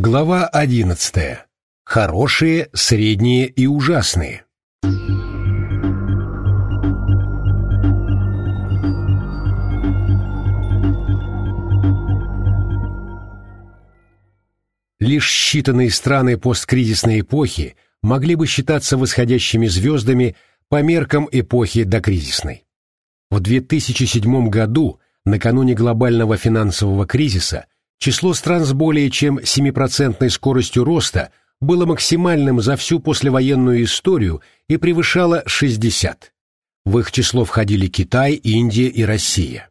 Глава одиннадцатая. Хорошие, средние и ужасные. Лишь считанные страны посткризисной эпохи могли бы считаться восходящими звездами по меркам эпохи докризисной. В 2007 году, накануне глобального финансового кризиса, число стран с более чем 7% скоростью роста было максимальным за всю послевоенную историю и превышало 60. В их число входили Китай, Индия и Россия.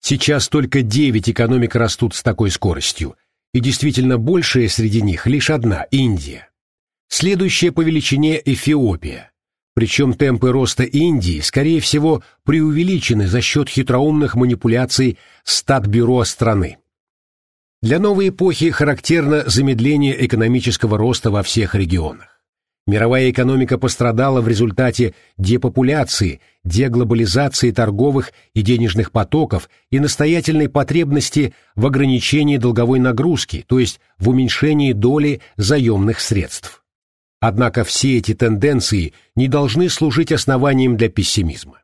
Сейчас только 9 экономик растут с такой скоростью, и действительно большая среди них лишь одна – Индия. Следующая по величине – Эфиопия. Причем темпы роста Индии, скорее всего, преувеличены за счет хитроумных манипуляций статбюро страны. Для новой эпохи характерно замедление экономического роста во всех регионах. Мировая экономика пострадала в результате депопуляции, деглобализации торговых и денежных потоков и настоятельной потребности в ограничении долговой нагрузки, то есть в уменьшении доли заемных средств. Однако все эти тенденции не должны служить основанием для пессимизма.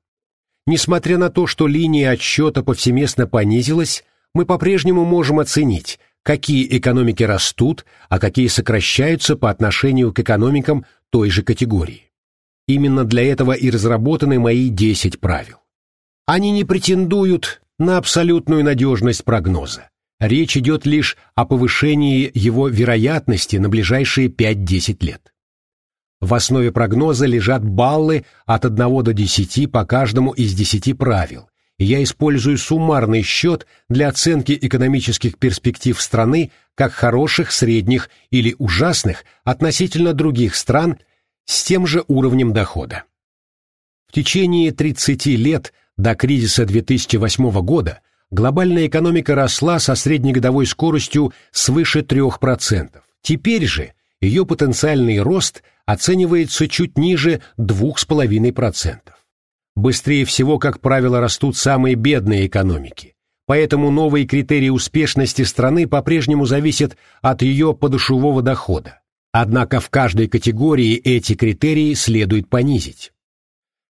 Несмотря на то, что линия отсчета повсеместно понизилась, мы по-прежнему можем оценить, какие экономики растут, а какие сокращаются по отношению к экономикам той же категории. Именно для этого и разработаны мои 10 правил. Они не претендуют на абсолютную надежность прогноза. Речь идет лишь о повышении его вероятности на ближайшие 5-10 лет. В основе прогноза лежат баллы от 1 до 10 по каждому из 10 правил, я использую суммарный счет для оценки экономических перспектив страны как хороших, средних или ужасных относительно других стран с тем же уровнем дохода. В течение 30 лет до кризиса 2008 года глобальная экономика росла со среднегодовой скоростью свыше 3%. Теперь же ее потенциальный рост оценивается чуть ниже 2,5%. Быстрее всего, как правило, растут самые бедные экономики. Поэтому новые критерии успешности страны по-прежнему зависят от ее подушевого дохода. Однако в каждой категории эти критерии следует понизить.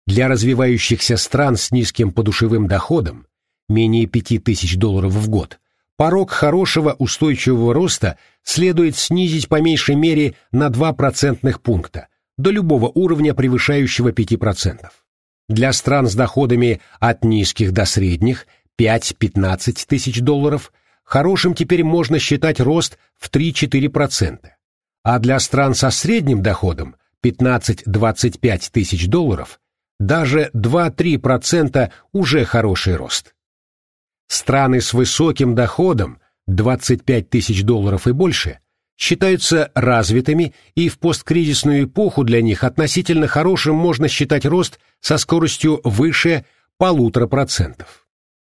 Для развивающихся стран с низким подушевым доходом, менее 5000 долларов в год, порог хорошего устойчивого роста следует снизить по меньшей мере на 2 процентных пункта, до любого уровня, превышающего 5%. Для стран с доходами от низких до средних 5-15 тысяч долларов. Хорошим теперь можно считать рост в 3-4%, а для стран со средним доходом 15-25 тысяч долларов. Даже 2-3% уже хороший рост. Страны с высоким доходом 25 тысяч долларов и больше считаются развитыми, и в посткризисную эпоху для них относительно хорошим можно считать рост со скоростью выше полутора процентов.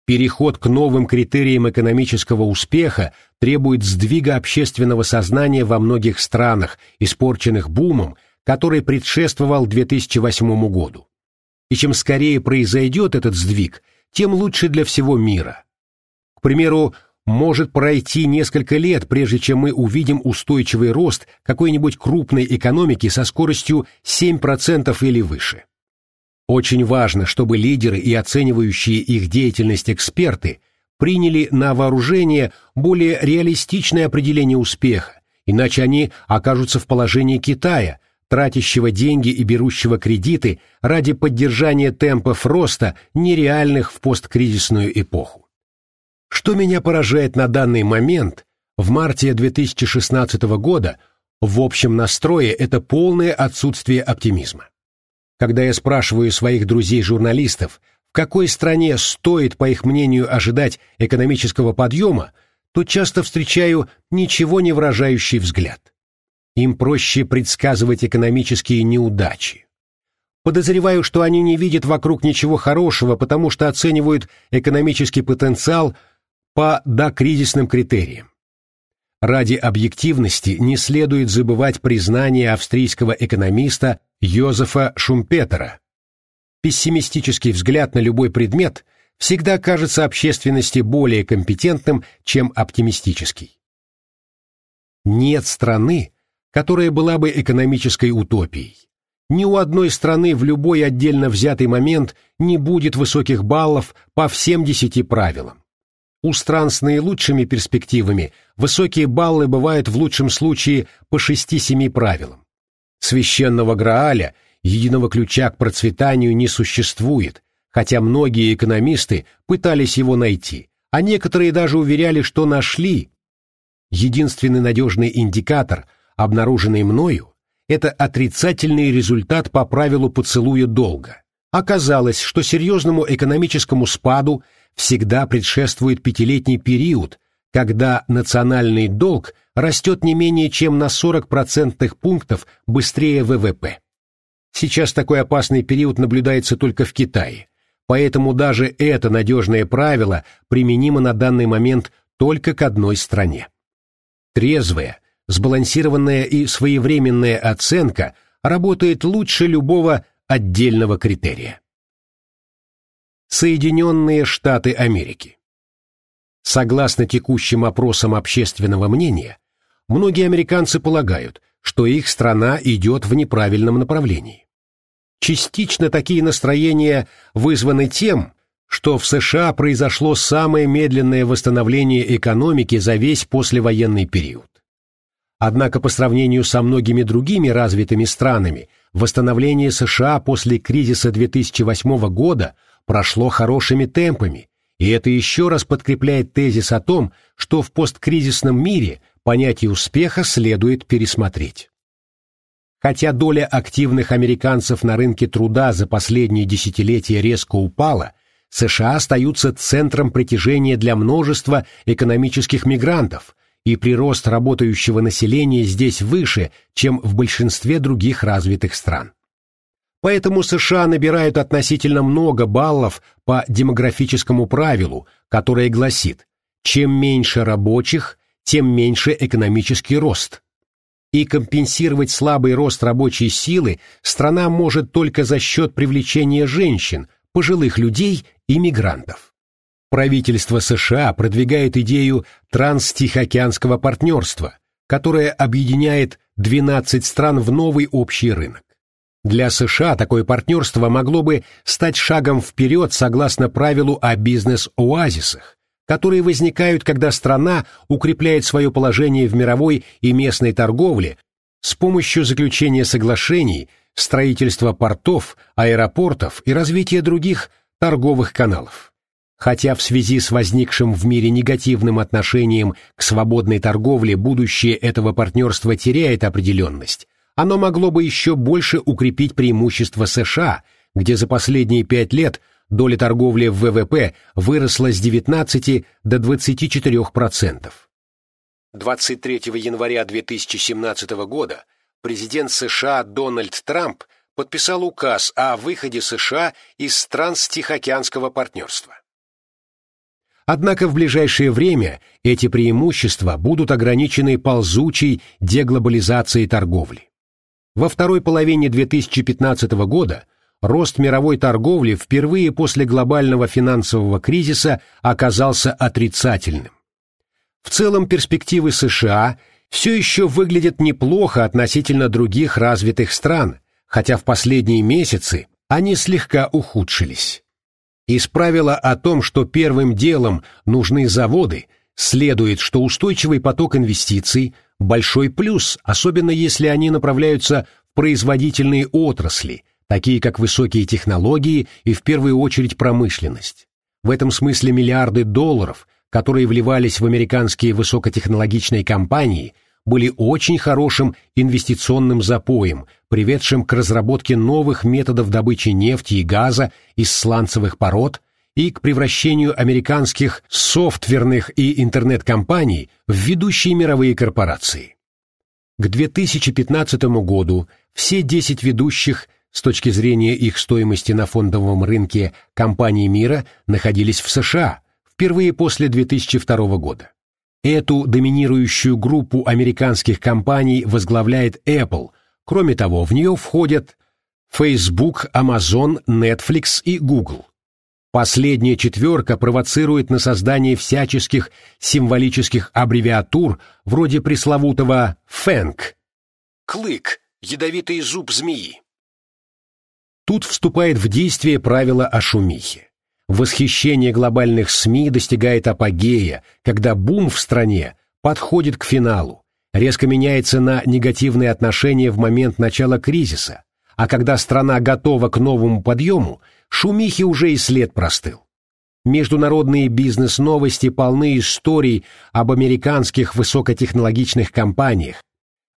Переход к новым критериям экономического успеха требует сдвига общественного сознания во многих странах, испорченных бумом, который предшествовал 2008 году. И чем скорее произойдет этот сдвиг, тем лучше для всего мира. К примеру, может пройти несколько лет, прежде чем мы увидим устойчивый рост какой-нибудь крупной экономики со скоростью 7% или выше. Очень важно, чтобы лидеры и оценивающие их деятельность эксперты приняли на вооружение более реалистичное определение успеха, иначе они окажутся в положении Китая, тратящего деньги и берущего кредиты ради поддержания темпов роста, нереальных в посткризисную эпоху. Что меня поражает на данный момент, в марте 2016 года в общем настрое это полное отсутствие оптимизма. Когда я спрашиваю своих друзей-журналистов, в какой стране стоит, по их мнению, ожидать экономического подъема, то часто встречаю ничего не выражающий взгляд. Им проще предсказывать экономические неудачи. Подозреваю, что они не видят вокруг ничего хорошего, потому что оценивают экономический потенциал по докризисным критериям. Ради объективности не следует забывать признание австрийского экономиста Йозефа Шумпетера. Пессимистический взгляд на любой предмет всегда кажется общественности более компетентным, чем оптимистический. Нет страны, которая была бы экономической утопией. Ни у одной страны в любой отдельно взятый момент не будет высоких баллов по всем десяти правилам. У стран с наилучшими перспективами высокие баллы бывают в лучшем случае по 6-7 правилам. Священного Грааля, единого ключа к процветанию не существует, хотя многие экономисты пытались его найти, а некоторые даже уверяли, что нашли. Единственный надежный индикатор, обнаруженный мною, это отрицательный результат по правилу поцелуя долга. Оказалось, что серьезному экономическому спаду всегда предшествует пятилетний период, когда национальный долг растет не менее чем на 40 процентных пунктов быстрее ВВП. Сейчас такой опасный период наблюдается только в Китае, поэтому даже это надежное правило применимо на данный момент только к одной стране. Трезвая, сбалансированная и своевременная оценка работает лучше любого отдельного критерия. Соединенные Штаты Америки. Согласно текущим опросам общественного мнения, многие американцы полагают, что их страна идет в неправильном направлении. Частично такие настроения вызваны тем, что в США произошло самое медленное восстановление экономики за весь послевоенный период. Однако по сравнению со многими другими развитыми странами, восстановление США после кризиса 2008 года прошло хорошими темпами, и это еще раз подкрепляет тезис о том, что в посткризисном мире понятие успеха следует пересмотреть. Хотя доля активных американцев на рынке труда за последние десятилетия резко упала, США остаются центром притяжения для множества экономических мигрантов, и прирост работающего населения здесь выше, чем в большинстве других развитых стран. Поэтому США набирают относительно много баллов по демографическому правилу, которое гласит, чем меньше рабочих, тем меньше экономический рост. И компенсировать слабый рост рабочей силы страна может только за счет привлечения женщин, пожилых людей и мигрантов. Правительство США продвигает идею транстихоокеанского партнерства, которое объединяет 12 стран в новый общий рынок. Для США такое партнерство могло бы стать шагом вперед согласно правилу о бизнес-оазисах, которые возникают, когда страна укрепляет свое положение в мировой и местной торговле с помощью заключения соглашений, строительства портов, аэропортов и развития других торговых каналов. Хотя в связи с возникшим в мире негативным отношением к свободной торговле будущее этого партнерства теряет определенность, оно могло бы еще больше укрепить преимущество США, где за последние пять лет доля торговли в ВВП выросла с 19 до 24%. 23 января 2017 года президент США Дональд Трамп подписал указ о выходе США из стран Тихоокеанского партнерства. Однако в ближайшее время эти преимущества будут ограничены ползучей деглобализацией торговли. Во второй половине 2015 года рост мировой торговли впервые после глобального финансового кризиса оказался отрицательным. В целом перспективы США все еще выглядят неплохо относительно других развитых стран, хотя в последние месяцы они слегка ухудшились. Из правила о том, что первым делом нужны заводы, следует, что устойчивый поток инвестиций – большой плюс, особенно если они направляются в производительные отрасли, такие как высокие технологии и в первую очередь промышленность. В этом смысле миллиарды долларов, которые вливались в американские высокотехнологичные компании, были очень хорошим инвестиционным запоем, приведшим к разработке новых методов добычи нефти и газа из сланцевых пород, и к превращению американских софтверных и интернет-компаний в ведущие мировые корпорации. К 2015 году все 10 ведущих с точки зрения их стоимости на фондовом рынке компаний мира находились в США впервые после 2002 года. Эту доминирующую группу американских компаний возглавляет Apple. Кроме того, в нее входят Facebook, Amazon, Netflix и Google. Последняя четверка провоцирует на создание всяческих символических аббревиатур вроде пресловутого «фэнк» — «клык», ядовитый зуб змеи. Тут вступает в действие правило о шумихе. Восхищение глобальных СМИ достигает апогея, когда бум в стране подходит к финалу, резко меняется на негативные отношения в момент начала кризиса, а когда страна готова к новому подъему, шумихи уже и след простыл. Международные бизнес-новости полны историй об американских высокотехнологичных компаниях,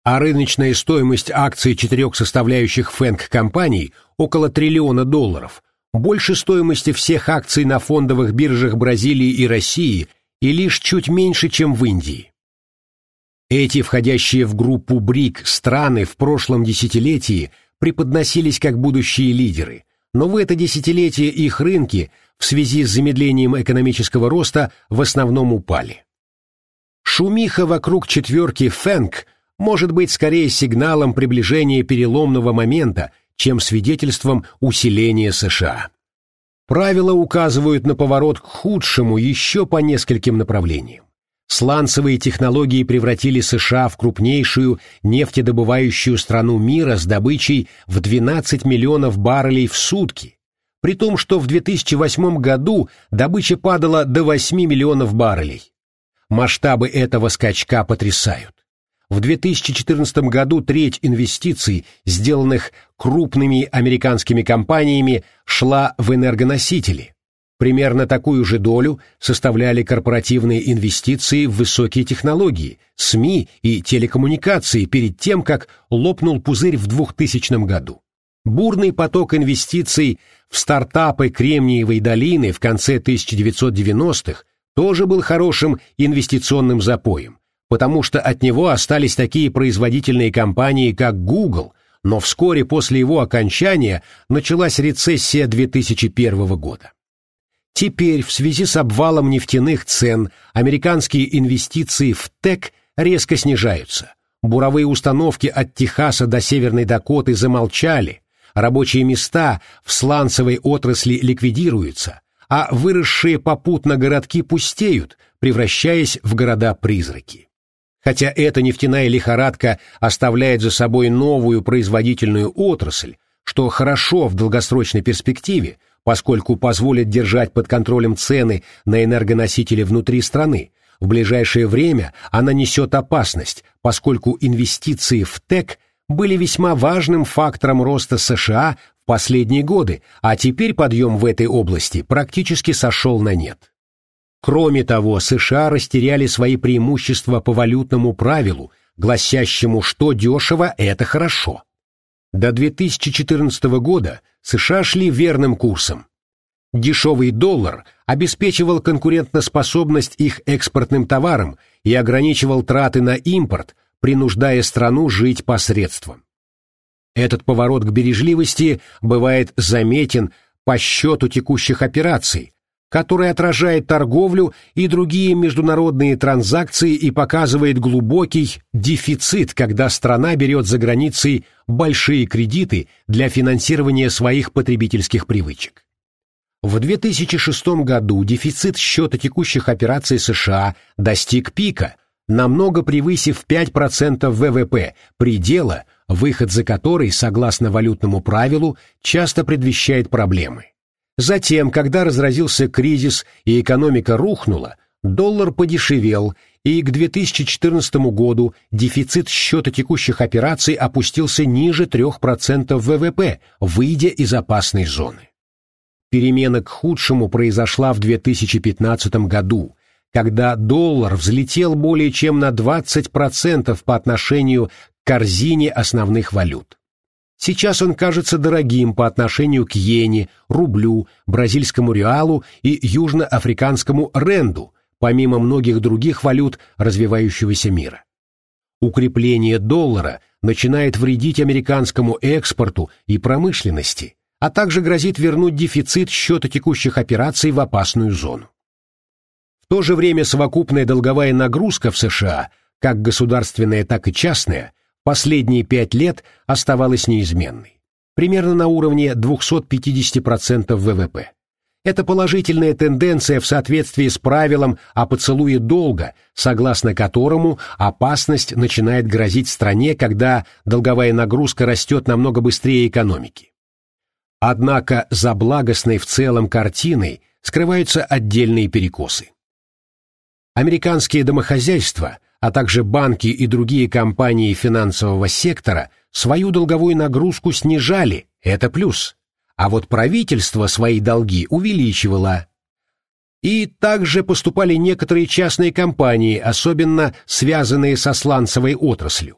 а рыночная стоимость акций четырех составляющих фэнк-компаний около триллиона долларов, больше стоимости всех акций на фондовых биржах Бразилии и России и лишь чуть меньше, чем в Индии. Эти входящие в группу БРИК страны в прошлом десятилетии преподносились как будущие лидеры, но в это десятилетие их рынки в связи с замедлением экономического роста в основном упали. Шумиха вокруг четверки Фэнк может быть скорее сигналом приближения переломного момента, чем свидетельством усиления США. Правила указывают на поворот к худшему еще по нескольким направлениям. Сланцевые технологии превратили США в крупнейшую нефтедобывающую страну мира с добычей в 12 миллионов баррелей в сутки, при том, что в 2008 году добыча падала до 8 миллионов баррелей. Масштабы этого скачка потрясают. В 2014 году треть инвестиций, сделанных крупными американскими компаниями, шла в энергоносители. Примерно такую же долю составляли корпоративные инвестиции в высокие технологии, СМИ и телекоммуникации перед тем, как лопнул пузырь в 2000 году. Бурный поток инвестиций в стартапы Кремниевой долины в конце 1990-х тоже был хорошим инвестиционным запоем, потому что от него остались такие производительные компании, как Google, но вскоре после его окончания началась рецессия 2001 года. Теперь, в связи с обвалом нефтяных цен, американские инвестиции в ТЭК резко снижаются. Буровые установки от Техаса до Северной Дакоты замолчали, рабочие места в сланцевой отрасли ликвидируются, а выросшие попутно городки пустеют, превращаясь в города-призраки. Хотя эта нефтяная лихорадка оставляет за собой новую производительную отрасль, что хорошо в долгосрочной перспективе, поскольку позволит держать под контролем цены на энергоносители внутри страны, в ближайшее время она несет опасность, поскольку инвестиции в ТЭК были весьма важным фактором роста США в последние годы, а теперь подъем в этой области практически сошел на нет. Кроме того, США растеряли свои преимущества по валютному правилу, гласящему, что дешево – это хорошо. До 2014 года США шли верным курсом. Дешевый доллар обеспечивал конкурентоспособность их экспортным товарам и ограничивал траты на импорт, принуждая страну жить посредством. Этот поворот к бережливости бывает заметен по счету текущих операций, который отражает торговлю и другие международные транзакции и показывает глубокий дефицит, когда страна берет за границей большие кредиты для финансирования своих потребительских привычек. В 2006 году дефицит счета текущих операций США достиг пика, намного превысив 5% ВВП, предела, выход за который, согласно валютному правилу, часто предвещает проблемы. Затем, когда разразился кризис и экономика рухнула, доллар подешевел, и к 2014 году дефицит счета текущих операций опустился ниже 3% ВВП, выйдя из опасной зоны. Перемена к худшему произошла в 2015 году, когда доллар взлетел более чем на 20% по отношению к корзине основных валют. Сейчас он кажется дорогим по отношению к иене, рублю, бразильскому реалу и южноафриканскому ренду, помимо многих других валют развивающегося мира. Укрепление доллара начинает вредить американскому экспорту и промышленности, а также грозит вернуть дефицит счета текущих операций в опасную зону. В то же время совокупная долговая нагрузка в США, как государственная, так и частная, последние пять лет оставалась неизменной, примерно на уровне 250% ВВП. Это положительная тенденция в соответствии с правилом о поцелуе долга, согласно которому опасность начинает грозить стране, когда долговая нагрузка растет намного быстрее экономики. Однако за благостной в целом картиной скрываются отдельные перекосы. Американские домохозяйства, а также банки и другие компании финансового сектора свою долговую нагрузку снижали, это плюс а вот правительство свои долги увеличивало. И также поступали некоторые частные компании, особенно связанные со сланцевой отраслью.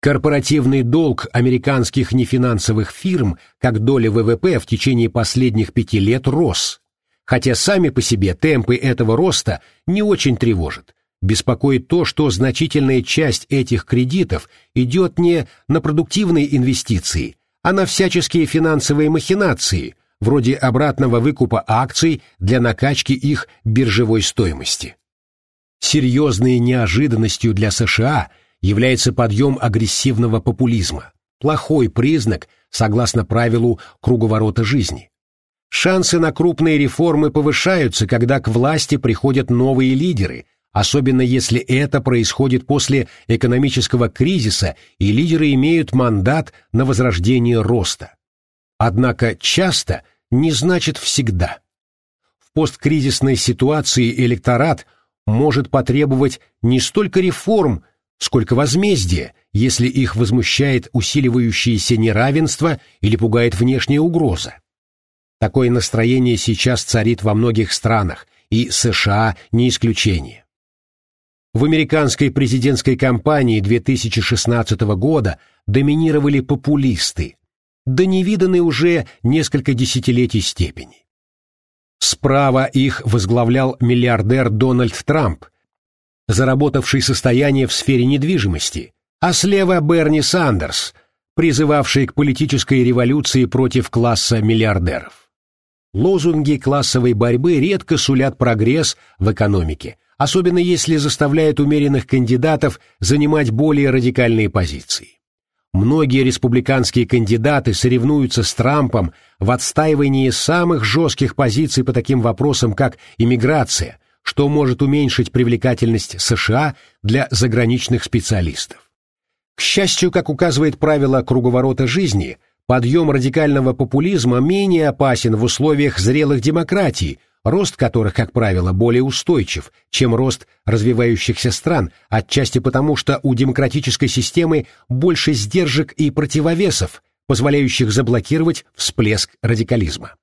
Корпоративный долг американских нефинансовых фирм как доля ВВП в течение последних пяти лет рос, хотя сами по себе темпы этого роста не очень тревожат. Беспокоит то, что значительная часть этих кредитов идет не на продуктивные инвестиции, а на всяческие финансовые махинации, вроде обратного выкупа акций для накачки их биржевой стоимости. Серьезной неожиданностью для США является подъем агрессивного популизма, плохой признак, согласно правилу круговорота жизни. Шансы на крупные реформы повышаются, когда к власти приходят новые лидеры, особенно если это происходит после экономического кризиса и лидеры имеют мандат на возрождение роста. Однако часто не значит всегда. В посткризисной ситуации электорат может потребовать не столько реформ, сколько возмездия, если их возмущает усиливающееся неравенство или пугает внешняя угроза. Такое настроение сейчас царит во многих странах, и США не исключение. В американской президентской кампании 2016 года доминировали популисты, до невиданной уже несколько десятилетий степени. Справа их возглавлял миллиардер Дональд Трамп, заработавший состояние в сфере недвижимости, а слева Берни Сандерс, призывавший к политической революции против класса миллиардеров. Лозунги классовой борьбы редко сулят прогресс в экономике, особенно если заставляет умеренных кандидатов занимать более радикальные позиции. Многие республиканские кандидаты соревнуются с Трампом в отстаивании самых жестких позиций по таким вопросам, как иммиграция, что может уменьшить привлекательность США для заграничных специалистов. К счастью, как указывает правило круговорота жизни, подъем радикального популизма менее опасен в условиях зрелых демократий, рост которых, как правило, более устойчив, чем рост развивающихся стран, отчасти потому, что у демократической системы больше сдержек и противовесов, позволяющих заблокировать всплеск радикализма.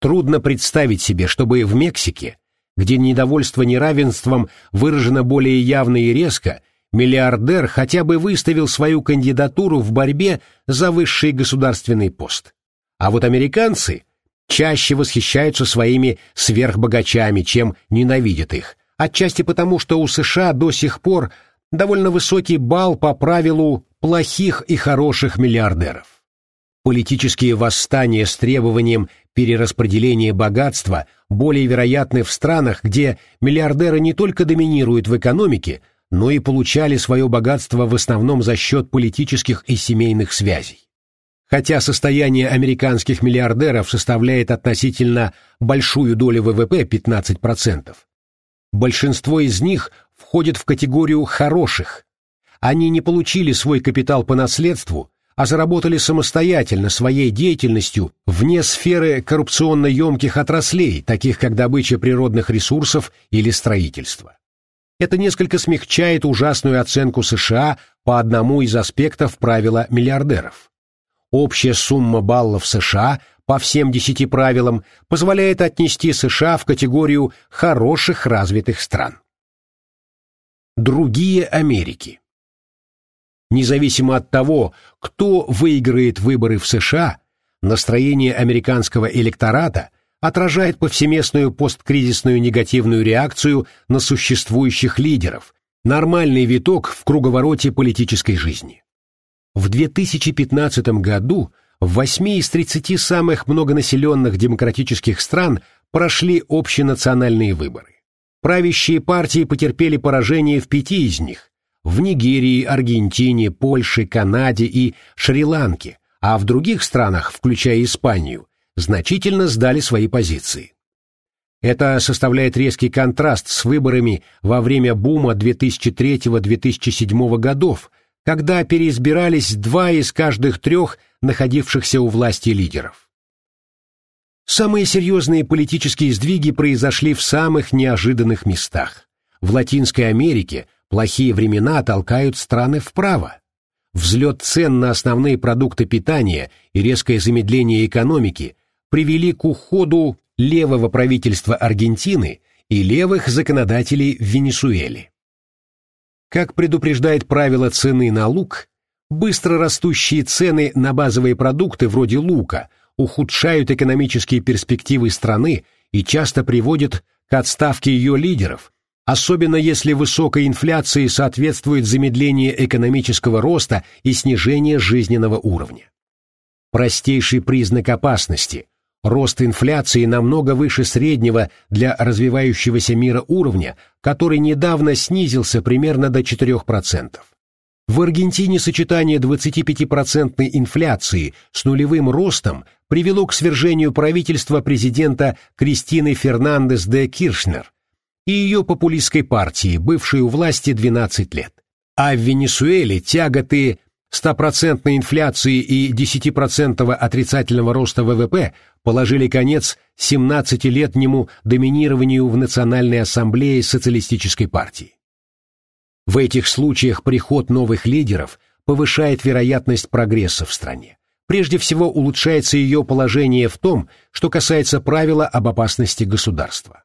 Трудно представить себе, чтобы в Мексике, где недовольство неравенством выражено более явно и резко, миллиардер хотя бы выставил свою кандидатуру в борьбе за высший государственный пост. А вот американцы – чаще восхищаются своими сверхбогачами, чем ненавидят их, отчасти потому, что у США до сих пор довольно высокий балл по правилу плохих и хороших миллиардеров. Политические восстания с требованием перераспределения богатства более вероятны в странах, где миллиардеры не только доминируют в экономике, но и получали свое богатство в основном за счет политических и семейных связей. Хотя состояние американских миллиардеров составляет относительно большую долю ВВП 15%, большинство из них входит в категорию «хороших». Они не получили свой капитал по наследству, а заработали самостоятельно своей деятельностью вне сферы коррупционно емких отраслей, таких как добыча природных ресурсов или строительство. Это несколько смягчает ужасную оценку США по одному из аспектов правила миллиардеров. Общая сумма баллов США по всем десяти правилам позволяет отнести США в категорию хороших развитых стран. Другие Америки Независимо от того, кто выиграет выборы в США, настроение американского электората отражает повсеместную посткризисную негативную реакцию на существующих лидеров, нормальный виток в круговороте политической жизни. В 2015 году в 8 из 30 самых многонаселенных демократических стран прошли общенациональные выборы. Правящие партии потерпели поражение в пяти из них – в Нигерии, Аргентине, Польше, Канаде и Шри-Ланке, а в других странах, включая Испанию, значительно сдали свои позиции. Это составляет резкий контраст с выборами во время бума 2003-2007 годов, когда переизбирались два из каждых трех находившихся у власти лидеров. Самые серьезные политические сдвиги произошли в самых неожиданных местах. В Латинской Америке плохие времена толкают страны вправо. Взлет цен на основные продукты питания и резкое замедление экономики привели к уходу левого правительства Аргентины и левых законодателей в Венесуэле. Как предупреждает правило цены на лук, быстро растущие цены на базовые продукты вроде лука ухудшают экономические перспективы страны и часто приводят к отставке ее лидеров, особенно если высокой инфляции соответствует замедление экономического роста и снижение жизненного уровня. Простейший признак опасности Рост инфляции намного выше среднего для развивающегося мира уровня, который недавно снизился примерно до 4%. В Аргентине сочетание 25% инфляции с нулевым ростом привело к свержению правительства президента Кристины Фернандес де Киршнер и ее популистской партии, бывшей у власти 12 лет. А в Венесуэле тяготы стопроцентной инфляции и 10% отрицательного роста ВВП положили конец 17-летнему доминированию в Национальной ассамблее социалистической партии. В этих случаях приход новых лидеров повышает вероятность прогресса в стране. Прежде всего улучшается ее положение в том, что касается правила об опасности государства.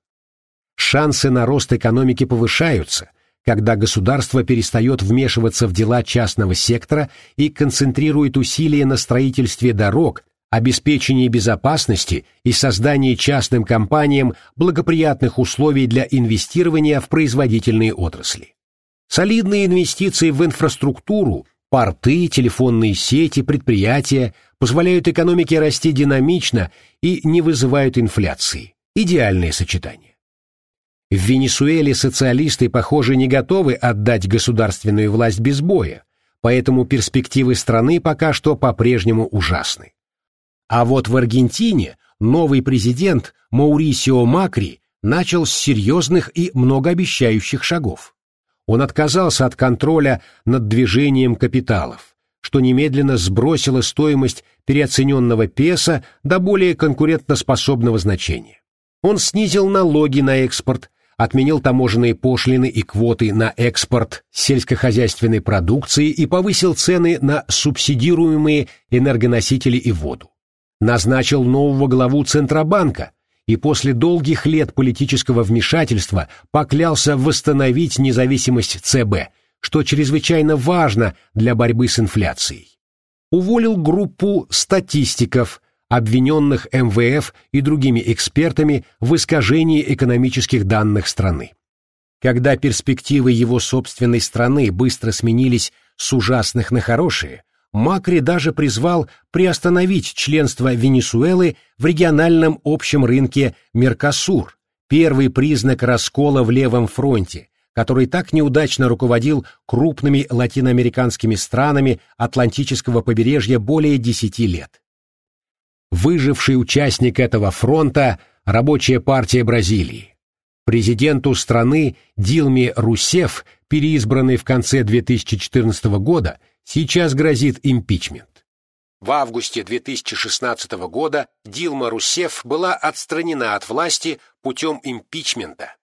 Шансы на рост экономики повышаются, когда государство перестает вмешиваться в дела частного сектора и концентрирует усилия на строительстве дорог, обеспечении безопасности и создании частным компаниям благоприятных условий для инвестирования в производительные отрасли. Солидные инвестиции в инфраструктуру, порты, телефонные сети, предприятия позволяют экономике расти динамично и не вызывают инфляции. Идеальное сочетание. В Венесуэле социалисты, похоже, не готовы отдать государственную власть без боя, поэтому перспективы страны пока что по-прежнему ужасны. А вот в Аргентине новый президент Маурисио Макри начал с серьезных и многообещающих шагов. Он отказался от контроля над движением капиталов, что немедленно сбросило стоимость переоцененного песо до более конкурентоспособного значения. Он снизил налоги на экспорт, отменил таможенные пошлины и квоты на экспорт сельскохозяйственной продукции и повысил цены на субсидируемые энергоносители и воду назначил нового главу Центробанка и после долгих лет политического вмешательства поклялся восстановить независимость ЦБ, что чрезвычайно важно для борьбы с инфляцией. Уволил группу статистиков, обвиненных МВФ и другими экспертами в искажении экономических данных страны. Когда перспективы его собственной страны быстро сменились с ужасных на хорошие, Макри даже призвал приостановить членство Венесуэлы в региональном общем рынке Меркосур, первый признак раскола в левом фронте, который так неудачно руководил крупными латиноамериканскими странами Атлантического побережья более десяти лет. Выживший участник этого фронта – Рабочая партия Бразилии. Президенту страны Дилме Русеф, переизбранный в конце 2014 года, Сейчас грозит импичмент. В августе 2016 года Дилма Русеф была отстранена от власти путем импичмента.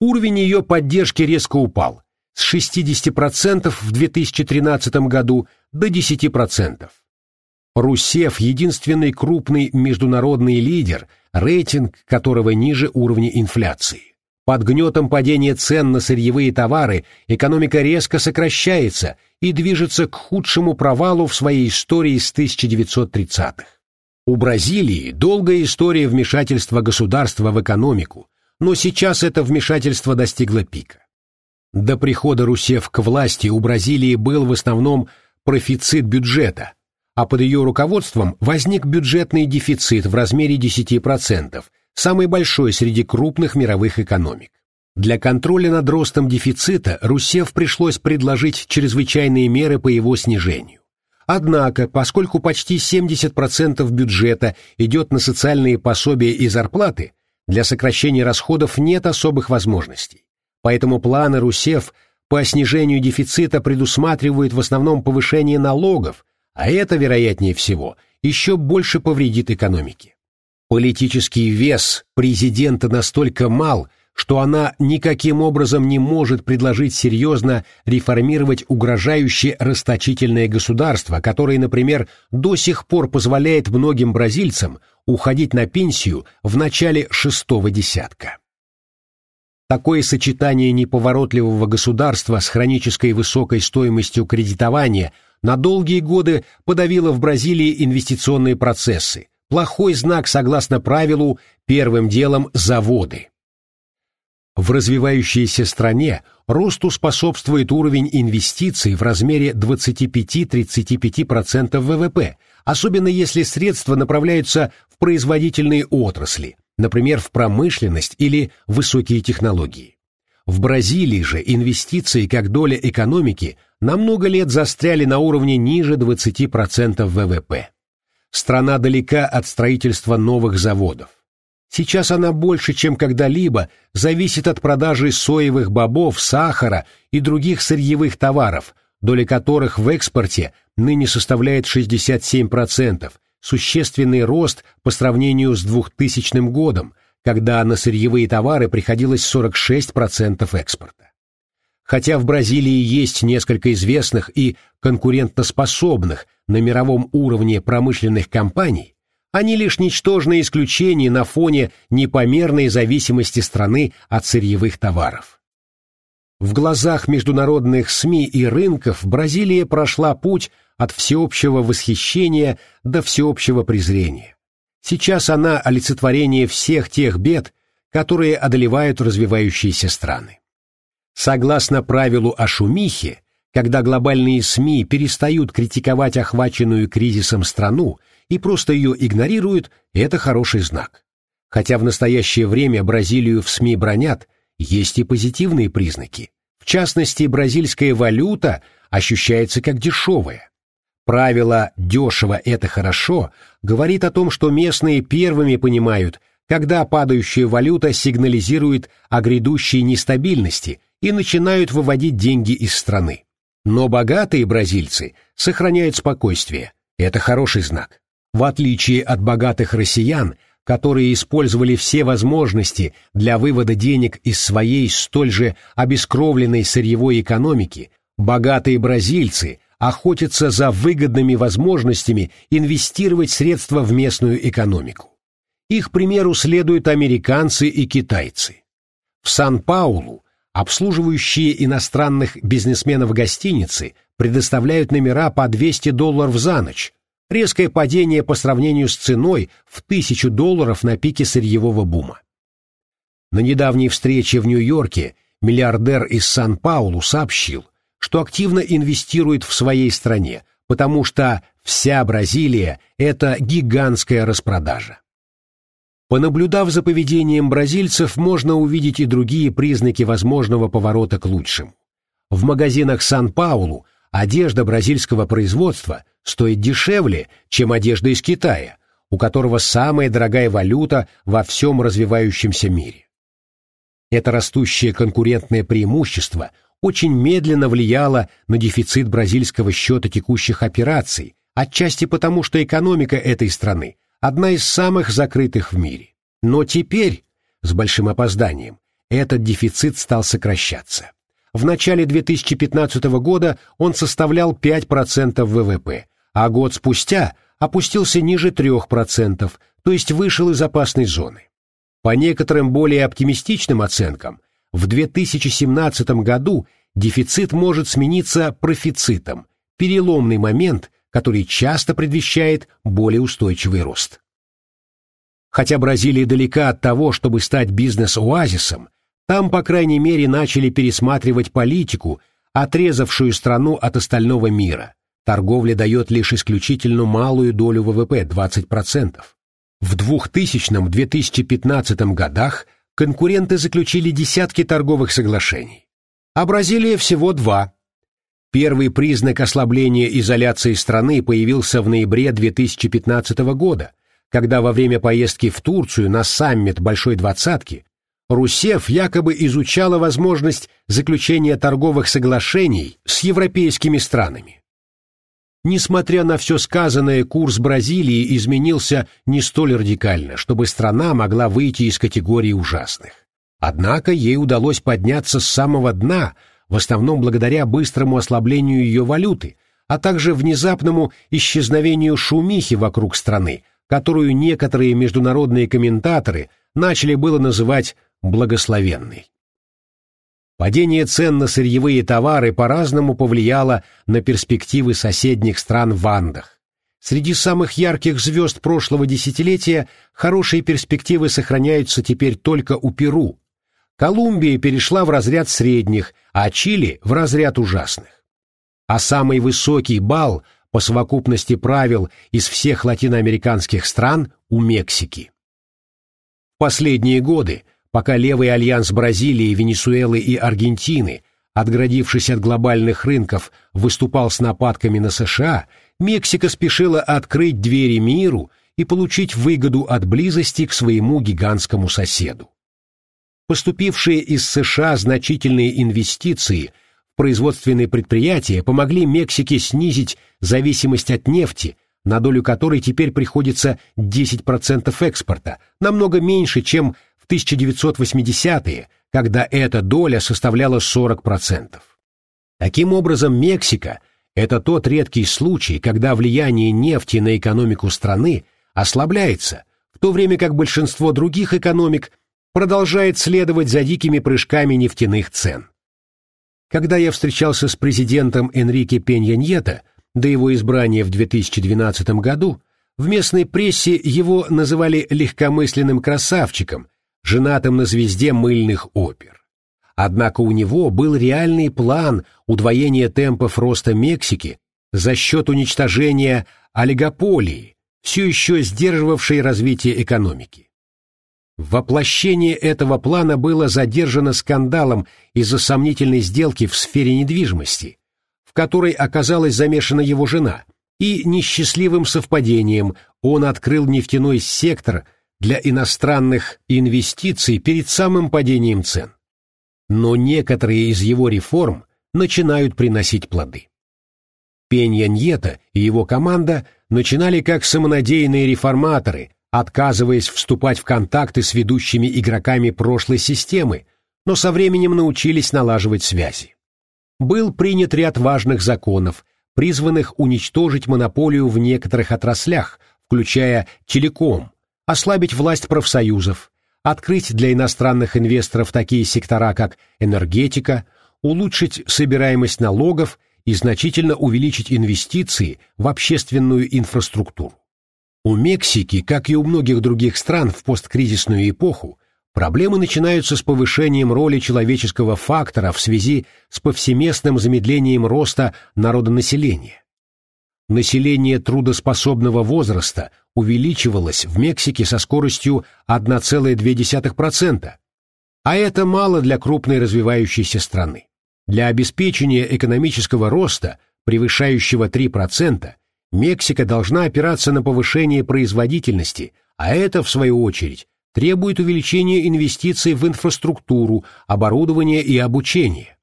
Уровень ее поддержки резко упал с 60% в 2013 году до 10%. Русеф – единственный крупный международный лидер, рейтинг которого ниже уровня инфляции. Под гнетом падения цен на сырьевые товары экономика резко сокращается и движется к худшему провалу в своей истории с 1930-х. У Бразилии долгая история вмешательства государства в экономику, но сейчас это вмешательство достигло пика. До прихода Русев к власти у Бразилии был в основном профицит бюджета, а под ее руководством возник бюджетный дефицит в размере 10%, самый большой среди крупных мировых экономик. Для контроля над ростом дефицита Русев пришлось предложить чрезвычайные меры по его снижению. Однако, поскольку почти 70% бюджета идет на социальные пособия и зарплаты, для сокращения расходов нет особых возможностей. Поэтому планы Русев по снижению дефицита предусматривают в основном повышение налогов, а это, вероятнее всего, еще больше повредит экономике. Политический вес президента настолько мал, что она никаким образом не может предложить серьезно реформировать угрожающее расточительное государство, которое, например, до сих пор позволяет многим бразильцам уходить на пенсию в начале шестого десятка. Такое сочетание неповоротливого государства с хронической высокой стоимостью кредитования на долгие годы подавило в Бразилии инвестиционные процессы. Плохой знак, согласно правилу, первым делом заводы. В развивающейся стране росту способствует уровень инвестиций в размере 25-35% ВВП, особенно если средства направляются в производительные отрасли, например, в промышленность или высокие технологии. В Бразилии же инвестиции как доля экономики на много лет застряли на уровне ниже 20% ВВП. Страна далека от строительства новых заводов. Сейчас она больше, чем когда-либо, зависит от продажи соевых бобов, сахара и других сырьевых товаров, доля которых в экспорте ныне составляет 67%, существенный рост по сравнению с 2000 годом, когда на сырьевые товары приходилось 46% экспорта. Хотя в Бразилии есть несколько известных и конкурентоспособных на мировом уровне промышленных компаний, они лишь ничтожное исключение на фоне непомерной зависимости страны от сырьевых товаров. В глазах международных СМИ и рынков Бразилия прошла путь от всеобщего восхищения до всеобщего презрения. Сейчас она олицетворение всех тех бед, которые одолевают развивающиеся страны. Согласно правилу о шумихе, когда глобальные СМИ перестают критиковать охваченную кризисом страну и просто ее игнорируют, это хороший знак. Хотя в настоящее время Бразилию в СМИ бронят, есть и позитивные признаки. В частности, бразильская валюта ощущается как дешевая. Правило «дешево – это хорошо» говорит о том, что местные первыми понимают, когда падающая валюта сигнализирует о грядущей нестабильности и начинают выводить деньги из страны. Но богатые бразильцы сохраняют спокойствие. Это хороший знак. В отличие от богатых россиян, которые использовали все возможности для вывода денег из своей столь же обескровленной сырьевой экономики, богатые бразильцы охотятся за выгодными возможностями инвестировать средства в местную экономику. Их примеру следуют американцы и китайцы. В Сан-Паулу обслуживающие иностранных бизнесменов гостиницы предоставляют номера по 200 долларов за ночь, резкое падение по сравнению с ценой в тысячу долларов на пике сырьевого бума. На недавней встрече в Нью-Йорке миллиардер из Сан-Паулу сообщил, что активно инвестирует в своей стране, потому что вся Бразилия – это гигантская распродажа. Понаблюдав за поведением бразильцев, можно увидеть и другие признаки возможного поворота к лучшему. В магазинах Сан-Паулу одежда бразильского производства стоит дешевле, чем одежда из Китая, у которого самая дорогая валюта во всем развивающемся мире. Это растущее конкурентное преимущество очень медленно влияло на дефицит бразильского счета текущих операций, отчасти потому, что экономика этой страны одна из самых закрытых в мире. Но теперь, с большим опозданием, этот дефицит стал сокращаться. В начале 2015 года он составлял 5% ВВП, а год спустя опустился ниже 3%, то есть вышел из опасной зоны. По некоторым более оптимистичным оценкам, в 2017 году дефицит может смениться профицитом, переломный момент, который часто предвещает более устойчивый рост. Хотя Бразилия далека от того, чтобы стать бизнес-оазисом, там, по крайней мере, начали пересматривать политику, отрезавшую страну от остального мира. Торговля дает лишь исключительно малую долю ВВП – 20%. В 2000-2015 годах конкуренты заключили десятки торговых соглашений, а Бразилия всего два. Первый признак ослабления изоляции страны появился в ноябре 2015 года, когда во время поездки в Турцию на саммит Большой Двадцатки Русев якобы изучала возможность заключения торговых соглашений с европейскими странами. Несмотря на все сказанное, курс Бразилии изменился не столь радикально, чтобы страна могла выйти из категории ужасных. Однако ей удалось подняться с самого дна, в основном благодаря быстрому ослаблению ее валюты, а также внезапному исчезновению шумихи вокруг страны, которую некоторые международные комментаторы начали было называть благословенной. Падение цен на сырьевые товары по-разному повлияло на перспективы соседних стран в Андах. Среди самых ярких звезд прошлого десятилетия хорошие перспективы сохраняются теперь только у Перу. Колумбия перешла в разряд средних, а Чили в разряд ужасных. А самый высокий балл по совокупности правил из всех латиноамериканских стран у Мексики. В последние годы пока левый альянс Бразилии, Венесуэлы и Аргентины, отгородившись от глобальных рынков, выступал с нападками на США, Мексика спешила открыть двери миру и получить выгоду от близости к своему гигантскому соседу. Поступившие из США значительные инвестиции в производственные предприятия помогли Мексике снизить зависимость от нефти, на долю которой теперь приходится 10% экспорта, намного меньше, чем в 1980-е, когда эта доля составляла 40%. Таким образом, Мексика – это тот редкий случай, когда влияние нефти на экономику страны ослабляется, в то время как большинство других экономик продолжает следовать за дикими прыжками нефтяных цен. Когда я встречался с президентом Энрике Пеньяньета до его избрания в 2012 году, в местной прессе его называли легкомысленным красавчиком, женатым на звезде мыльных опер. Однако у него был реальный план удвоения темпов роста Мексики за счет уничтожения олигополии, все еще сдерживавшей развитие экономики. Воплощение этого плана было задержано скандалом из-за сомнительной сделки в сфере недвижимости, в которой оказалась замешана его жена, и несчастливым совпадением он открыл нефтяной сектор для иностранных инвестиций перед самым падением цен. Но некоторые из его реформ начинают приносить плоды. Пенья Ньета и его команда начинали как самонадеянные реформаторы, отказываясь вступать в контакты с ведущими игроками прошлой системы, но со временем научились налаживать связи. Был принят ряд важных законов, призванных уничтожить монополию в некоторых отраслях, включая телеком, ослабить власть профсоюзов, открыть для иностранных инвесторов такие сектора, как энергетика, улучшить собираемость налогов и значительно увеличить инвестиции в общественную инфраструктуру. У Мексики, как и у многих других стран в посткризисную эпоху, проблемы начинаются с повышением роли человеческого фактора в связи с повсеместным замедлением роста народонаселения. Население трудоспособного возраста увеличивалось в Мексике со скоростью 1,2%, а это мало для крупной развивающейся страны. Для обеспечения экономического роста, превышающего 3%, Мексика должна опираться на повышение производительности, а это, в свою очередь, требует увеличения инвестиций в инфраструктуру, оборудование и обучение.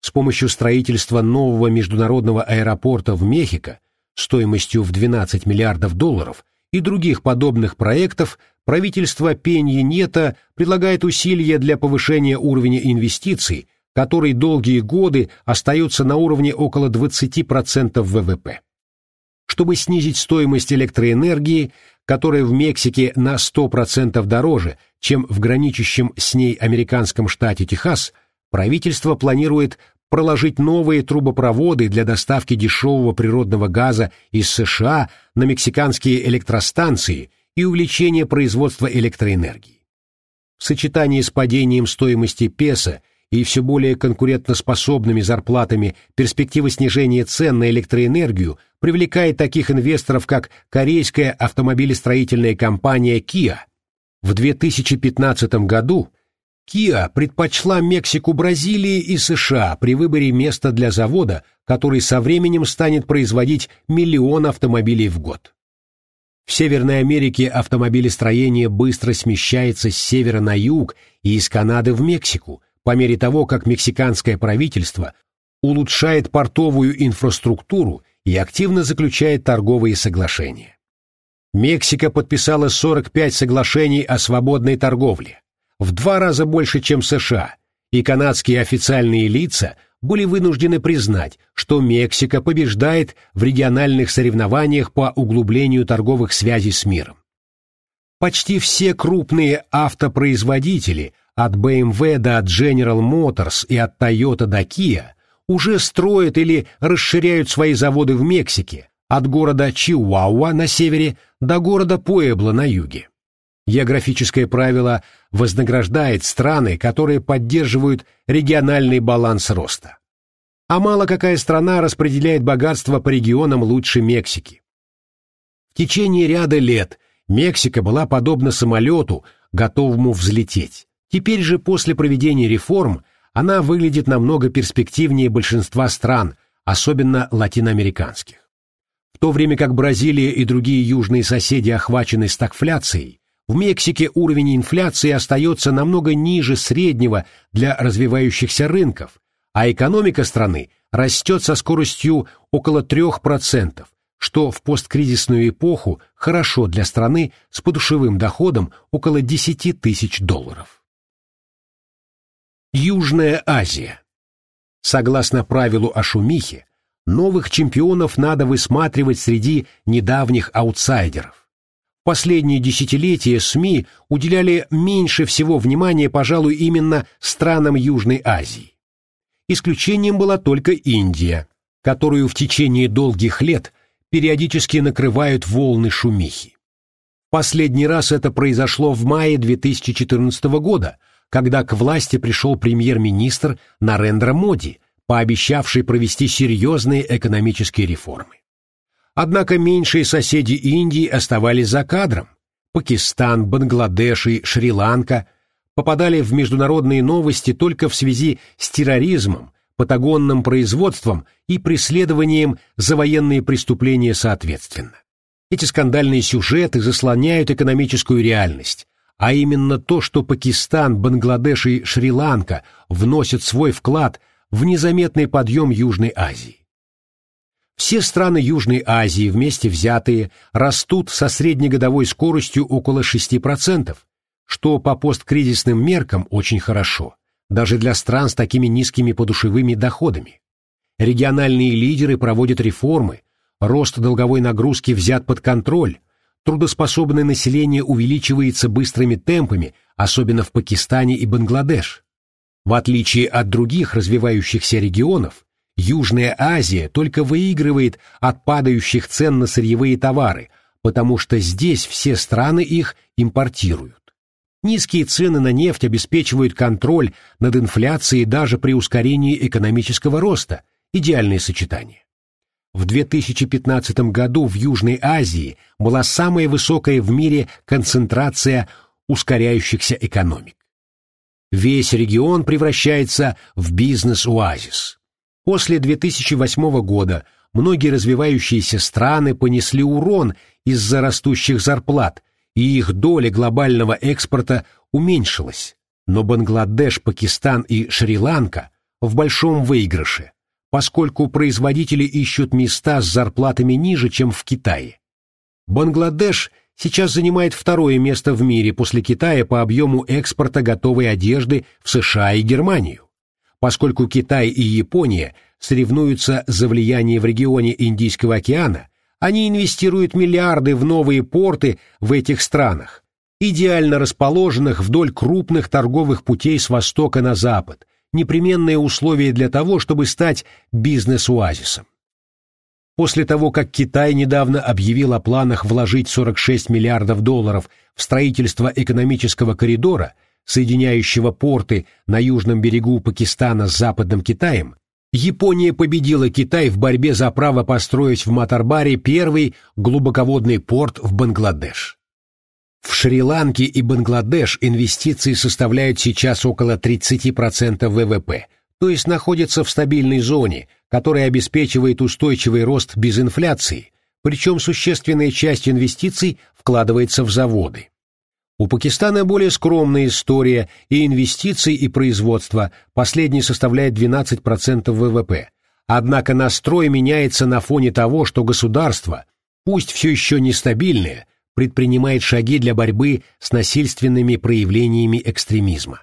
С помощью строительства нового международного аэропорта в Мехико стоимостью в 12 миллиардов долларов и других подобных проектов правительство Пеньи Нета предлагает усилия для повышения уровня инвестиций, который долгие годы остается на уровне около 20% ВВП. Чтобы снизить стоимость электроэнергии, которая в Мексике на 100% дороже, чем в граничащем с ней американском штате Техас, правительство планирует проложить новые трубопроводы для доставки дешевого природного газа из США на мексиканские электростанции и увеличение производства электроэнергии. В сочетании с падением стоимости песо и все более конкурентоспособными зарплатами перспектива снижения цен на электроэнергию привлекает таких инвесторов, как корейская автомобилестроительная компания Kia. В 2015 году Kia предпочла Мексику Бразилии и США при выборе места для завода, который со временем станет производить миллион автомобилей в год. В Северной Америке автомобилестроение быстро смещается с севера на юг и из Канады в Мексику, по мере того, как мексиканское правительство улучшает портовую инфраструктуру и активно заключает торговые соглашения. Мексика подписала 45 соглашений о свободной торговле, в два раза больше, чем США, и канадские официальные лица были вынуждены признать, что Мексика побеждает в региональных соревнованиях по углублению торговых связей с миром. Почти все крупные автопроизводители, от BMW до General Motors и от Toyota до Kia, уже строят или расширяют свои заводы в Мексике, от города Чиуауа на севере до города Пуэбло на юге. Географическое правило вознаграждает страны, которые поддерживают региональный баланс роста. А мало какая страна распределяет богатство по регионам лучше Мексики. В течение ряда лет Мексика была подобна самолету, готовому взлететь. Теперь же после проведения реформ она выглядит намного перспективнее большинства стран, особенно латиноамериканских. В то время как Бразилия и другие южные соседи охвачены стагфляцией, в Мексике уровень инфляции остается намного ниже среднего для развивающихся рынков, а экономика страны растет со скоростью около 3%, что в посткризисную эпоху хорошо для страны с подушевым доходом около 10 тысяч долларов. Южная Азия. Согласно правилу о шумихе, новых чемпионов надо высматривать среди недавних аутсайдеров. Последние десятилетия СМИ уделяли меньше всего внимания, пожалуй, именно странам Южной Азии. Исключением была только Индия, которую в течение долгих лет периодически накрывают волны шумихи. Последний раз это произошло в мае 2014 года, когда к власти пришел премьер-министр Нарендра Моди, пообещавший провести серьезные экономические реформы. Однако меньшие соседи Индии оставались за кадром. Пакистан, Бангладеш и Шри-Ланка попадали в международные новости только в связи с терроризмом, патагонным производством и преследованием за военные преступления соответственно. Эти скандальные сюжеты заслоняют экономическую реальность, а именно то, что Пакистан, Бангладеш и Шри-Ланка вносят свой вклад в незаметный подъем Южной Азии. Все страны Южной Азии вместе взятые растут со среднегодовой скоростью около 6%, что по посткризисным меркам очень хорошо, даже для стран с такими низкими подушевыми доходами. Региональные лидеры проводят реформы, рост долговой нагрузки взят под контроль, трудоспособное население увеличивается быстрыми темпами, особенно в Пакистане и Бангладеш. В отличие от других развивающихся регионов, Южная Азия только выигрывает от падающих цен на сырьевые товары, потому что здесь все страны их импортируют. Низкие цены на нефть обеспечивают контроль над инфляцией даже при ускорении экономического роста, идеальное сочетание. В 2015 году в Южной Азии была самая высокая в мире концентрация ускоряющихся экономик. Весь регион превращается в бизнес-оазис. После 2008 года многие развивающиеся страны понесли урон из-за растущих зарплат, и их доля глобального экспорта уменьшилась. Но Бангладеш, Пакистан и Шри-Ланка в большом выигрыше, поскольку производители ищут места с зарплатами ниже, чем в Китае. Бангладеш сейчас занимает второе место в мире после Китая по объему экспорта готовой одежды в США и Германию. Поскольку Китай и Япония соревнуются за влияние в регионе Индийского океана, они инвестируют миллиарды в новые порты в этих странах, идеально расположенных вдоль крупных торговых путей с востока на запад, непременные условия для того, чтобы стать бизнес-оазисом. После того, как Китай недавно объявил о планах вложить 46 миллиардов долларов в строительство экономического коридора – соединяющего порты на южном берегу Пакистана с западным Китаем, Япония победила Китай в борьбе за право построить в Матарбаре первый глубоководный порт в Бангладеш. В Шри-Ланке и Бангладеш инвестиции составляют сейчас около 30% ВВП, то есть находятся в стабильной зоне, которая обеспечивает устойчивый рост без инфляции, причем существенная часть инвестиций вкладывается в заводы. У Пакистана более скромная история и инвестиций, и производства, последний составляет 12% ВВП. Однако настрой меняется на фоне того, что государство, пусть все еще нестабильное, предпринимает шаги для борьбы с насильственными проявлениями экстремизма.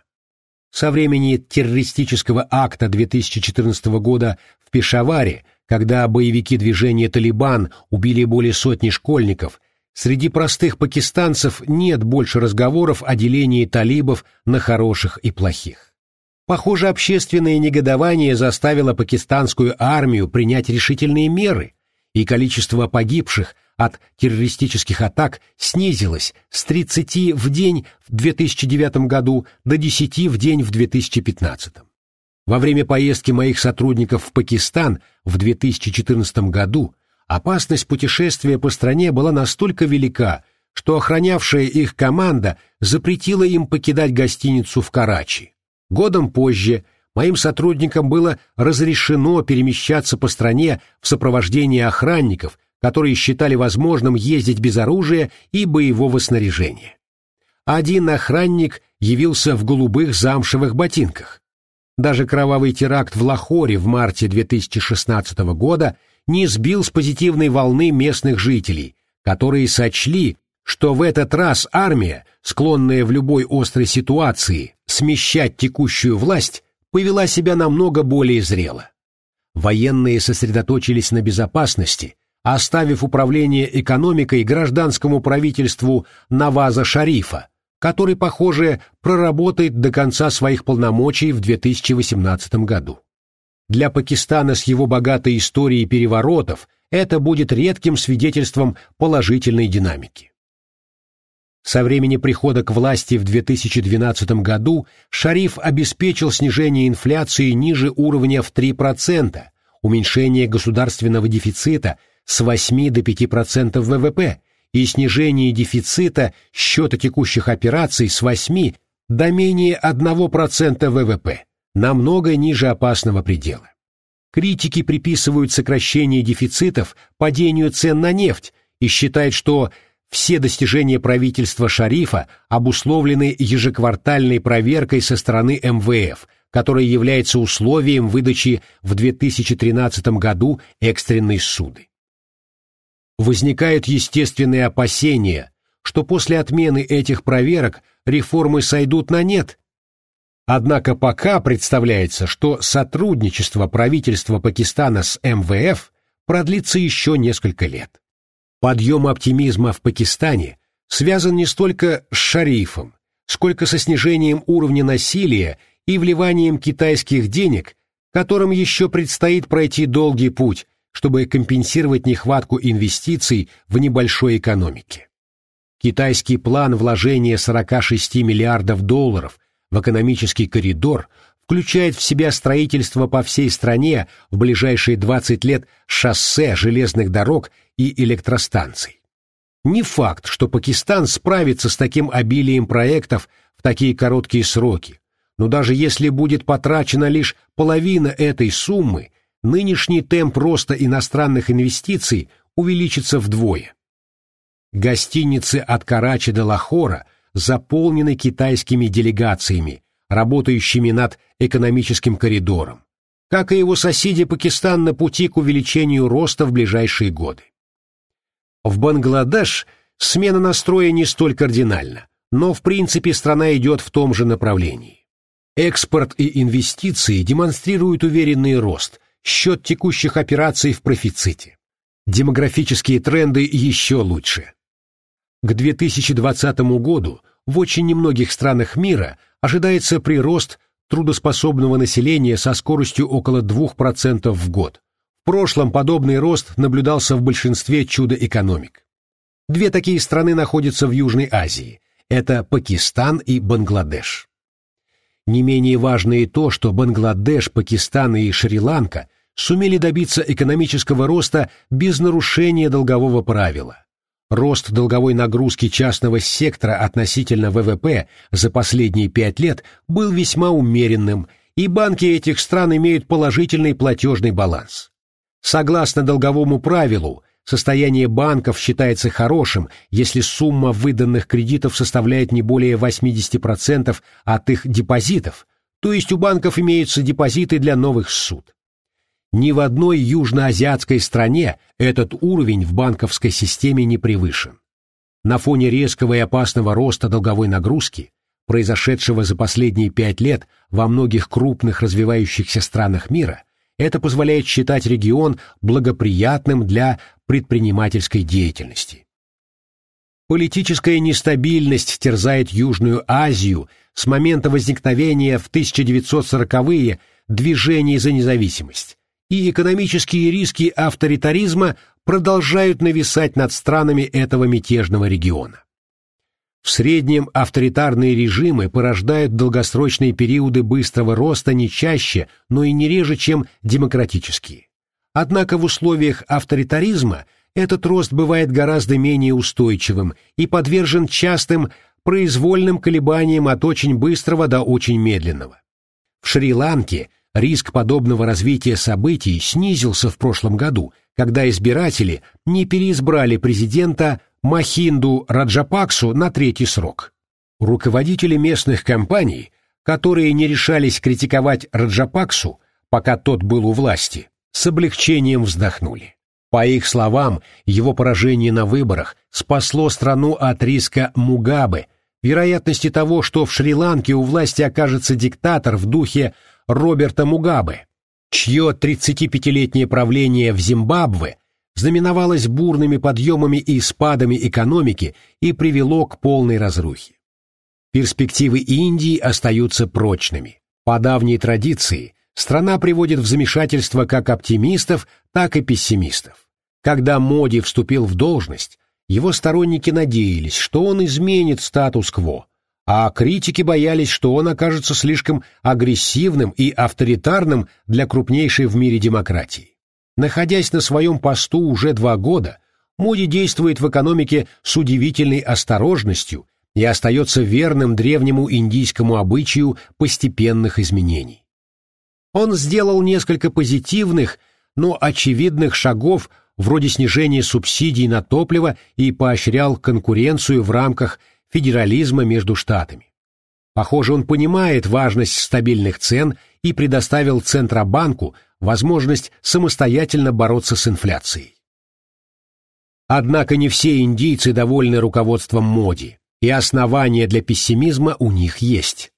Со времени террористического акта 2014 года в Пешаваре, когда боевики движения «Талибан» убили более сотни школьников, среди простых пакистанцев нет больше разговоров о делении талибов на хороших и плохих. Похоже, общественное негодование заставило пакистанскую армию принять решительные меры, и количество погибших от террористических атак снизилось с 30 в день в 2009 году до 10 в день в 2015. Во время поездки моих сотрудников в Пакистан в 2014 году опасность путешествия по стране была настолько велика, что охранявшая их команда запретила им покидать гостиницу в Карачи. Годом позже моим сотрудникам было разрешено перемещаться по стране в сопровождении охранников, которые считали возможным ездить без оружия и боевого снаряжения. Один охранник явился в голубых замшевых ботинках. Даже кровавый теракт в Лахоре в марте 2016 года не сбил с позитивной волны местных жителей, которые сочли, что в этот раз армия, склонная в любой острой ситуации смещать текущую власть, повела себя намного более зрело. Военные сосредоточились на безопасности, оставив управление экономикой гражданскому правительству Наваза Шарифа, который, похоже, проработает до конца своих полномочий в 2018 году. Для Пакистана с его богатой историей переворотов это будет редким свидетельством положительной динамики. Со времени прихода к власти в 2012 году Шариф обеспечил снижение инфляции ниже уровня в 3%, уменьшение государственного дефицита с 8 до 5% ВВП и снижение дефицита счета текущих операций с 8 до менее 1% ВВП, намного ниже опасного предела. Критики приписывают сокращение дефицитов падению цен на нефть и считают, что все достижения правительства Шарифа обусловлены ежеквартальной проверкой со стороны МВФ, которая является условием выдачи в 2013 году экстренной суды. Возникают естественные опасения, что после отмены этих проверок реформы сойдут на нет. Однако пока представляется, что сотрудничество правительства Пакистана с МВФ продлится еще несколько лет. Подъем оптимизма в Пакистане связан не столько с шарифом, сколько со снижением уровня насилия и вливанием китайских денег, которым еще предстоит пройти долгий путь, чтобы компенсировать нехватку инвестиций в небольшой экономике. Китайский план вложения 46 миллиардов долларов в экономический коридор включает в себя строительство по всей стране в ближайшие 20 лет шоссе, железных дорог и электростанций. Не факт, что Пакистан справится с таким обилием проектов в такие короткие сроки, но даже если будет потрачена лишь половина этой суммы, нынешний темп роста иностранных инвестиций увеличится вдвое. Гостиницы от Карачи до Лахора заполнены китайскими делегациями, работающими над экономическим коридором, как и его соседи Пакистан на пути к увеличению роста в ближайшие годы. В Бангладеш смена настроя не столь кардинальна, но в принципе страна идет в том же направлении. Экспорт и инвестиции демонстрируют уверенный рост, счет текущих операций в профиците. Демографические тренды еще лучше. К 2020 году в очень немногих странах мира ожидается прирост трудоспособного населения со скоростью около 2% в год, в прошлом подобный рост наблюдался в большинстве чудо-экономик. Две такие страны находятся в Южной Азии. Это Пакистан и Бангладеш. Не менее важно и то, что Бангладеш, Пакистан и Шри-Ланка сумели добиться экономического роста без нарушения долгового правила. Рост долговой нагрузки частного сектора относительно ВВП за последние пять лет был весьма умеренным, и банки этих стран имеют положительный платежный баланс. Согласно долговому правилу, состояние банков считается хорошим, если сумма выданных кредитов составляет не более 80% от их депозитов, то есть у банков имеются депозиты для новых суд. Ни в одной южноазиатской стране этот уровень в банковской системе не превышен. На фоне резкого и опасного роста долговой нагрузки, произошедшего за последние пять лет во многих крупных развивающихся странах мира, это позволяет считать регион благоприятным для предпринимательской деятельности. Политическая нестабильность терзает Южную Азию с момента возникновения в 1940-е движений за независимость, и экономические риски авторитаризма продолжают нависать над странами этого мятежного региона. В среднем авторитарные режимы порождают долгосрочные периоды быстрого роста не чаще, но и не реже, чем демократические. Однако в условиях авторитаризма этот рост бывает гораздо менее устойчивым и подвержен частым произвольным колебаниям от очень быстрого до очень медленного. В Шри-Ланке риск подобного развития событий снизился в прошлом году, когда избиратели не переизбрали президента Махинду Раджапаксу на третий срок. Руководители местных компаний, которые не решались критиковать Раджапаксу, пока тот был у власти, с облегчением вздохнули. По их словам, его поражение на выборах спасло страну от риска Мугабе, вероятности того, что в Шри-Ланке у власти окажется диктатор в духе Роберта Мугабе, чье 35-летнее правление в Зимбабве знаменовалось бурными подъемами и спадами экономики и привело к полной разрухе. Перспективы Индии остаются прочными. По давней традиции страна приводит в замешательство как оптимистов, так и пессимистов. Когда Моди вступил в должность, его сторонники надеялись, что он изменит статус-кво, а критики боялись, что он окажется слишком агрессивным и авторитарным для крупнейшей в мире демократии. Находясь на своем посту уже два года, Моди действует в экономике с удивительной осторожностью и остается верным древнему индийскому обычаю постепенных изменений. Он сделал несколько позитивных, но очевидных шагов вроде снижения субсидий на топливо и поощрял конкуренцию в рамках федерализма между штатами. Похоже, он понимает важность стабильных цен и предоставил Центробанку возможность самостоятельно бороться с инфляцией. Однако не все индийцы довольны руководством Моди, и основания для пессимизма у них есть.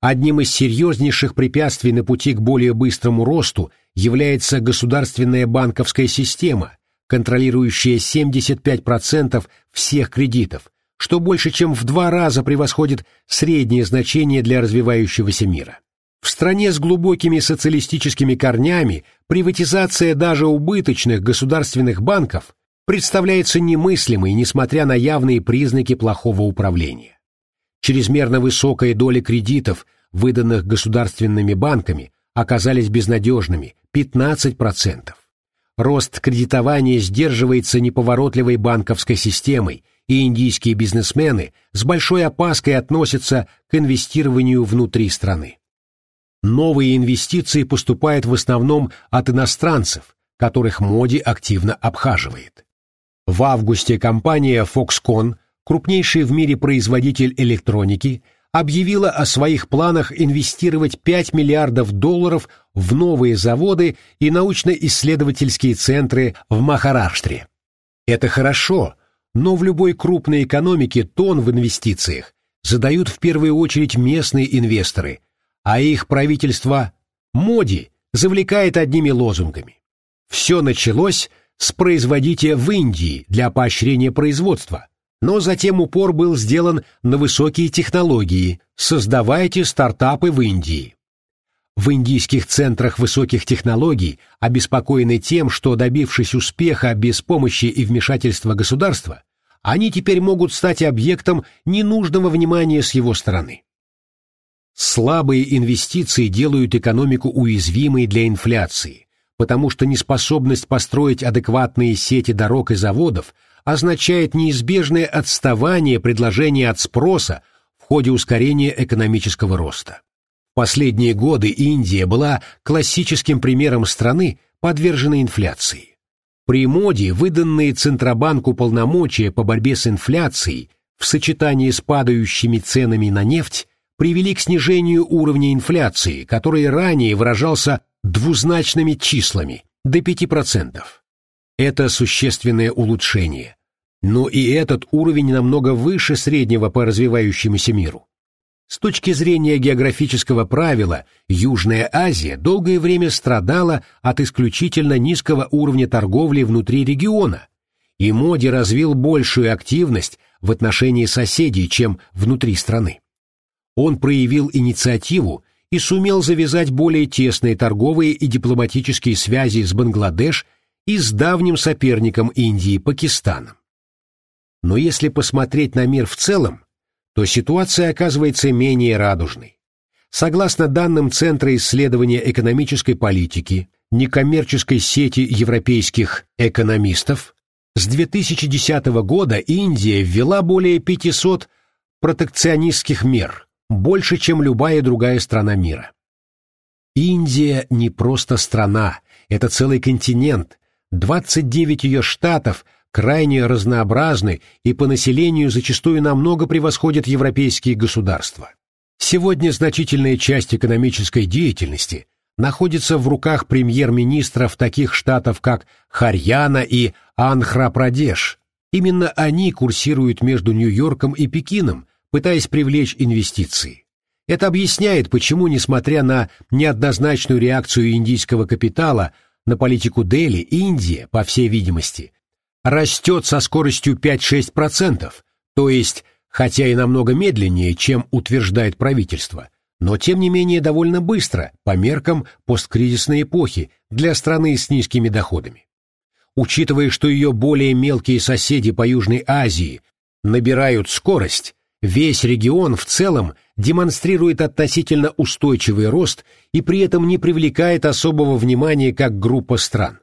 Одним из серьезнейших препятствий на пути к более быстрому росту является государственная банковская система, контролирующая 75% всех кредитов, что больше чем в два раза превосходит среднее значение для развивающегося мира. В стране с глубокими социалистическими корнями приватизация даже убыточных государственных банков представляется немыслимой, несмотря на явные признаки плохого управления. Чрезмерно высокая доля кредитов, выданных государственными банками, оказались безнадежными – 15%. Рост кредитования сдерживается неповоротливой банковской системой – и индийские бизнесмены с большой опаской относятся к инвестированию внутри страны. Новые инвестиции поступают в основном от иностранцев, которых Моди активно обхаживает. В августе компания Foxconn, крупнейший в мире производитель электроники, объявила о своих планах инвестировать 5 миллиардов долларов в новые заводы и научно-исследовательские центры в Махараштре. Это хорошо, но в любой крупной экономике тон в инвестициях задают в первую очередь местные инвесторы, а их правительство моди завлекает одними лозунгами. Все началось с производителя в Индии для поощрения производства, но затем упор был сделан на высокие технологии, создавайте стартапы в Индии. В индийских центрах высоких технологий обеспокоены тем, что, добившись успеха без помощи и вмешательства государства, они теперь могут стать объектом ненужного внимания с его стороны. Слабые инвестиции делают экономику уязвимой для инфляции, потому что неспособность построить адекватные сети дорог и заводов означает неизбежное отставание предложения от спроса в ходе ускорения экономического роста. Последние годы Индия была классическим примером страны, подверженной инфляции. При моде выданные Центробанку полномочия по борьбе с инфляцией в сочетании с падающими ценами на нефть привели к снижению уровня инфляции, который ранее выражался двузначными числами, до 5%. Это существенное улучшение. Но и этот уровень намного выше среднего по развивающемуся миру. С точки зрения географического правила, Южная Азия долгое время страдала от исключительно низкого уровня торговли внутри региона, и Моди развил большую активность в отношении соседей, чем внутри страны. Он проявил инициативу и сумел завязать более тесные торговые и дипломатические связи с Бангладеш и с давним соперником Индии Пакистаном. Но если посмотреть на мир в целом, то ситуация оказывается менее радужной. Согласно данным Центра исследования экономической политики, некоммерческой сети европейских экономистов, с 2010 года Индия ввела более 500 протекционистских мер, больше, чем любая другая страна мира. Индия не просто страна, это целый континент, 29 ее штатов крайне разнообразны и по населению зачастую намного превосходят европейские государства. Сегодня значительная часть экономической деятельности находится в руках премьер-министров таких штатов, как Харьяна и Анхра-Прадеш. Именно они курсируют между Нью-Йорком и Пекином, пытаясь привлечь инвестиции. Это объясняет, почему, несмотря на неоднозначную реакцию индийского капитала на политику Дели, Индия, по всей видимости, растет со скоростью 5-6%, то есть, хотя и намного медленнее, чем утверждает правительство, но тем не менее довольно быстро по меркам посткризисной эпохи для страны с низкими доходами. Учитывая, что ее более мелкие соседи по Южной Азии набирают скорость, Весь регион в целом демонстрирует относительно устойчивый рост и при этом не привлекает особого внимания как группа стран.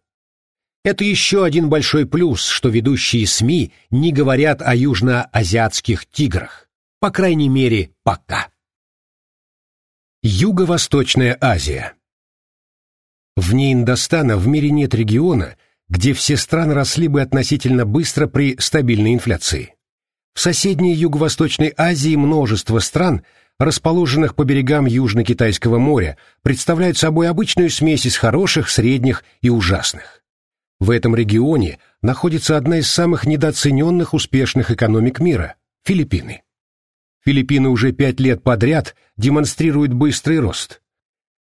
Это еще один большой плюс, что ведущие СМИ не говорят о южноазиатских тиграх. По крайней мере, пока. Юго-Восточная Азия Вне Индостана в мире нет региона, где все страны росли бы относительно быстро при стабильной инфляции. В соседней Юго-Восточной Азии множество стран, расположенных по берегам Южно-Китайского моря, представляют собой обычную смесь из хороших, средних и ужасных. В этом регионе находится одна из самых недооцененных успешных экономик мира – Филиппины. Филиппины уже пять лет подряд демонстрируют быстрый рост.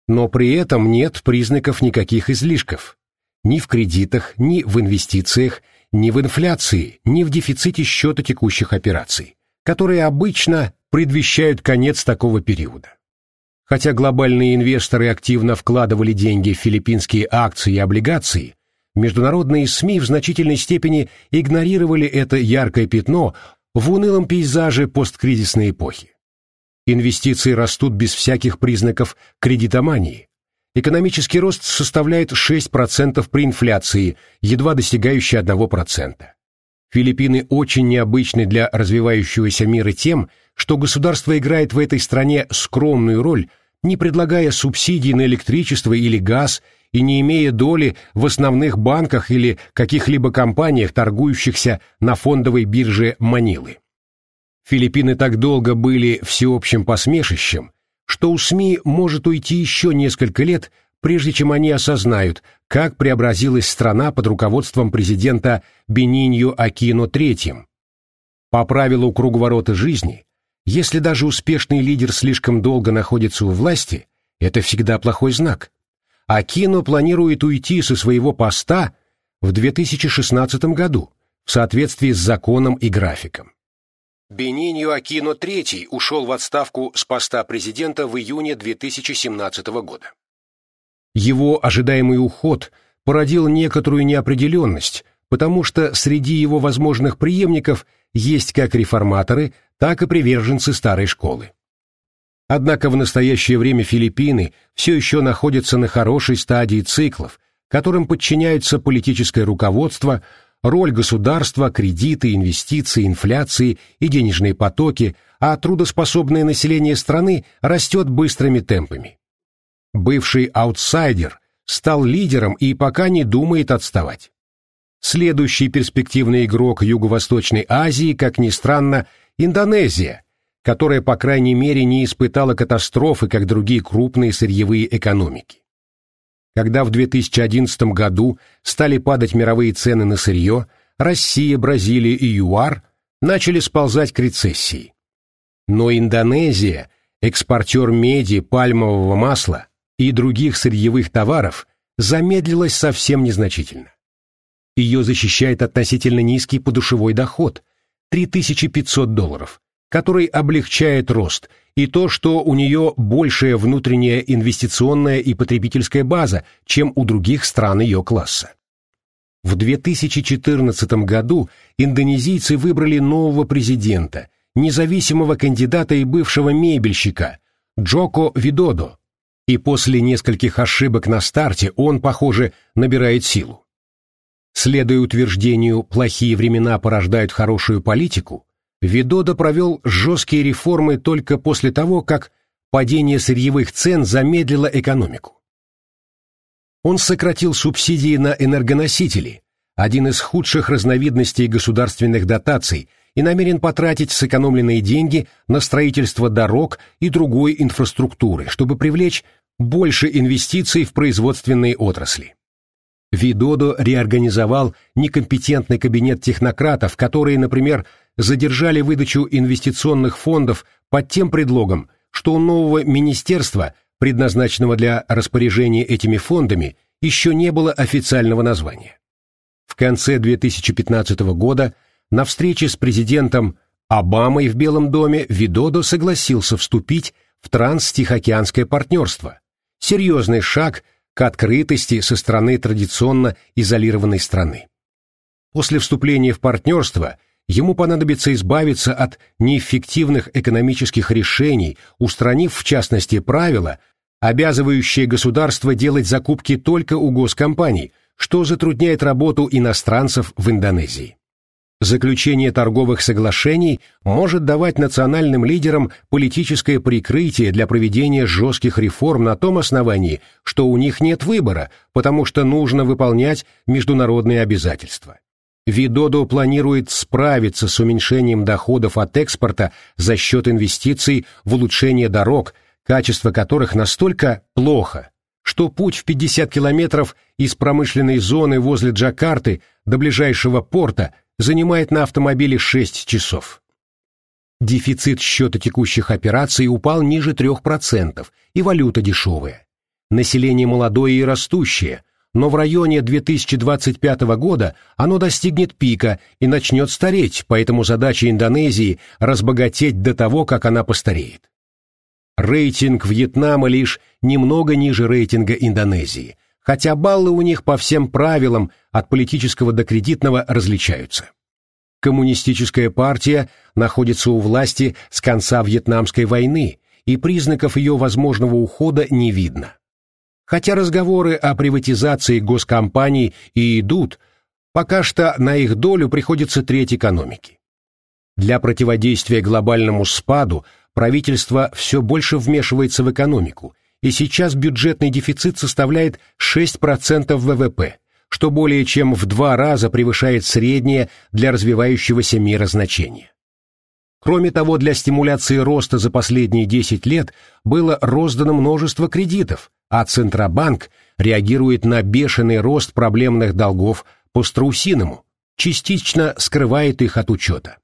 Но при этом нет признаков никаких излишков. Ни в кредитах, ни в инвестициях – ни в инфляции, ни в дефиците счета текущих операций, которые обычно предвещают конец такого периода. Хотя глобальные инвесторы активно вкладывали деньги в филиппинские акции и облигации, международные СМИ в значительной степени игнорировали это яркое пятно в унылом пейзаже посткризисной эпохи. Инвестиции растут без всяких признаков кредитомании, Экономический рост составляет 6% при инфляции, едва достигающей 1%. Филиппины очень необычны для развивающегося мира тем, что государство играет в этой стране скромную роль, не предлагая субсидий на электричество или газ и не имея доли в основных банках или каких-либо компаниях, торгующихся на фондовой бирже Манилы. Филиппины так долго были всеобщим посмешищем, что у СМИ может уйти еще несколько лет, прежде чем они осознают, как преобразилась страна под руководством президента Бенинью Акино III. По правилу круговорота жизни, если даже успешный лидер слишком долго находится у власти, это всегда плохой знак. Акино планирует уйти со своего поста в 2016 году в соответствии с законом и графиком. Бениньо Акино III ушел в отставку с поста президента в июне 2017 года. Его ожидаемый уход породил некоторую неопределенность, потому что среди его возможных преемников есть как реформаторы, так и приверженцы старой школы. Однако в настоящее время Филиппины все еще находятся на хорошей стадии циклов, которым подчиняются политическое руководство, роль государства, кредиты, инвестиции, инфляции и денежные потоки, а трудоспособное население страны растет быстрыми темпами. Бывший аутсайдер стал лидером и пока не думает отставать. Следующий перспективный игрок Юго-Восточной Азии, как ни странно, Индонезия, которая, по крайней мере, не испытала катастрофы, как другие крупные сырьевые экономики. Когда в 2011 году стали падать мировые цены на сырье, Россия, Бразилия и ЮАР начали сползать к рецессии. Но Индонезия, экспортер меди, пальмового масла и других сырьевых товаров, замедлилась совсем незначительно. Ее защищает относительно низкий подушевой доход – 3500 долларов, который облегчает рост, и то, что у нее большая внутренняя инвестиционная и потребительская база, чем у других стран ее класса. В 2014 году индонезийцы выбрали нового президента, независимого кандидата и бывшего мебельщика Джоко Видодо, и после нескольких ошибок на старте он, похоже, набирает силу. Следуя утверждению «плохие времена порождают хорошую политику», Видода провел жесткие реформы только после того, как падение сырьевых цен замедлило экономику. Он сократил субсидии на энергоносители, один из худших разновидностей государственных дотаций, и намерен потратить сэкономленные деньги на строительство дорог и другой инфраструктуры, чтобы привлечь больше инвестиций в производственные отрасли. Видодо реорганизовал некомпетентный кабинет технократов, которые, например, задержали выдачу инвестиционных фондов под тем предлогом, что у нового министерства, предназначенного для распоряжения этими фондами, еще не было официального названия. В конце 2015 года на встрече с президентом Обамой в Белом доме Видодо согласился вступить в транс-тихоокеанское партнерство. Серьезный шаг – к открытости со стороны традиционно изолированной страны. После вступления в партнерство ему понадобится избавиться от неэффективных экономических решений, устранив в частности правила, обязывающие государство делать закупки только у госкомпаний, что затрудняет работу иностранцев в Индонезии. Заключение торговых соглашений может давать национальным лидерам политическое прикрытие для проведения жестких реформ на том основании, что у них нет выбора, потому что нужно выполнять международные обязательства. Видодо планирует справиться с уменьшением доходов от экспорта за счет инвестиций в улучшение дорог, качество которых настолько плохо, что путь в 50 километров из промышленной зоны возле Джакарты до ближайшего порта – занимает на автомобиле 6 часов. Дефицит счета текущих операций упал ниже 3%, и валюта дешевая. Население молодое и растущее, но в районе 2025 года оно достигнет пика и начнет стареть, поэтому задача Индонезии – разбогатеть до того, как она постареет. Рейтинг Вьетнама лишь немного ниже рейтинга Индонезии – хотя баллы у них по всем правилам от политического до кредитного различаются. Коммунистическая партия находится у власти с конца Вьетнамской войны, и признаков ее возможного ухода не видно. Хотя разговоры о приватизации госкомпаний и идут, пока что на их долю приходится треть экономики. Для противодействия глобальному спаду правительство все больше вмешивается в экономику – и сейчас бюджетный дефицит составляет 6% ВВП, что более чем в два раза превышает среднее для развивающегося мира значение. Кроме того, для стимуляции роста за последние 10 лет было роздано множество кредитов, а Центробанк реагирует на бешеный рост проблемных долгов по страусиному, частично скрывает их от учета.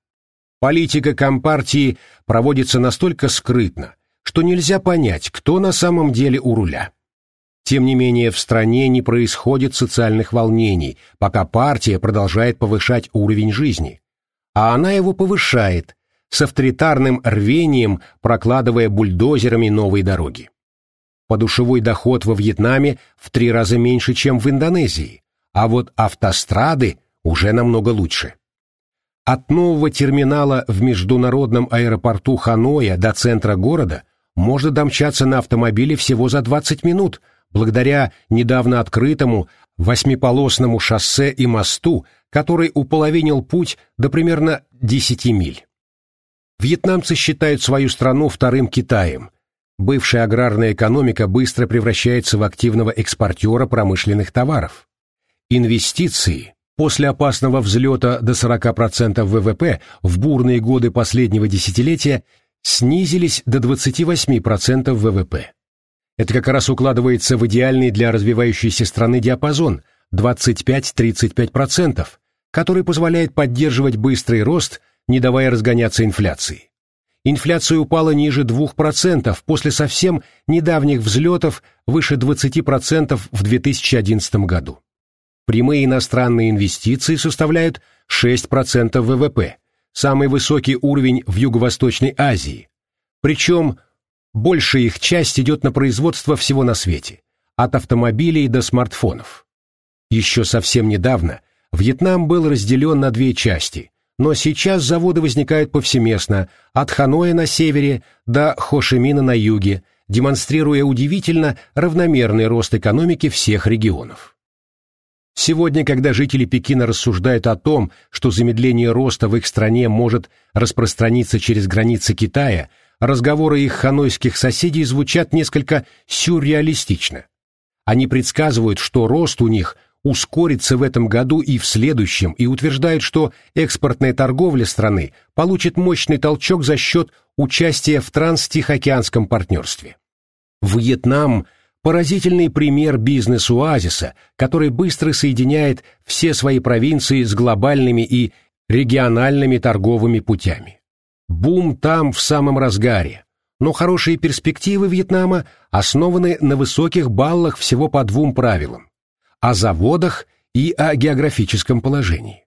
Политика Компартии проводится настолько скрытно, что нельзя понять, кто на самом деле у руля. Тем не менее, в стране не происходит социальных волнений, пока партия продолжает повышать уровень жизни. А она его повышает, с авторитарным рвением прокладывая бульдозерами новые дороги. Подушевой доход во Вьетнаме в три раза меньше, чем в Индонезии, а вот автострады уже намного лучше. От нового терминала в международном аэропорту Ханоя до центра города можно домчаться на автомобиле всего за 20 минут, благодаря недавно открытому восьмиполосному шоссе и мосту, который уполовинил путь до примерно 10 миль. Вьетнамцы считают свою страну вторым Китаем. Бывшая аграрная экономика быстро превращается в активного экспортера промышленных товаров. Инвестиции после опасного взлета до 40% ВВП в бурные годы последнего десятилетия снизились до 28% ВВП. Это как раз укладывается в идеальный для развивающейся страны диапазон 25-35%, который позволяет поддерживать быстрый рост, не давая разгоняться инфляции. Инфляция упала ниже 2% после совсем недавних взлетов выше 20% в 2011 году. Прямые иностранные инвестиции составляют 6% ВВП, самый высокий уровень в Юго-Восточной Азии. Причем большая их часть идет на производство всего на свете, от автомобилей до смартфонов. Еще совсем недавно Вьетнам был разделен на две части, но сейчас заводы возникают повсеместно, от Ханоя на севере до Хошимина на юге, демонстрируя удивительно равномерный рост экономики всех регионов. Сегодня, когда жители Пекина рассуждают о том, что замедление роста в их стране может распространиться через границы Китая, разговоры их ханойских соседей звучат несколько сюрреалистично. Они предсказывают, что рост у них ускорится в этом году и в следующем, и утверждают, что экспортная торговля страны получит мощный толчок за счет участия в транстихоокеанском партнерстве. Вьетнам – Поразительный пример бизнес-оазиса, который быстро соединяет все свои провинции с глобальными и региональными торговыми путями. Бум там в самом разгаре, но хорошие перспективы Вьетнама основаны на высоких баллах всего по двум правилам – о заводах и о географическом положении.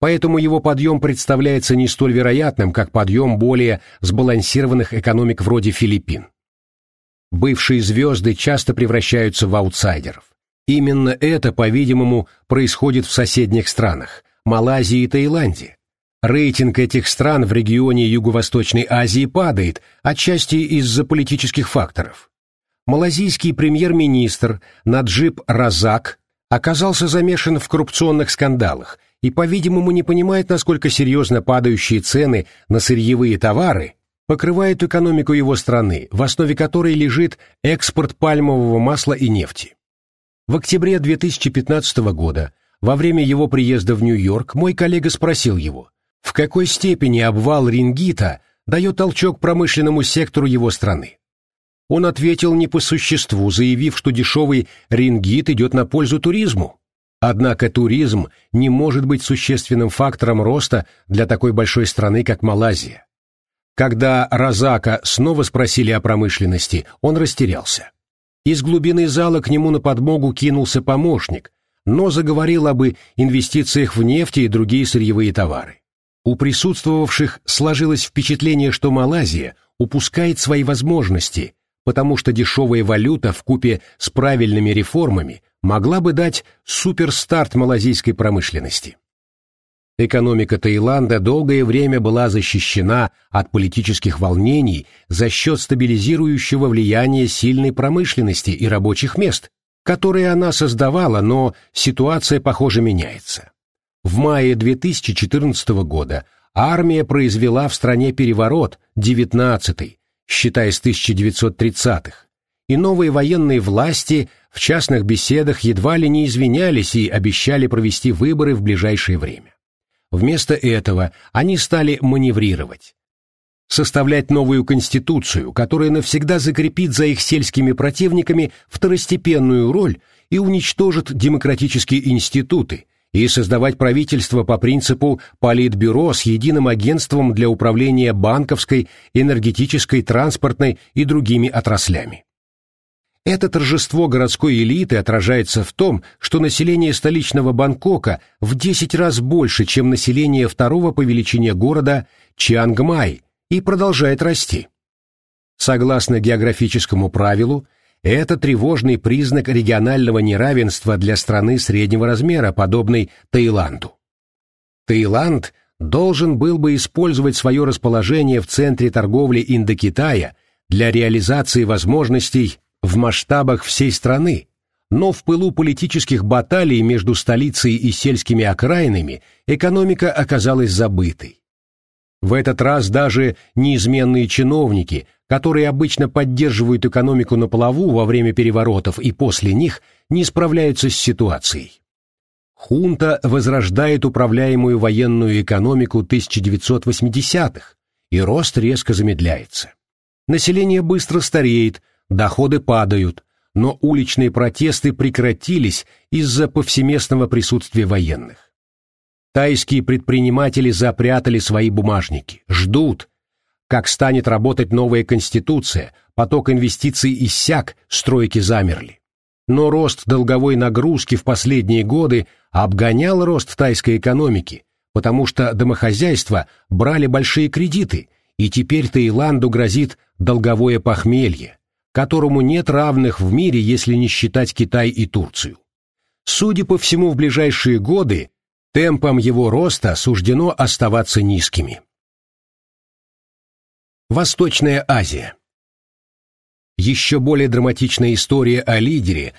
Поэтому его подъем представляется не столь вероятным, как подъем более сбалансированных экономик вроде Филиппин. Бывшие звезды часто превращаются в аутсайдеров. Именно это, по-видимому, происходит в соседних странах – Малайзии и Таиланде. Рейтинг этих стран в регионе Юго-Восточной Азии падает, отчасти из-за политических факторов. Малазийский премьер-министр Наджиб Разак оказался замешан в коррупционных скандалах и, по-видимому, не понимает, насколько серьезно падающие цены на сырьевые товары покрывает экономику его страны, в основе которой лежит экспорт пальмового масла и нефти. В октябре 2015 года, во время его приезда в Нью-Йорк, мой коллега спросил его, в какой степени обвал рингита дает толчок промышленному сектору его страны. Он ответил не по существу, заявив, что дешевый рингит идет на пользу туризму. Однако туризм не может быть существенным фактором роста для такой большой страны, как Малайзия. Когда Розака снова спросили о промышленности, он растерялся. Из глубины зала к нему на подмогу кинулся помощник, но заговорил об инвестициях в нефть и другие сырьевые товары. У присутствовавших сложилось впечатление, что Малайзия упускает свои возможности, потому что дешевая валюта в купе с правильными реформами могла бы дать суперстарт малазийской промышленности. Экономика Таиланда долгое время была защищена от политических волнений за счет стабилизирующего влияния сильной промышленности и рабочих мест, которые она создавала, но ситуация, похоже, меняется. В мае 2014 года армия произвела в стране переворот, 19-й, считая с 1930-х, и новые военные власти в частных беседах едва ли не извинялись и обещали провести выборы в ближайшее время. Вместо этого они стали маневрировать. Составлять новую конституцию, которая навсегда закрепит за их сельскими противниками второстепенную роль и уничтожит демократические институты, и создавать правительство по принципу политбюро с единым агентством для управления банковской, энергетической, транспортной и другими отраслями. Это торжество городской элиты отражается в том, что население столичного Бангкока в 10 раз больше, чем население второго по величине города Чангмай, и продолжает расти. Согласно географическому правилу, это тревожный признак регионального неравенства для страны среднего размера, подобной Таиланду. Таиланд должен был бы использовать свое расположение в центре торговли Индокитая для реализации возможностей в масштабах всей страны, но в пылу политических баталий между столицей и сельскими окраинами экономика оказалась забытой. В этот раз даже неизменные чиновники, которые обычно поддерживают экономику на плаву во время переворотов и после них, не справляются с ситуацией. Хунта возрождает управляемую военную экономику 1980-х, и рост резко замедляется. Население быстро стареет, доходы падают, но уличные протесты прекратились из-за повсеместного присутствия военных. Тайские предприниматели запрятали свои бумажники, ждут. Как станет работать новая конституция, поток инвестиций иссяк, стройки замерли. Но рост долговой нагрузки в последние годы обгонял рост тайской экономики, потому что домохозяйства брали большие кредиты, и теперь Таиланду грозит долговое похмелье, которому нет равных в мире, если не считать Китай и Турцию. Судя по всему, в ближайшие годы темпам его роста суждено оставаться низкими. Восточная Азия Еще более драматичная история о лидере,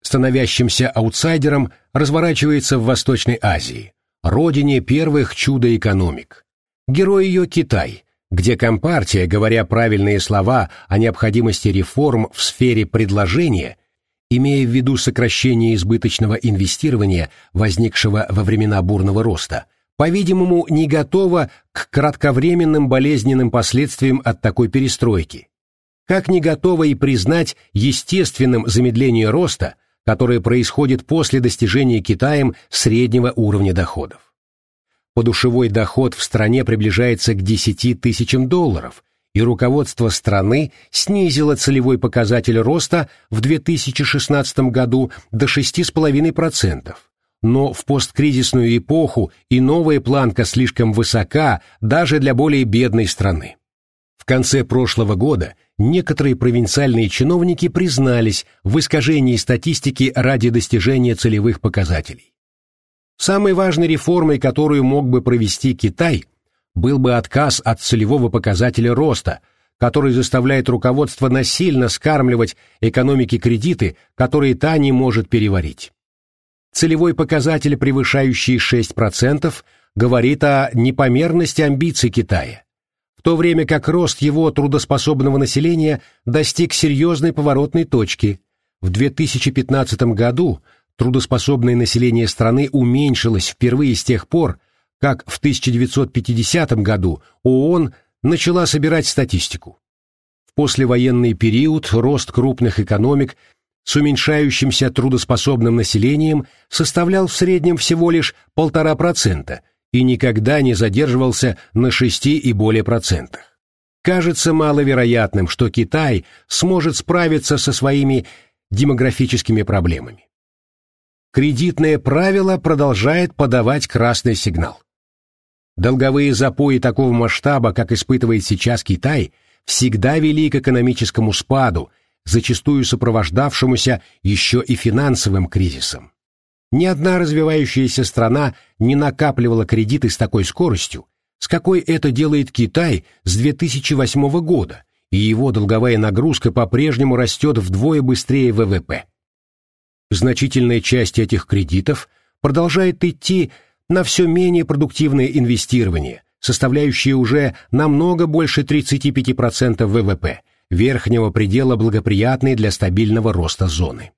становящемся аутсайдером, разворачивается в Восточной Азии, родине первых чудо-экономик. Герой ее Китай, где Компартия, говоря правильные слова о необходимости реформ в сфере предложения, имея в виду сокращение избыточного инвестирования, возникшего во времена бурного роста, по-видимому, не готова к кратковременным болезненным последствиям от такой перестройки, как не готова и признать естественным замедление роста, которое происходит после достижения Китаем среднего уровня доходов. Подушевой доход в стране приближается к 10 тысячам долларов, и руководство страны снизило целевой показатель роста в 2016 году до 6,5%. Но в посткризисную эпоху и новая планка слишком высока даже для более бедной страны. В конце прошлого года некоторые провинциальные чиновники признались в искажении статистики ради достижения целевых показателей. Самой важной реформой, которую мог бы провести Китай, был бы отказ от целевого показателя роста, который заставляет руководство насильно скармливать экономике кредиты, которые та не может переварить. Целевой показатель, превышающий 6%, говорит о непомерности амбиций Китая, в то время как рост его трудоспособного населения достиг серьезной поворотной точки. В 2015 году трудоспособное население страны уменьшилось впервые с тех пор, как в 1950 году ООН начала собирать статистику. В послевоенный период рост крупных экономик с уменьшающимся трудоспособным населением составлял в среднем всего лишь 1,5% и никогда не задерживался на 6 и более процентах. Кажется маловероятным, что Китай сможет справиться со своими демографическими проблемами кредитное правило продолжает подавать красный сигнал. Долговые запои такого масштаба, как испытывает сейчас Китай, всегда вели к экономическому спаду, зачастую сопровождавшемуся еще и финансовым кризисом. Ни одна развивающаяся страна не накапливала кредиты с такой скоростью, с какой это делает Китай с 2008 года, и его долговая нагрузка по-прежнему растет вдвое быстрее ВВП. Значительная часть этих кредитов продолжает идти на все менее продуктивное инвестирование, составляющее уже намного больше 35% ВВП, верхнего предела благоприятной для стабильного роста зоны.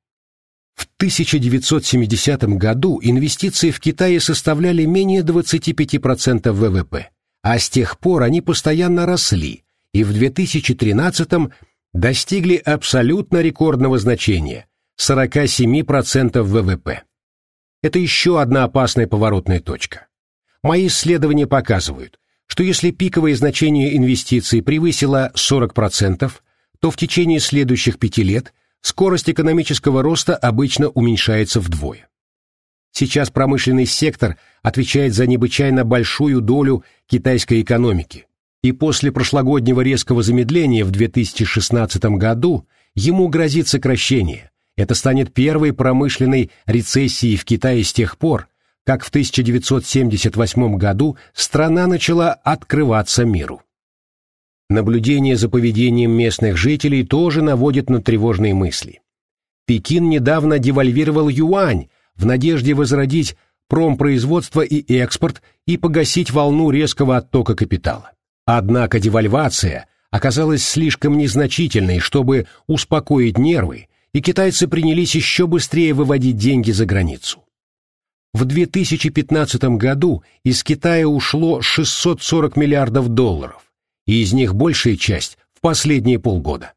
В 1970 году инвестиции в Китае составляли менее 25% ВВП, а с тех пор они постоянно росли и в 2013 достигли абсолютно рекордного значения 47% ВВП. Это еще одна опасная поворотная точка. Мои исследования показывают, что если пиковое значение инвестиций превысило 40%, то в течение следующих пяти лет скорость экономического роста обычно уменьшается вдвое. Сейчас промышленный сектор отвечает за необычайно большую долю китайской экономики, и после прошлогоднего резкого замедления в 2016 году ему грозит сокращение, это станет первой промышленной рецессией в Китае с тех пор, как в 1978 году страна начала открываться миру. Наблюдение за поведением местных жителей тоже наводит на тревожные мысли. Пекин недавно девальвировал юань в надежде возродить промпроизводство и экспорт и погасить волну резкого оттока капитала. Однако девальвация оказалась слишком незначительной, чтобы успокоить нервы, и китайцы принялись еще быстрее выводить деньги за границу. В 2015 году из Китая ушло 640 миллиардов долларов, и из них большая часть в последние полгода.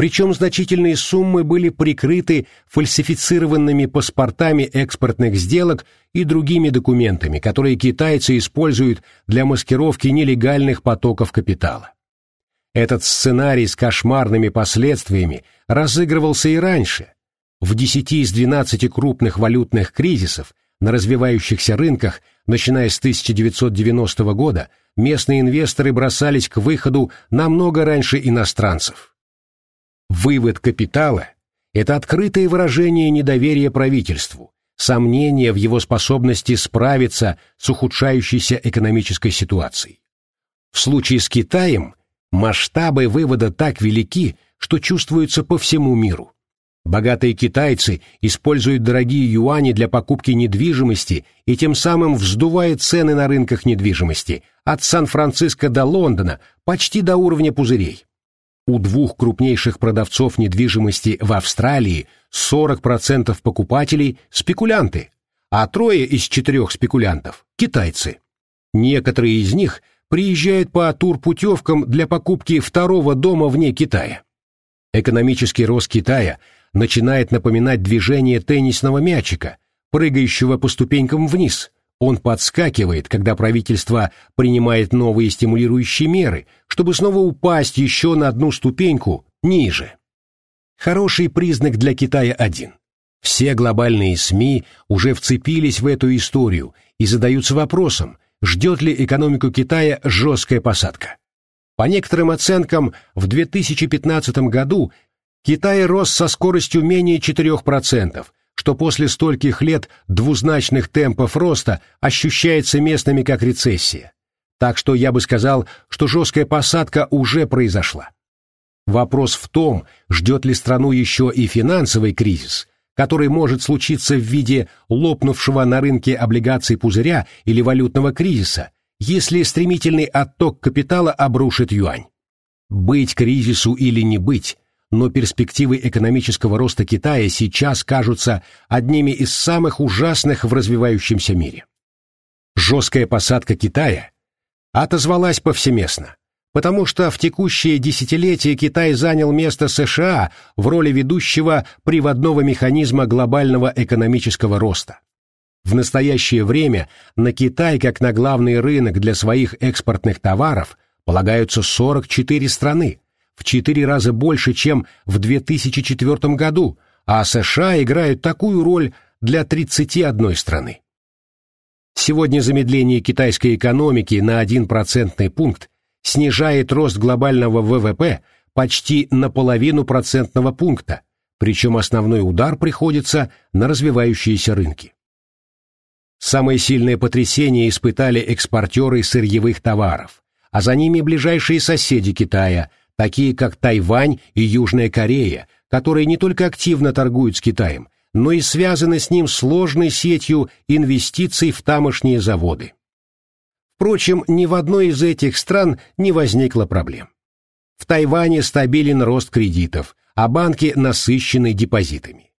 Причем значительные суммы были прикрыты фальсифицированными паспортами экспортных сделок и другими документами, которые китайцы используют для маскировки нелегальных потоков капитала. Этот сценарий с кошмарными последствиями разыгрывался и раньше. В 10 из 12 крупных валютных кризисов на развивающихся рынках, начиная с 1990 года, местные инвесторы бросались к выходу намного раньше иностранцев. Вывод капитала – это открытое выражение недоверия правительству, сомнение в его способности справиться с ухудшающейся экономической ситуацией. В случае с Китаем масштабы вывода так велики, что чувствуются по всему миру. Богатые китайцы используют дорогие юани для покупки недвижимости и тем самым вздувают цены на рынках недвижимости от Сан-Франциско до Лондона почти до уровня пузырей. У двух крупнейших продавцов недвижимости в Австралии 40% покупателей – спекулянты, а трое из четырех спекулянтов – китайцы. Некоторые из них приезжают по турпутевкам для покупки второго дома вне Китая. Экономический рост Китая начинает напоминать движение теннисного мячика, прыгающего по ступенькам вниз – он подскакивает, когда правительство принимает новые стимулирующие меры, чтобы снова упасть еще на одну ступеньку ниже. Хороший признак для Китая один. Все глобальные СМИ уже вцепились в эту историю и задаются вопросом, ждет ли экономику Китая жесткая посадка. По некоторым оценкам, в 2015 году Китай рос со скоростью менее 4%, что после стольких лет двузначных темпов роста ощущается местными как рецессия. Так что я бы сказал, что жесткая посадка уже произошла. Вопрос в том, ждет ли страну еще и финансовый кризис, который может случиться в виде лопнувшего на рынке облигаций пузыря или валютного кризиса, если стремительный отток капитала обрушит юань. Быть кризису или не быть, но перспективы экономического роста Китая сейчас кажутся одними из самых ужасных в развивающемся мире. Жесткая посадка Китая отозвалась повсеместно, потому что в текущее десятилетие Китай занял место США в роли ведущего приводного механизма глобального экономического роста. В настоящее время на Китай, как на главный рынок для своих экспортных товаров, полагаются 44 страны, в четыре раза больше, чем в 2004 году, а США играют такую роль для 31 страны. Сегодня замедление китайской экономики на 1% пункт снижает рост глобального ВВП почти на половину процентного пункта, причем основной удар приходится на развивающиеся рынки. Самое сильное потрясение испытали экспортеры сырьевых товаров, а за ними ближайшие соседи Китая – такие как Тайвань и Южная Корея, которые не только активно торгуют с Китаем, но и связаны с ним сложной сетью инвестиций в тамошние заводы. Впрочем, ни в одной из этих стран не возникло проблем. В Тайване стабилен рост кредитов, а банки насыщены депозитами.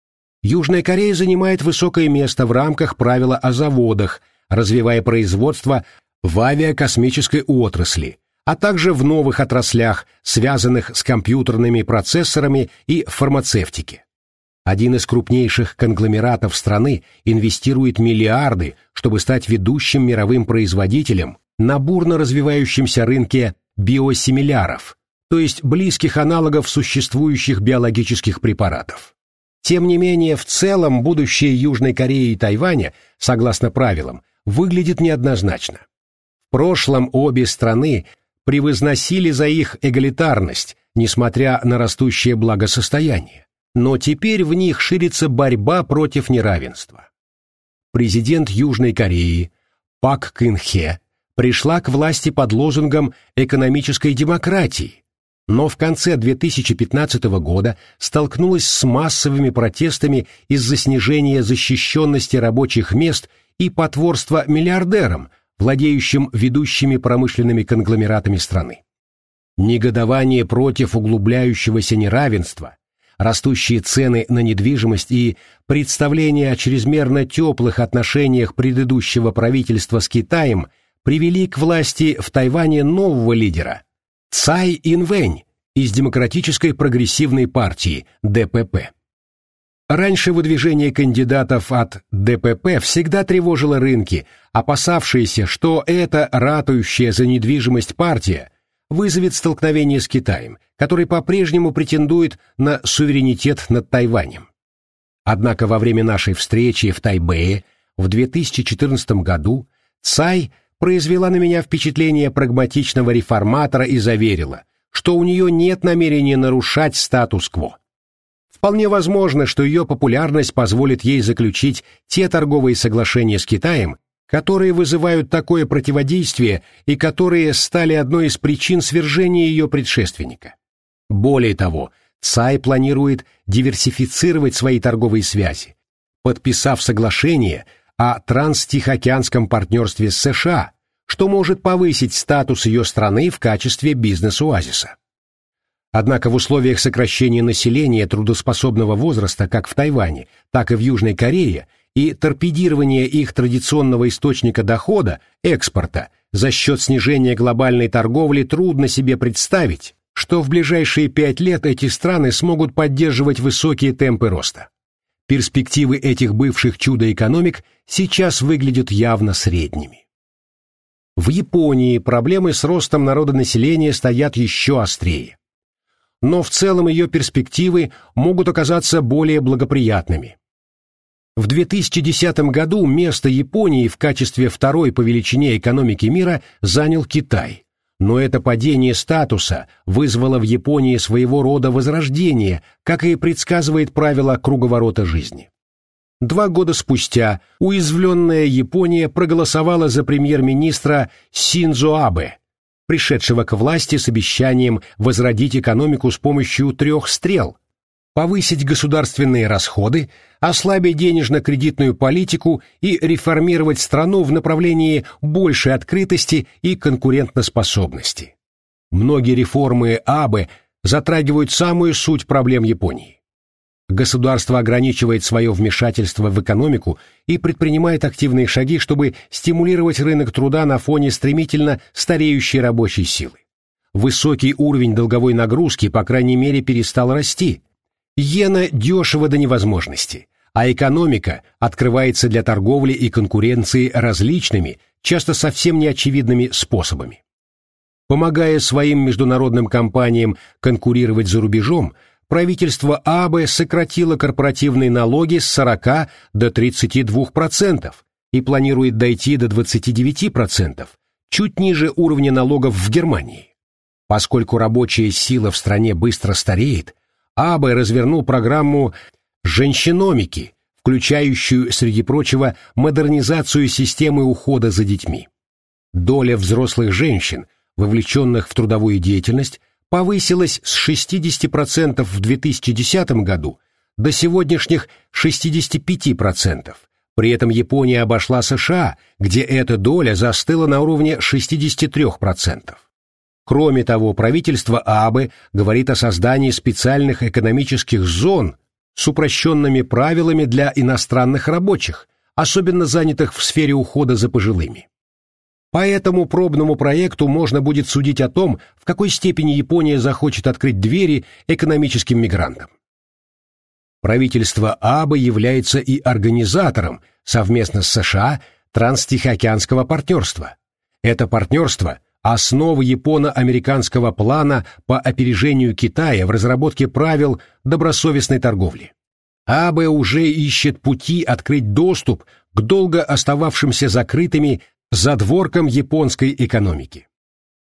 Южная Корея занимает высокое место в рамках правила о заводах, развивая производство в авиакосмической отрасли, а также в новых отраслях, связанных с компьютерными процессорами и фармацевтике. Один из крупнейших конгломератов страны инвестирует миллиарды, чтобы стать ведущим мировым производителем на бурно развивающемся рынке биосимиляров, то есть близких аналогов существующих биологических препаратов. Тем не менее, в целом будущее Южной Кореи и Тайваня, согласно правилам, выглядит неоднозначно. В прошлом обе страны превозносили за их эгалитарность, несмотря на растущее благосостояние. Но теперь в них ширится борьба против неравенства. Президент Южной Кореи Пак Кын Хе пришла к власти под лозунгом экономической демократии, но в конце 2015 года столкнулась с массовыми протестами из-за снижения защищенности рабочих мест и потворства миллиардерам, владеющим ведущими промышленными конгломератами страны. Негодование против углубляющегося неравенства, растущие цены на недвижимость и представление о чрезмерно теплых отношениях предыдущего правительства с Китаем привели к власти в Тайване нового лидера – Цай Инвэнь из Демократической прогрессивной партии ДПП. Раньше выдвижение кандидатов от ДПП всегда тревожило рынки, опасавшиеся, что эта ратующая за недвижимость партия вызовет столкновение с Китаем, который по-прежнему претендует на суверенитет над Тайванем. Однако во время нашей встречи в Тайбэе в 2014 году Цай произвела на меня впечатление прагматичного реформатора и заверила, что у нее нет намерения нарушать статус-кво. Вполне возможно, что ее популярность позволит ей заключить те торговые соглашения с Китаем, которые вызывают такое противодействие и которые стали одной из причин свержения ее предшественника. Более того, Цай планирует диверсифицировать свои торговые связи, подписав соглашение о транстихоокеанском партнерстве с США, что может повысить статус ее страны в качестве бизнес-оазиса. Однако в условиях сокращения населения трудоспособного возраста как в Тайване, так и в Южной Корее и торпедирования их традиционного источника дохода, экспорта, за счет снижения глобальной торговли трудно себе представить, что в ближайшие пять лет эти страны смогут поддерживать высокие темпы роста. Перспективы этих бывших чудо-экономик сейчас выглядят явно средними. В Японии проблемы с ростом народонаселения стоят еще острее. Но в целом ее перспективы могут оказаться более благоприятными. В 2010 году место Японии в качестве второй по величине экономики мира занял Китай. Но это падение статуса вызвало в Японии своего рода возрождение, как и предсказывает правило круговорота жизни. Два года спустя уязвленная Япония проголосовала за премьер-министра Синдзо Абе, пришедшего к власти с обещанием возродить экономику с помощью трех стрел, повысить государственные расходы, ослабить денежно-кредитную политику и реформировать страну в направлении большей открытости и конкурентоспособности. Многие реформы Абе затрагивают самую суть проблем Японии. Государство ограничивает свое вмешательство в экономику и предпринимает активные шаги, чтобы стимулировать рынок труда на фоне стремительно стареющей рабочей силы. Высокий уровень долговой нагрузки, по крайней мере, перестал расти. Иена дешево до невозможности, а экономика открывается для торговли и конкуренции различными, часто совсем неочевидными способами. Помогая своим международным компаниям конкурировать за рубежом, правительство АБ сократило корпоративные налоги с 40 до 32% и планирует дойти до 29%, чуть ниже уровня налогов в Германии. Поскольку рабочая сила в стране быстро стареет, АБ развернул программу «Женщиномики», включающую, среди прочего, модернизацию системы ухода за детьми. Доля взрослых женщин, вовлеченных в трудовую деятельность, повысилась с 60% в 2010 году до сегодняшних 65%. При этом Япония обошла США, где эта доля застыла на уровне 63%. Кроме того, правительство АБы говорит о создании специальных экономических зон с упрощенными правилами для иностранных рабочих, особенно занятых в сфере ухода за пожилыми. По этому пробному проекту можно будет судить о том, в какой степени Япония захочет открыть двери экономическим мигрантам. Правительство АБА является и организатором совместно с США Транстихоокеанского партнерства. Это партнерство – основа японо-американского плана по опережению Китая в разработке правил добросовестной торговли. АБ уже ищет пути открыть доступ к долго остававшимся закрытыми задворкам японской экономики.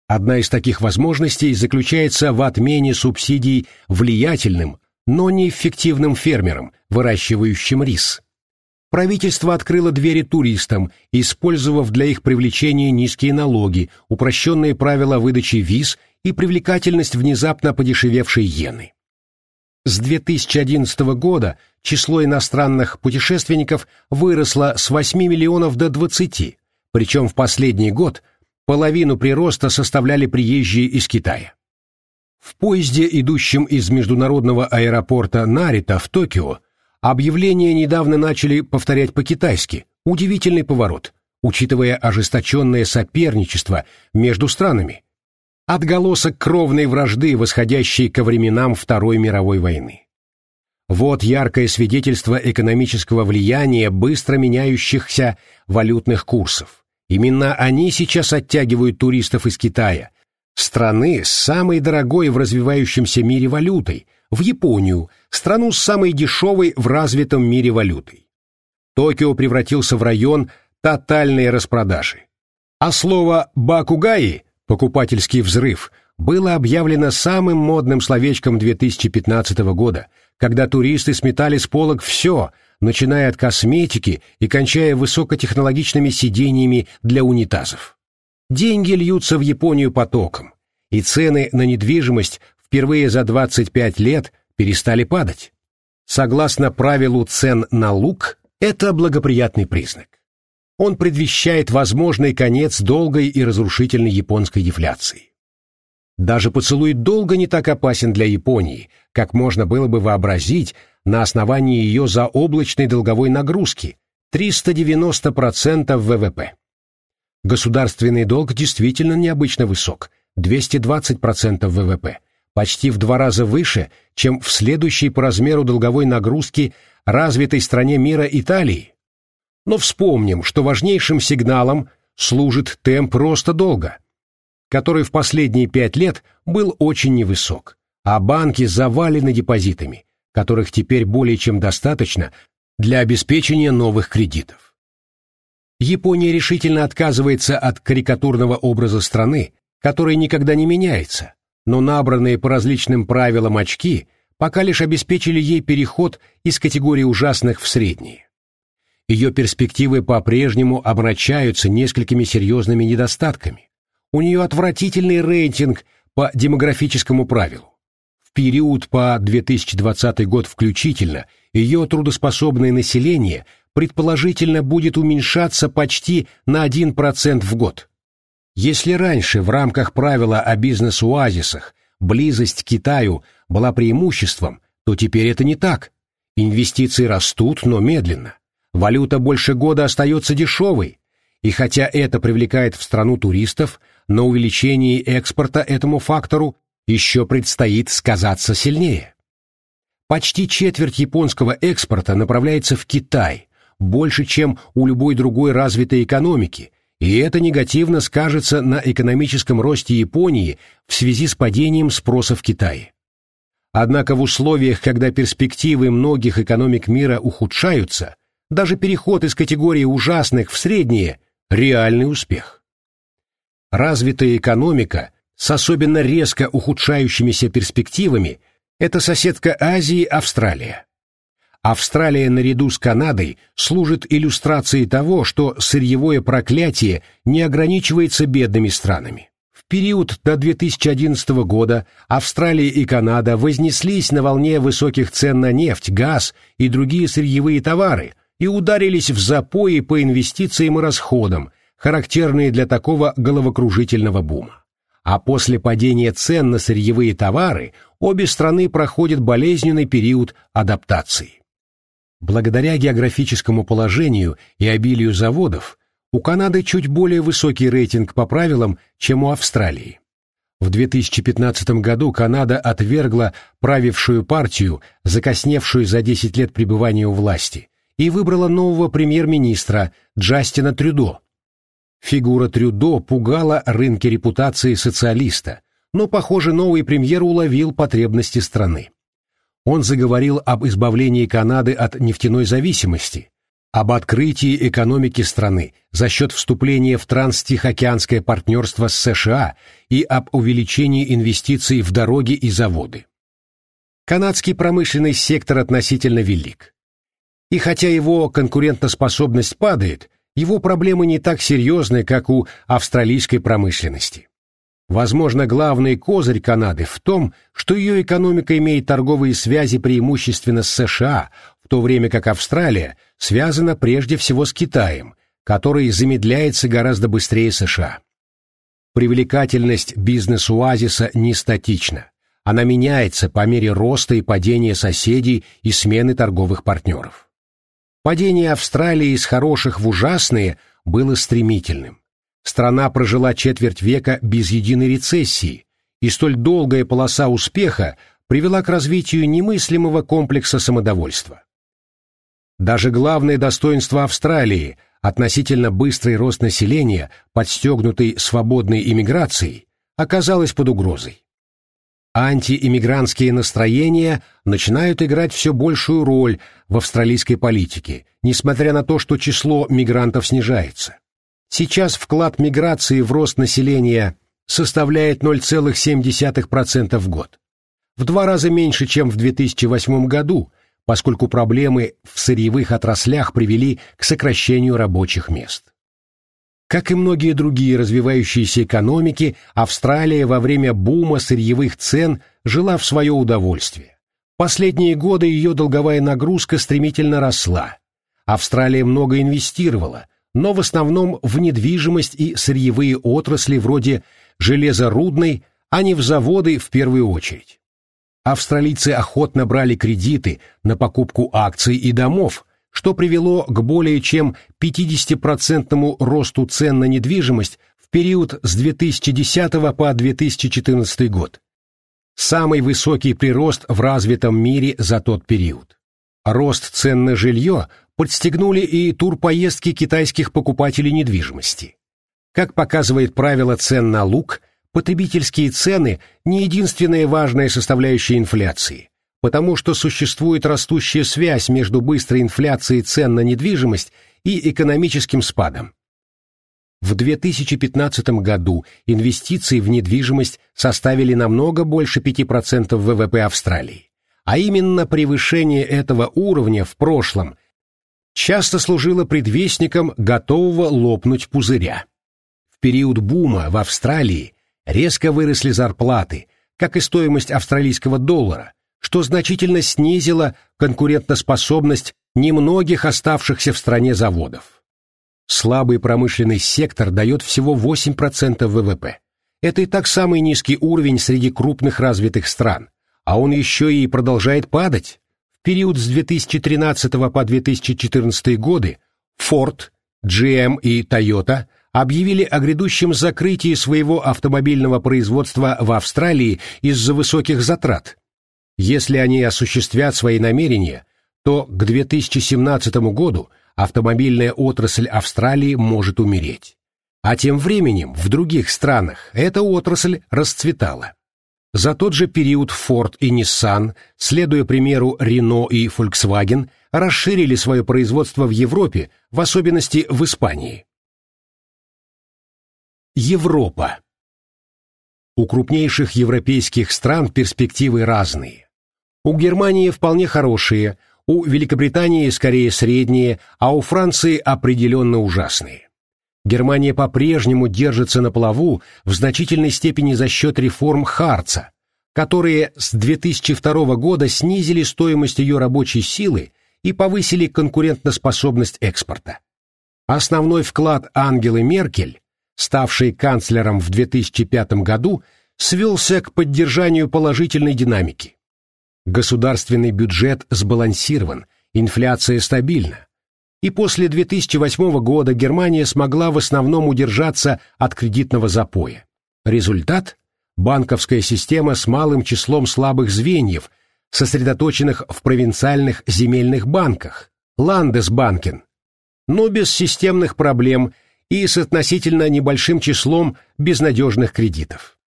Одна из таких возможностей заключается в отмене субсидий влиятельным, но неэффективным фермерам, выращивающим рис. Правительство открыло двери туристам, использовав для их привлечения низкие налоги, упрощенные правила выдачи виз и привлекательность внезапно подешевевшей иены. С 2011 года число иностранных путешественников выросло с 8 миллионов до 20, причем в последний год половину прироста составляли приезжие из Китая. В поезде, идущем из международного аэропорта Нарита в Токио, объявления недавно начали повторять по-китайски. Удивительный поворот, учитывая ожесточенное соперничество между странами. Отголосок кровной вражды, восходящей ко временам Второй мировой войны. Вот яркое свидетельство экономического влияния быстро меняющихся валютных курсов. Именно они сейчас оттягивают туристов из Китая, страны с самой дорогой в развивающемся мире валютой, в Японию, страну с самой дешевой в развитом мире валютой. Токио превратился в район тотальной распродажи. А слово «бакугаи» — покупательский взрыв — было объявлено самым модным словечком 2015 года, когда туристы сметали с полок все, начиная от косметики и кончая высокотехнологичными сиденьями для унитазов. Деньги льются в Японию потоком, и цены на недвижимость впервые за 25 лет перестали падать. Согласно правилу цен на лук, это благоприятный признак. Он предвещает возможный конец долгой и разрушительной японской дефляции. Даже поцелуй долго не так опасен для Японии, как можно было бы вообразить на основании ее заоблачной долговой нагрузки 390% ВВП. Государственный долг действительно необычно высок – 220% ВВП, почти в два раза выше, чем в следующей по размеру долговой нагрузки развитой стране мира Италии. Но вспомним, что важнейшим сигналом служит темп роста долга, который в последние пять лет был очень невысок, а банки завалены депозитами, которых теперь более чем достаточно для обеспечения новых кредитов. Япония решительно отказывается от карикатурного образа страны, который никогда не меняется, но набранные по различным правилам очки пока лишь обеспечили ей переход из категории ужасных в средние. Ее перспективы по-прежнему обращаются несколькими серьезными недостатками. У нее отвратительный рейтинг по демографическому правилу. В период по 2020 год включительно ее трудоспособное население – предположительно будет уменьшаться почти на 1% в год. Если раньше в рамках правила о бизнес-оазисах близость к Китаю была преимуществом, то теперь это не так. Инвестиции растут, но медленно. Валюта больше года остается дешевой, и хотя это привлекает в страну туристов, на увеличении экспорта этому фактору еще предстоит сказаться сильнее. Почти четверть японского экспорта направляется в Китай, больше, чем у любой другой развитой экономики, и это негативно скажется на экономическом росте Японии в связи с падением спроса в Китае. Однако в условиях, когда перспективы многих экономик мира ухудшаются, даже переход из категории ужасных в средние – реальный успех. Развитая экономика с особенно резко ухудшающимися перспективами – это соседка Азии Австралия. Австралия наряду с Канадой служит иллюстрацией того, что сырьевое проклятие не ограничивается бедными странами. В период до 2011 года Австралия и Канада вознеслись на волне высоких цен на нефть, газ и другие сырьевые товары и ударились в запои по инвестициям и расходам, характерные для такого головокружительного бума. А после падения цен на сырьевые товары обе страны проходят болезненный период адаптации. Благодаря географическому положению и обилию заводов, у Канады чуть более высокий рейтинг по правилам, чем у Австралии. В 2015 году Канада отвергла правившую партию, закосневшую за 10 лет пребывания у власти, и выбрала нового премьер-министра Джастина Трюдо. Фигура Трюдо пугала рынки репутации социалиста, но, похоже, новый премьер уловил потребности страны. Он заговорил об избавлении Канады от нефтяной зависимости, об открытии экономики страны за счет вступления в транстихоокеанское партнерство с США и об увеличении инвестиций в дороги и заводы. Канадский промышленный сектор относительно велик. И хотя его конкурентоспособность падает, его проблемы не так серьезны, как у австралийской промышленности. Возможно, главный козырь Канады в том, что ее экономика имеет торговые связи преимущественно с США, в то время как Австралия связана прежде всего с Китаем, который замедляется гораздо быстрее США. Привлекательность бизнес-оазиса не статична. Она меняется по мере роста и падения соседей и смены торговых партнеров. Падение Австралии из хороших в ужасные было стремительным. Страна прожила четверть века без единой рецессии, и столь долгая полоса успеха привела к развитию немыслимого комплекса самодовольства. Даже главное достоинство Австралии – относительно быстрый рост населения, подстегнутый свободной иммиграцией, оказалось под угрозой. Антииммигрантские настроения начинают играть все большую роль в австралийской политике, несмотря на то, что число мигрантов снижается. Сейчас вклад миграции в рост населения составляет 0,7% в год. В два раза меньше, чем в 2008 году, поскольку проблемы в сырьевых отраслях привели к сокращению рабочих мест. Как и многие другие развивающиеся экономики, Австралия во время бума сырьевых цен жила в свое удовольствие. Последние годы ее долговая нагрузка стремительно росла. Австралия много инвестировала, но в основном в недвижимость и сырьевые отрасли вроде железорудной, а не в заводы в первую очередь австралийцы охотно брали кредиты на покупку акций и домов, что привело к более чем 50% росту цен на недвижимость в период с 2010 по 2014 год. Самый высокий прирост в развитом мире за тот период. Рост цен на жилье подстегнули и турпоездки китайских покупателей недвижимости. Как показывает правило цен на лук, потребительские цены не единственная важная составляющая инфляции, потому что существует растущая связь между быстрой инфляцией цен на недвижимость и экономическим спадом. В 2015 году инвестиции в недвижимость составили намного больше 5% ВВП Австралии, а именно превышение этого уровня в прошлом часто служило предвестником готового лопнуть пузыря. В период бума в Австралии резко выросли зарплаты, как и стоимость австралийского доллара, что значительно снизило конкурентоспособность немногих оставшихся в стране заводов. Слабый промышленный сектор дает всего 8% ВВП. Это и так самый низкий уровень среди крупных развитых стран, а он еще и продолжает падать. В период с 2013 по 2014 годы Ford, GM и Toyota – объявили о грядущем закрытии своего автомобильного производства в Австралии из-за высоких затрат. Если они осуществят свои намерения, то к 2017 году автомобильная отрасль Австралии может умереть. А тем временем в других странах эта отрасль расцветала. За тот же период Ford и Nissan, следуя примеру Renault и Volkswagen, расширили свое производство в Европе, в особенности в Испании. Европа. У крупнейших европейских стран перспективы разные. У Германии вполне хорошие, у Великобритании скорее средние, а у Франции определенно ужасные. Германия по-прежнему держится на плаву в значительной степени за счет реформ Харца, которые с 2002 года снизили стоимость ее рабочей силы и повысили конкурентоспособность экспорта. Основной вклад Ангелы Меркель ставший канцлером в 2005 году, свелся к поддержанию положительной динамики. Государственный бюджет сбалансирован, инфляция стабильна. И после 2008 года Германия смогла в основном удержаться от кредитного запоя. Результат – банковская система с малым числом слабых звеньев, сосредоточенных в провинциальных земельных банках – Ландесбанкен, но без системных проблем – и с относительно небольшим числом безнадежных кредитов.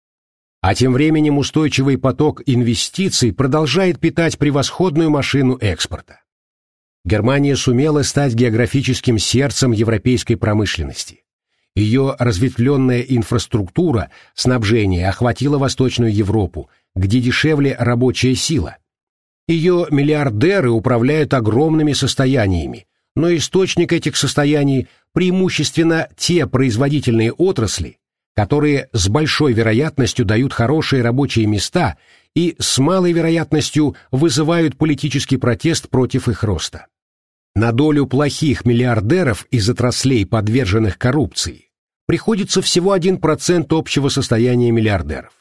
А тем временем устойчивый поток инвестиций продолжает питать превосходную машину экспорта. Германия сумела стать географическим сердцем европейской промышленности. Ее разветвленная инфраструктура снабжения охватила Восточную Европу, где дешевле рабочая сила. Ее миллиардеры управляют огромными состояниями, но источник этих состояний преимущественно те производительные отрасли, которые с большой вероятностью дают хорошие рабочие места и с малой вероятностью вызывают политический протест против их роста. На долю плохих миллиардеров из отраслей, подверженных коррупции, приходится всего 1% общего состояния миллиардеров.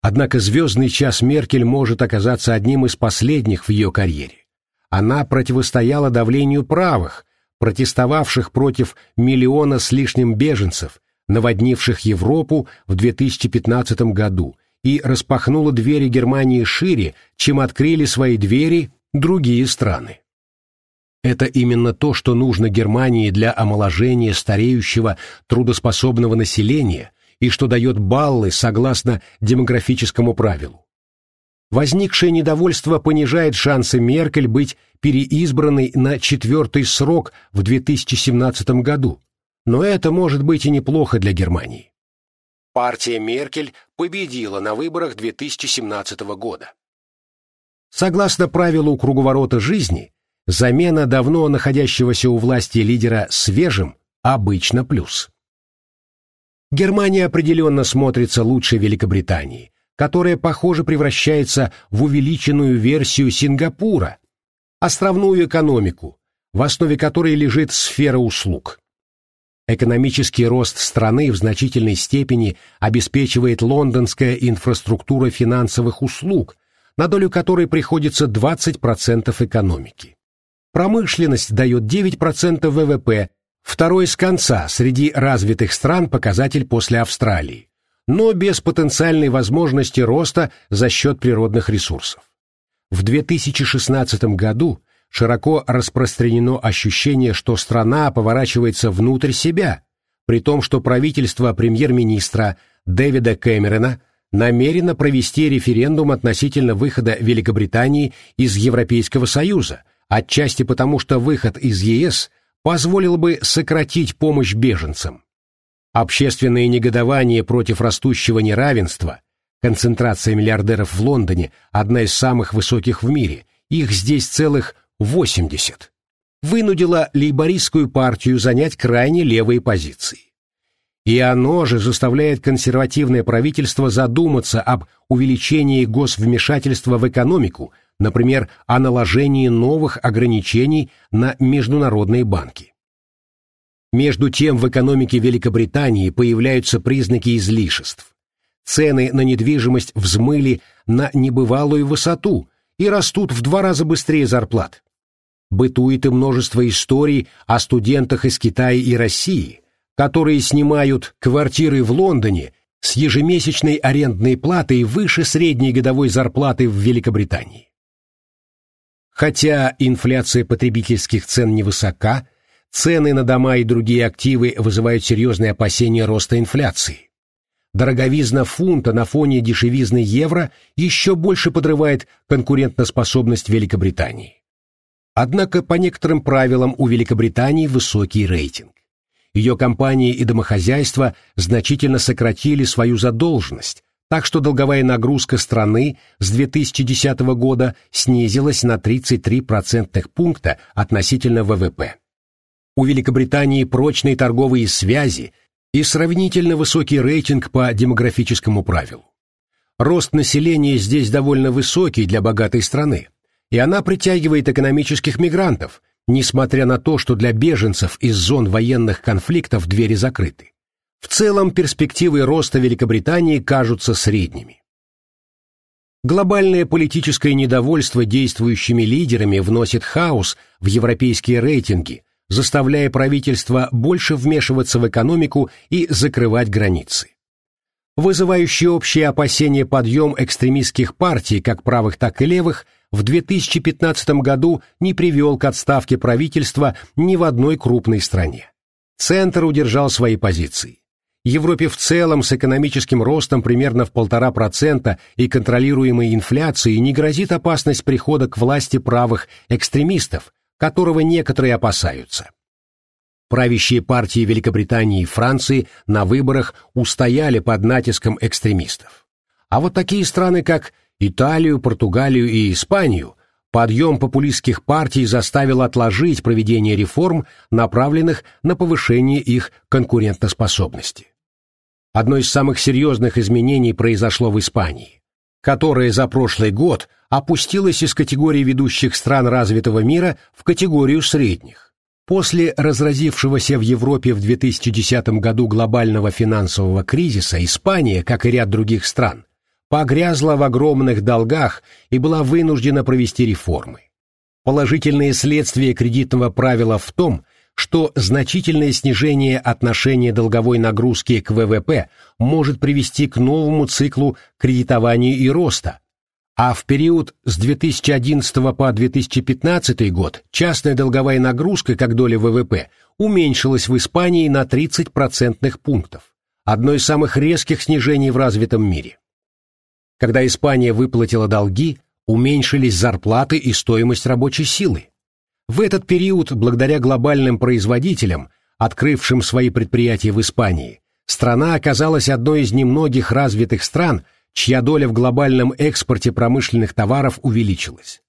Однако звездный час Меркель может оказаться одним из последних в ее карьере. Она противостояла давлению правых, протестовавших против миллиона с лишним беженцев, наводнивших Европу в 2015 году, и распахнула двери Германии шире, чем открыли свои двери другие страны. Это именно то, что нужно Германии для омоложения стареющего трудоспособного населения и что дает баллы согласно демографическому правилу. Возникшее недовольство понижает шансы Меркель быть переизбранной на четвертый срок в 2017 году, но это может быть и неплохо для Германии. Партия Меркель победила на выборах 2017 года. Согласно правилу круговорота жизни, замена давно находящегося у власти лидера свежим обычно плюс. Германия определенно смотрится лучше Великобритании, которая, похоже, превращается в увеличенную версию Сингапура, островную экономику, в основе которой лежит сфера услуг. Экономический рост страны в значительной степени обеспечивает лондонская инфраструктура финансовых услуг, на долю которой приходится 20% экономики. Промышленность дает 9% ВВП, второй с конца среди развитых стран показатель после Австралии, но без потенциальной возможности роста за счет природных ресурсов. В 2016 году широко распространено ощущение, что страна поворачивается внутрь себя, при том, что правительство премьер-министра Дэвида Кэмерона намерено провести референдум относительно выхода Великобритании из Европейского Союза, отчасти потому, что выход из ЕС позволил бы сократить помощь беженцам. Общественное негодование против растущего неравенства, концентрация миллиардеров в Лондоне одна из самых высоких в мире, их здесь целых 80, вынудило лейбористскую партию занять крайне левые позиции. И оно же заставляет консервативное правительство задуматься об увеличении госвмешательства в экономику, например, о наложении новых ограничений на международные банки. Между тем в экономике Великобритании появляются признаки излишеств. Цены на недвижимость взмыли на небывалую высоту и растут в два раза быстрее зарплат. Бытует и множество историй о студентах из Китая и России, которые снимают квартиры в Лондоне с ежемесячной арендной платой выше средней годовой зарплаты в Великобритании. Хотя инфляция потребительских цен невысока, цены на дома и другие активы вызывают серьезные опасения роста инфляции. Дороговизна фунта на фоне дешевизны евро еще больше подрывает конкурентоспособность Великобритании. Однако по некоторым правилам у Великобритании высокий рейтинг. Ее компании и домохозяйства значительно сократили свою задолженность, так что долговая нагрузка страны с 2010 года снизилась на 33 процентных пункта относительно ВВП. У Великобритании прочные торговые связи и сравнительно высокий рейтинг по демографическому правилу. Рост населения здесь довольно высокий для богатой страны и она притягивает экономических мигрантов, несмотря на то, что для беженцев из зон военных конфликтов двери закрыты. В целом перспективы роста Великобритании кажутся средними. Глобальное политическое недовольство действующими лидерами вносит хаос в европейские рейтинги, заставляя правительство больше вмешиваться в экономику и закрывать границы. Вызывающий общее опасение подъем экстремистских партий, как правых, так и левых, в 2015 году не привел к отставке правительства ни в одной крупной стране. Центр удержал свои позиции. Европе в целом с экономическим ростом примерно в полтора процента и контролируемой инфляцией не грозит опасность прихода к власти правых экстремистов, которого некоторые опасаются. Правящие партии Великобритании и Франции на выборах устояли под натиском экстремистов. А вот такие страны, как Италию, Португалию и Испанию, подъем популистских партий заставил отложить проведение реформ, направленных на повышение их конкурентоспособности. Одно из самых серьезных изменений произошло в Испании, которая за прошлый год опустилась из категории ведущих стран развитого мира в категорию средних. После разразившегося в Европе в 2010 году глобального финансового кризиса Испания, как и ряд других стран, погрязла в огромных долгах и была вынуждена провести реформы. Положительные следствия кредитного правила в том, что значительное снижение отношения долговой нагрузки к ВВП может привести к новому циклу кредитования и роста, а в период с 2011 по 2015 год частная долговая нагрузка как доля ВВП уменьшилась в Испании на 30 процентных пунктов, одно из самых резких снижений в развитом мире. Когда Испания выплатила долги, уменьшились зарплаты и стоимость рабочей силы. В этот период, благодаря глобальным производителям, открывшим свои предприятия в Испании, страна оказалась одной из немногих развитых стран, чья доля в глобальном экспорте промышленных товаров увеличилась.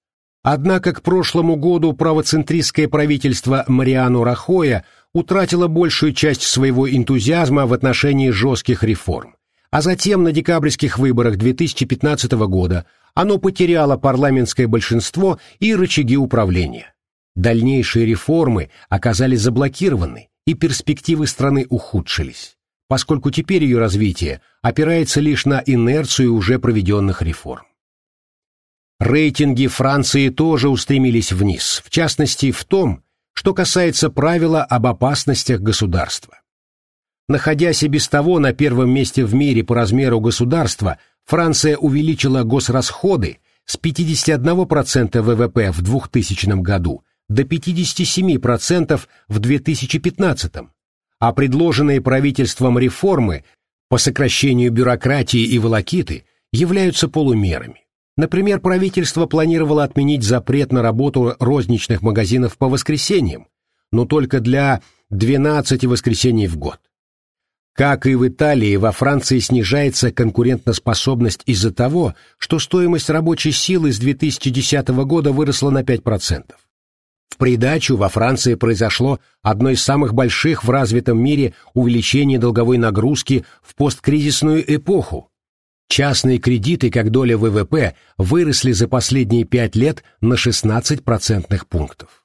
Однако к прошлому году правоцентристское правительство Мариану Рахоя утратило большую часть своего энтузиазма в отношении жестких реформ. А затем на декабрьских выборах 2015 года оно потеряло парламентское большинство и рычаги управления. Дальнейшие реформы оказались заблокированы, и перспективы страны ухудшились, поскольку теперь ее развитие опирается лишь на инерцию уже проведенных реформ. Рейтинги Франции тоже устремились вниз, в частности в том, что касается правила об опасностях государства. Находясь и без того на первом месте в мире по размеру государства, Франция увеличила госрасходы с 51% ВВП в 2000 году до 57% в 2015, а предложенные правительством реформы по сокращению бюрократии и волокиты являются полумерами. Например, правительство планировало отменить запрет на работу розничных магазинов по воскресеньям, но только для 12 воскресений в год. Как и в Италии, во Франции снижается конкурентоспособность из-за того, что стоимость рабочей силы с 2010 года выросла на 5%. В придачу во Франции произошло одно из самых больших в развитом мире увеличение долговой нагрузки в посткризисную эпоху. Частные кредиты как доля ВВП выросли за последние пять лет на 16 процентных пунктов.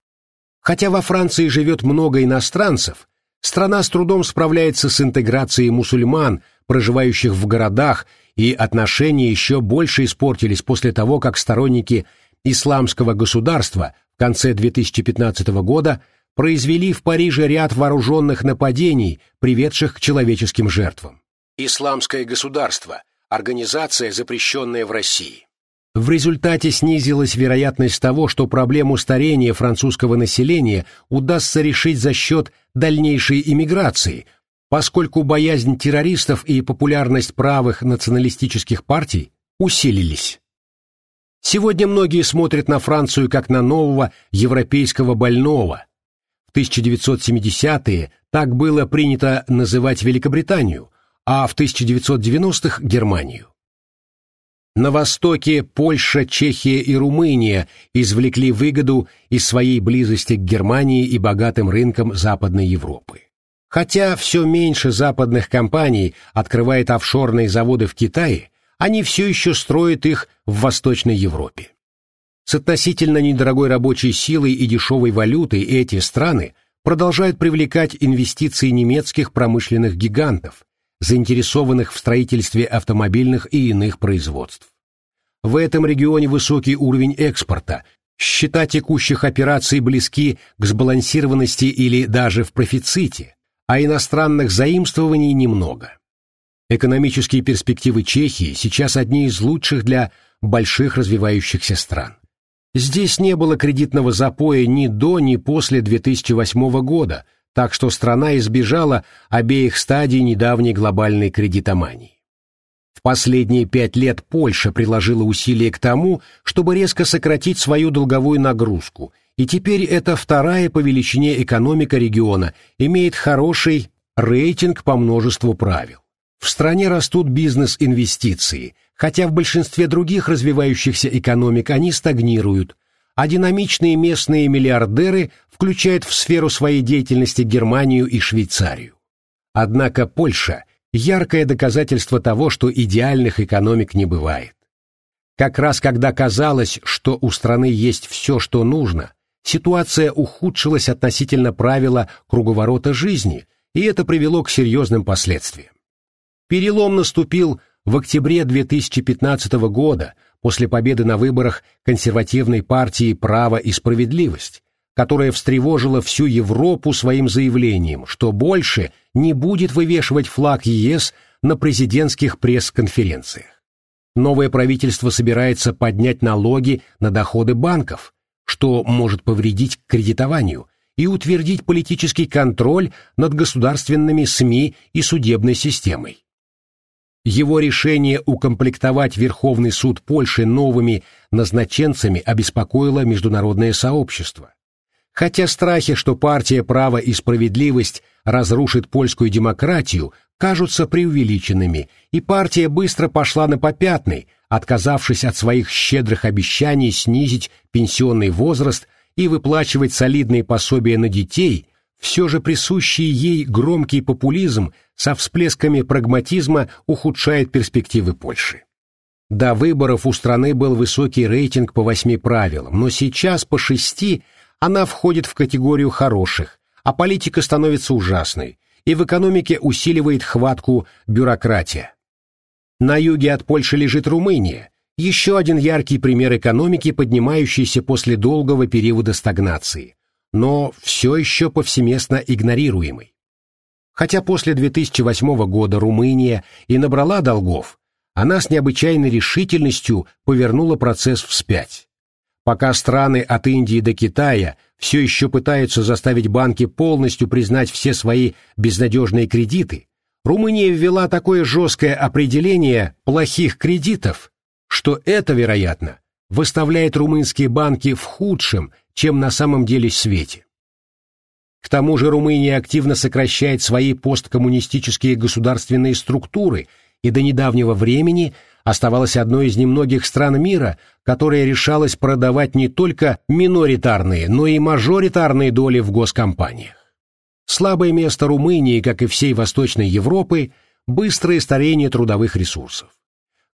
Хотя во Франции живет много иностранцев, Страна с трудом справляется с интеграцией мусульман, проживающих в городах, и отношения еще больше испортились после того, как сторонники исламского государства в конце 2015 года произвели в Париже ряд вооруженных нападений, приведших к человеческим жертвам. Исламское государство – организация, запрещенная в России. В результате снизилась вероятность того, что проблему старения французского населения удастся решить за счет дальнейшей иммиграции, поскольку боязнь террористов и популярность правых националистических партий усилились. Сегодня многие смотрят на Францию как на нового европейского больного. В 1970-е так было принято называть Великобританию, а в 1990-х – Германию. На Востоке Польша, Чехия и Румыния извлекли выгоду из своей близости к Германии и богатым рынкам Западной Европы. Хотя все меньше западных компаний открывает офшорные заводы в Китае, они все еще строят их в Восточной Европе. С относительно недорогой рабочей силой и дешевой валютой эти страны продолжают привлекать инвестиции немецких промышленных гигантов, заинтересованных в строительстве автомобильных и иных производств. В этом регионе высокий уровень экспорта, счета текущих операций близки к сбалансированности или даже в профиците, а иностранных заимствований немного. Экономические перспективы Чехии сейчас одни из лучших для больших развивающихся стран. Здесь не было кредитного запоя ни до, ни после 2008 года – так что страна избежала обеих стадий недавней глобальной кредитомании. В последние пять лет Польша приложила усилия к тому, чтобы резко сократить свою долговую нагрузку, и теперь это вторая по величине экономика региона имеет хороший рейтинг по множеству правил. В стране растут бизнес-инвестиции, хотя в большинстве других развивающихся экономик они стагнируют, а динамичные местные миллиардеры включают в сферу своей деятельности Германию и Швейцарию. Однако Польша яркое доказательство того, что идеальных экономик не бывает. Как раз когда казалось, что у страны есть все, что нужно, ситуация ухудшилась относительно правила круговорота жизни, и это привело к серьезным последствиям. Перелом наступил в октябре 2015 года после победы на выборах консервативной партии «Право и справедливость», которая встревожила всю Европу своим заявлением, что больше не будет вывешивать флаг ЕС на президентских пресс-конференциях. Новое правительство собирается поднять налоги на доходы банков, что может повредить кредитованию, и утвердить политический контроль над государственными СМИ и судебной системой. Его решение укомплектовать Верховный суд Польши новыми назначенцами обеспокоило международное сообщество. Хотя страхи, что партия «Право и справедливость» разрушит польскую демократию, кажутся преувеличенными, и партия быстро пошла на попятный, отказавшись от своих щедрых обещаний снизить пенсионный возраст и выплачивать солидные пособия на детей, все же присущий ей громкий популизм со всплесками прагматизма ухудшает перспективы Польши. До выборов у страны был высокий рейтинг по восьми правилам, но сейчас по шести она входит в категорию хороших, а политика становится ужасной, и в экономике усиливает хватку бюрократия. На юге от Польши лежит Румыния, еще один яркий пример экономики, поднимающейся после долгого периода стагнации, но все еще повсеместно игнорируемый. Хотя после 2008 года Румыния и набрала долгов, она с необычайной решительностью повернула процесс вспять. Пока страны от Индии до Китая все еще пытаются заставить банки полностью признать все свои безнадежные кредиты, Румыния ввела такое жесткое определение плохих кредитов, что это, вероятно, выставляет румынские банки в худшем, чем на самом деле свете. К тому же Румыния активно сокращает свои посткоммунистические государственные структуры и до недавнего времени – оставалась одной из немногих стран мира, которая решалась продавать не только миноритарные, но и мажоритарные доли в госкомпаниях. Слабое место Румынии, как и всей Восточной Европы, быстрое старение трудовых ресурсов.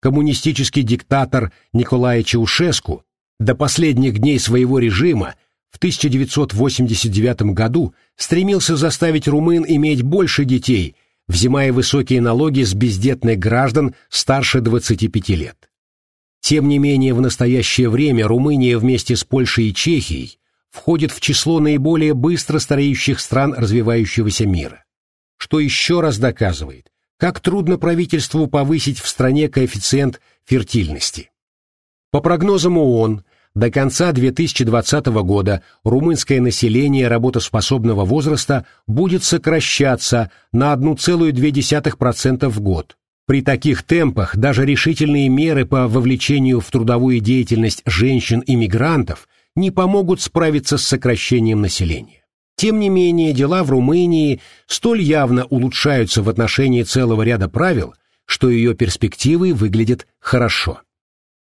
Коммунистический диктатор Николай Чаушеску до последних дней своего режима в 1989 году стремился заставить румын иметь больше детей – взимая высокие налоги с бездетных граждан старше 25 лет. Тем не менее, в настоящее время Румыния вместе с Польшей и Чехией входит в число наиболее быстро стареющих стран развивающегося мира, что еще раз доказывает, как трудно правительству повысить в стране коэффициент фертильности. По прогнозам ООН, до конца 2020 года румынское население работоспособного возраста будет сокращаться на 1,2% в год. При таких темпах даже решительные меры по вовлечению в трудовую деятельность женщин-иммигрантов не помогут справиться с сокращением населения. Тем не менее, дела в Румынии столь явно улучшаются в отношении целого ряда правил, что ее перспективы выглядят хорошо.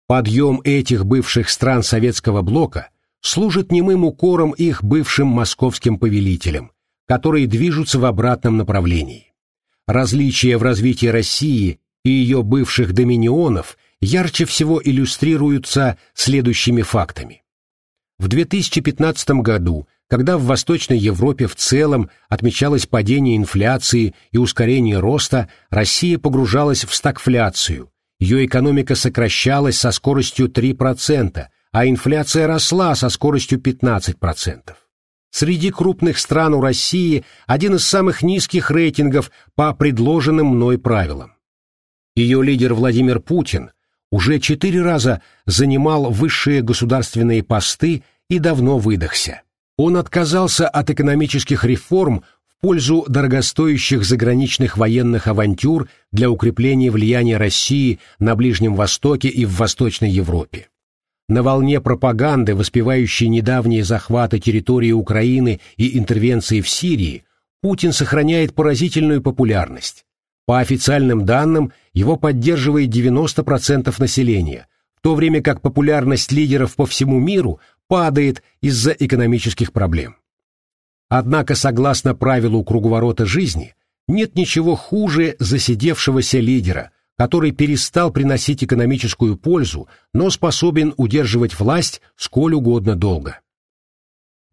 Подъем этих бывших стран советского блока служит немым укором их бывшим московским повелителям, которые движутся в обратном направлении. Различия в развитии России и ее бывших доминионов ярче всего иллюстрируются следующими фактами. В 2015 году, когда в Восточной Европе в целом отмечалось падение инфляции и ускорение роста, Россия погружалась в стагфляцию, ее экономика сокращалась со скоростью 3%, а инфляция росла со скоростью 15%. Среди крупных стран у России один из самых низких рейтингов по предложенным мной правилам. Ее лидер Владимир Путин уже четыре раза занимал высшие государственные посты и давно выдохся. Он отказался от экономических реформ пользу дорогостоящих заграничных военных авантюр для укрепления влияния России на Ближнем Востоке и в Восточной Европе. На волне пропаганды, воспевающей недавние захваты территории Украины и интервенции в Сирии, Путин сохраняет поразительную популярность. По официальным данным, его поддерживает 90% населения, в то время как популярность лидеров по всему миру падает из-за экономических проблем. Однако, согласно правилу круговорота жизни, нет ничего хуже засидевшегося лидера, который перестал приносить экономическую пользу, но способен удерживать власть сколь угодно долго.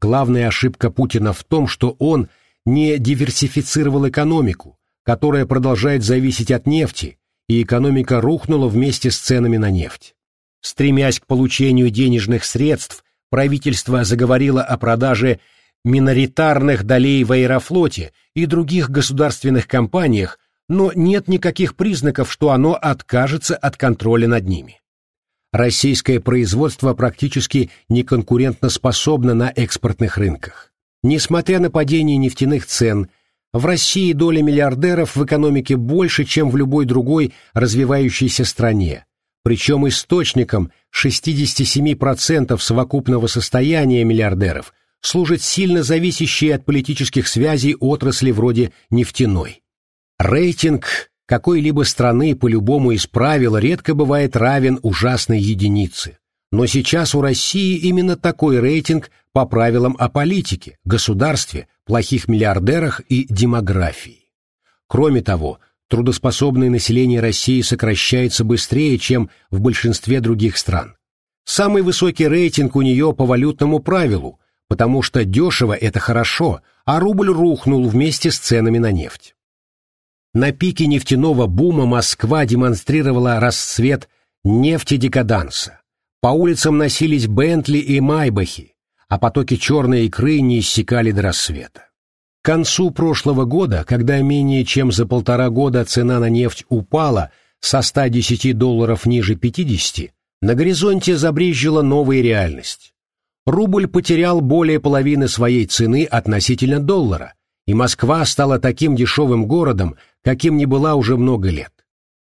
Главная ошибка Путина в том, что он не диверсифицировал экономику, которая продолжает зависеть от нефти, и экономика рухнула вместе с ценами на нефть. Стремясь к получению денежных средств, правительство заговорило о продаже миноритарных долей в Аэрофлоте и других государственных компаниях, но нет никаких признаков, что оно откажется от контроля над ними. Российское производство практически не конкурентоспособно на экспортных рынках. Несмотря на падение нефтяных цен, в России доля миллиардеров в экономике больше, чем в любой другой развивающейся стране, причем источником 67% совокупного состояния миллиардеров служат сильно зависящие от политических связей отрасли вроде нефтяной. Рейтинг какой-либо страны по любому из правил редко бывает равен ужасной единице. Но сейчас у России именно такой рейтинг по правилам о политике, государстве, плохих миллиардерах и демографии. Кроме того, трудоспособное население России сокращается быстрее, чем в большинстве других стран. Самый высокий рейтинг у нее по валютному правилу, потому что дешево – это хорошо, а рубль рухнул вместе с ценами на нефть. На пике нефтяного бума Москва демонстрировала расцвет нефтедекаданса. По улицам носились Бентли и Майбахи, а потоки черной икры не иссякали до рассвета. К концу прошлого года, когда менее чем за полтора года цена на нефть упала со 110 долларов ниже 50, на горизонте забрезжила новая реальность. Рубль потерял более половины своей цены относительно доллара, и Москва стала таким дешевым городом, каким не была уже много лет.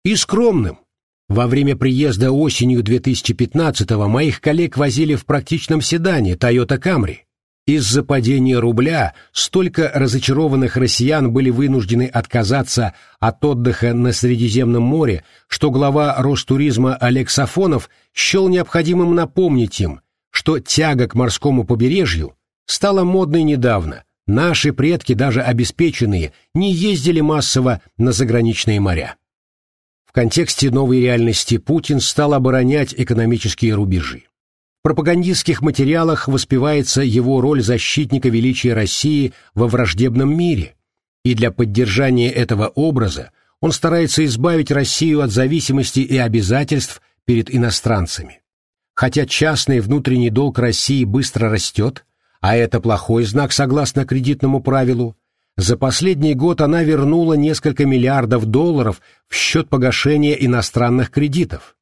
И скромным. Во время приезда осенью 2015-го моих коллег возили в практичном седане Toyota Camry. Из-за падения рубля столько разочарованных россиян были вынуждены отказаться от отдыха на Средиземном море, что глава Ростуризма Олег Сафонов счел необходимым напомнить им, что тяга к морскому побережью стала модной недавно, Наши предки, даже обеспеченные, не ездили массово на заграничные моря. Контексте новой реальности Путин стал оборонять экономические рубежи. В пропагандистских материалах воспевается его роль защитника величия России во враждебном мире, и для поддержания этого образа он старается избавить Россию от зависимости и обязательств перед иностранцами. Хотя частный внутренний долг России быстро растет, а это плохой знак согласно кредитному правилу, за последний год она вернула несколько миллиардов долларов в счет погашения иностранных кредитов.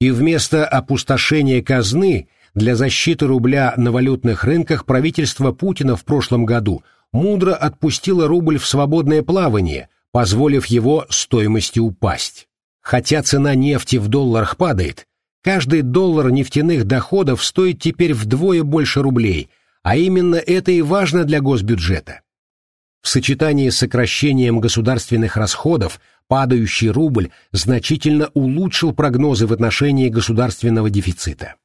И вместо опустошения казны для защиты рубля на валютных рынках правительство Путина в прошлом году мудро отпустило рубль в свободное плавание, позволив его стоимости упасть. Хотя цена нефти в долларах падает, каждый доллар нефтяных доходов стоит теперь вдвое больше рублей – а именно это и важно для госбюджета. В сочетании с сокращением государственных расходов падающий рубль значительно улучшил прогнозы в отношении государственного дефицита.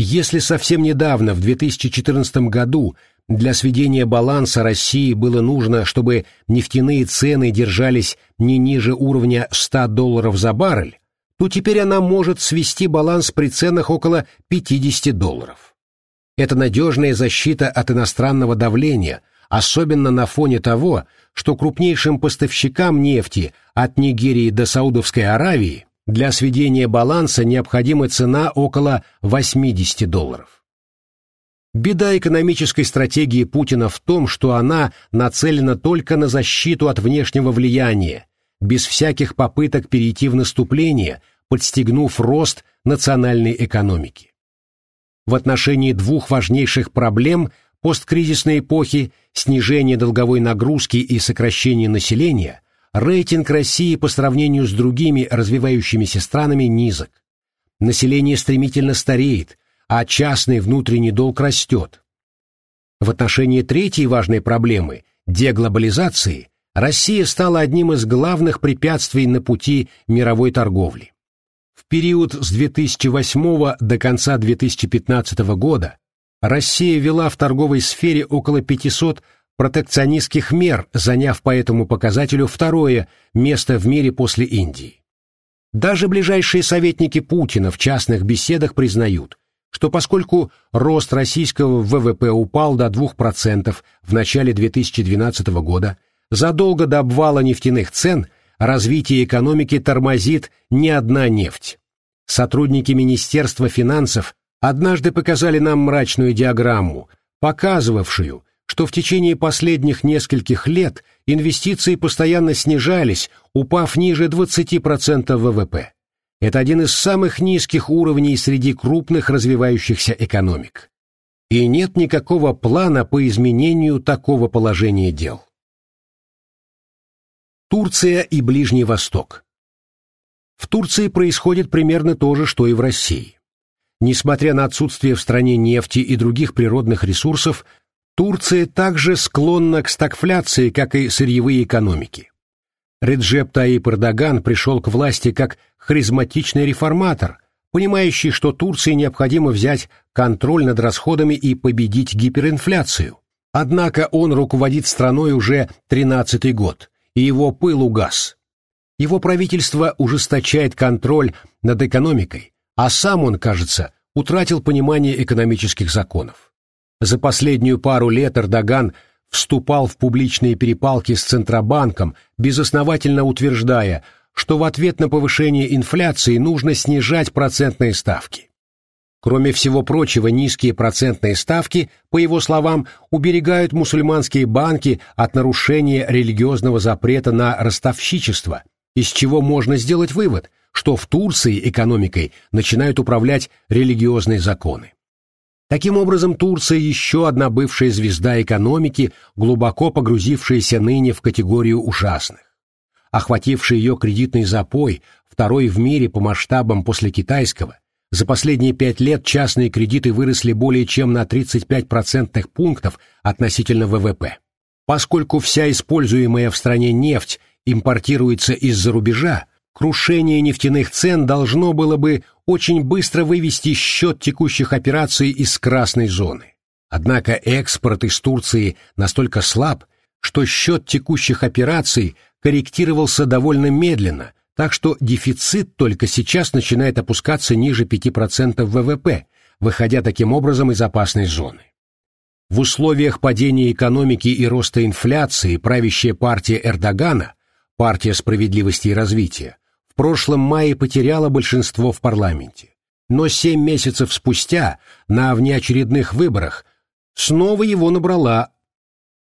Если совсем недавно, в 2014 году, для сведения баланса России было нужно, чтобы нефтяные цены держались не ниже уровня 100 долларов за баррель, то теперь она может свести баланс при ценах около 50 долларов. Это надежная защита от иностранного давления, особенно на фоне того, что крупнейшим поставщикам нефти от Нигерии до Саудовской Аравии для сведения баланса необходима цена около 80 долларов. Беда экономической стратегии Путина в том, что она нацелена только на защиту от внешнего влияния, без всяких попыток перейти в наступление, подстегнув рост национальной экономики в отношении двух важнейших проблем посткризисной эпохи снижения долговой нагрузки и сокращения населения, рейтинг России по сравнению с другими развивающимися странами низок. Население стремительно стареет, а частный внутренний долг растет. В отношении третьей важной проблемы – деглобализации – Россия стала одним из главных препятствий на пути мировой торговли. В период с 2008 до конца 2015 года Россия вела в торговой сфере около 500 протекционистских мер, заняв по этому показателю второе место в мире после Индии. Даже ближайшие советники Путина в частных беседах признают, что поскольку рост российского ВВП упал до 2% в начале 2012 года, задолго до обвала нефтяных цен развитие экономики тормозит не одна нефть. Сотрудники Министерства финансов однажды показали нам мрачную диаграмму, показывавшую, что в течение последних нескольких лет инвестиции постоянно снижались, упав ниже 20% ВВП. Это один из самых низких уровней среди крупных развивающихся экономик. И нет никакого плана по изменению такого положения дел. Турция и Ближний Восток В Турции происходит примерно то же, что и в России. Несмотря на отсутствие в стране нефти и других природных ресурсов, Турция также склонна к стагфляции, как и сырьевые экономики. Реджеп Таип Эрдоган пришел к власти как харизматичный реформатор, понимающий, что Турции необходимо взять контроль над расходами и победить гиперинфляцию. Однако он руководит страной уже 13-й год, и его пыл угас. Его правительство ужесточает контроль над экономикой, а сам он, кажется, утратил понимание экономических законов. За последнюю пару лет Эрдоган – вступал в публичные перепалки с Центробанком, безосновательно утверждая, что в ответ на повышение инфляции нужно снижать процентные ставки. Кроме всего прочего, низкие процентные ставки, по его словам, уберегают мусульманские банки от нарушения религиозного запрета на ростовщичество, из чего можно сделать вывод, что в Турции экономикой начинают управлять религиозные законы. Таким образом, Турция еще одна бывшая звезда экономики, глубоко погрузившаяся ныне в категорию ужасных. Охвативший ее кредитный запой, второй в мире по масштабам после китайского, за последние пять лет частные кредиты выросли более чем на 35 процентных пунктов относительно ВВП. Поскольку вся используемая в стране нефть импортируется из-за рубежа, крушение нефтяных цен должно было бы очень быстро вывести счет текущих операций из красной зоны. Однако экспорт из Турции настолько слаб, что счет текущих операций корректировался довольно медленно, так что дефицит только сейчас начинает опускаться ниже 5% ВВП, выходя таким образом из опасной зоны. В условиях падения экономики и роста инфляции правящая партия Эрдогана, партия справедливости и развития, в прошлом мае потеряла большинство в парламенте. Но семь месяцев спустя, на внеочередных выборах, снова его набрала,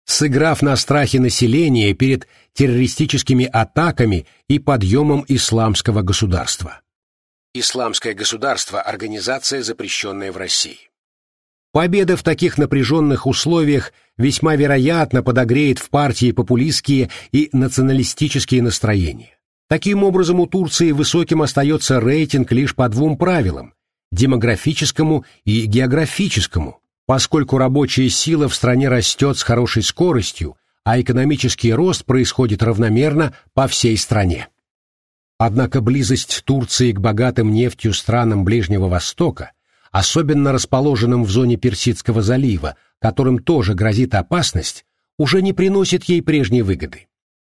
сыграв на страхе населения перед террористическими атаками и подъемом исламского государства. Исламское государство – организация, запрещенная в России. Победа в таких напряженных условиях весьма вероятно подогреет в партии популистские и националистические настроения. Таким образом, у Турции высоким остается рейтинг лишь по двум правилам – демографическому и географическому, поскольку рабочая сила в стране растет с хорошей скоростью, а экономический рост происходит равномерно по всей стране. Однако близость Турции к богатым нефтью странам Ближнего Востока, особенно расположенным в зоне Персидского залива, которым тоже грозит опасность, уже не приносит ей прежней выгоды.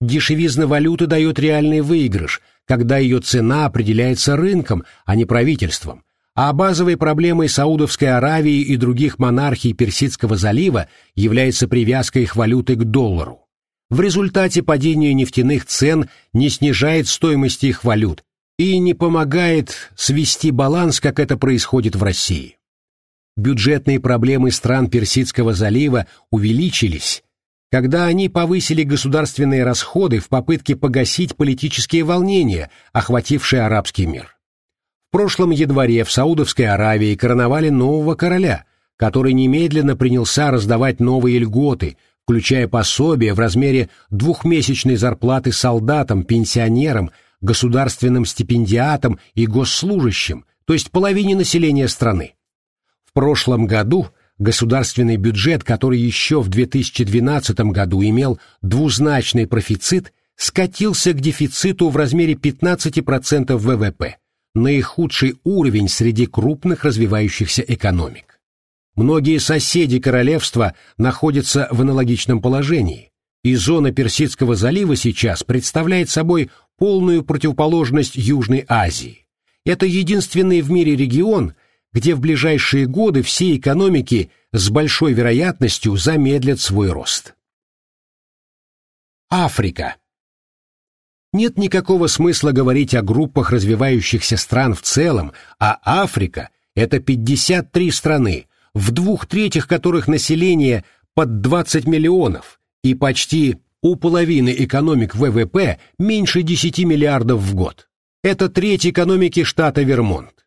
Дешевизна валюты дает реальный выигрыш, когда ее цена определяется рынком, а не правительством, а базовой проблемой Саудовской Аравии и других монархий Персидского залива является привязка их валюты к доллару. В результате падение нефтяных цен не снижает стоимости их валют и не помогает свести баланс, как это происходит в России. Бюджетные проблемы стран Персидского залива увеличились, когда они повысили государственные расходы в попытке погасить политические волнения, охватившие арабский мир. В прошлом январе в Саудовской Аравии короновали нового короля, который немедленно принялся раздавать новые льготы, включая пособия в размере двухмесячной зарплаты солдатам, пенсионерам, государственным стипендиатам и госслужащим, то есть половине населения страны. В прошлом году государственный бюджет, который еще в 2012 году имел двузначный профицит, скатился к дефициту в размере 15% ВВП, наихудший уровень среди крупных развивающихся экономик. Многие соседи королевства находятся в аналогичном положении, и зона Персидского залива сейчас представляет собой полную противоположность Южной Азии. Это единственный в мире регион, где в ближайшие годы все экономики с большой вероятностью замедлят свой рост. Африка. Нет никакого смысла говорить о группах развивающихся стран в целом, а Африка – это 53 страны, в двух третях которых население под 20 миллионов, и почти у половины экономик ВВП меньше 10 миллиардов в год. Это треть экономики штата Вермонт.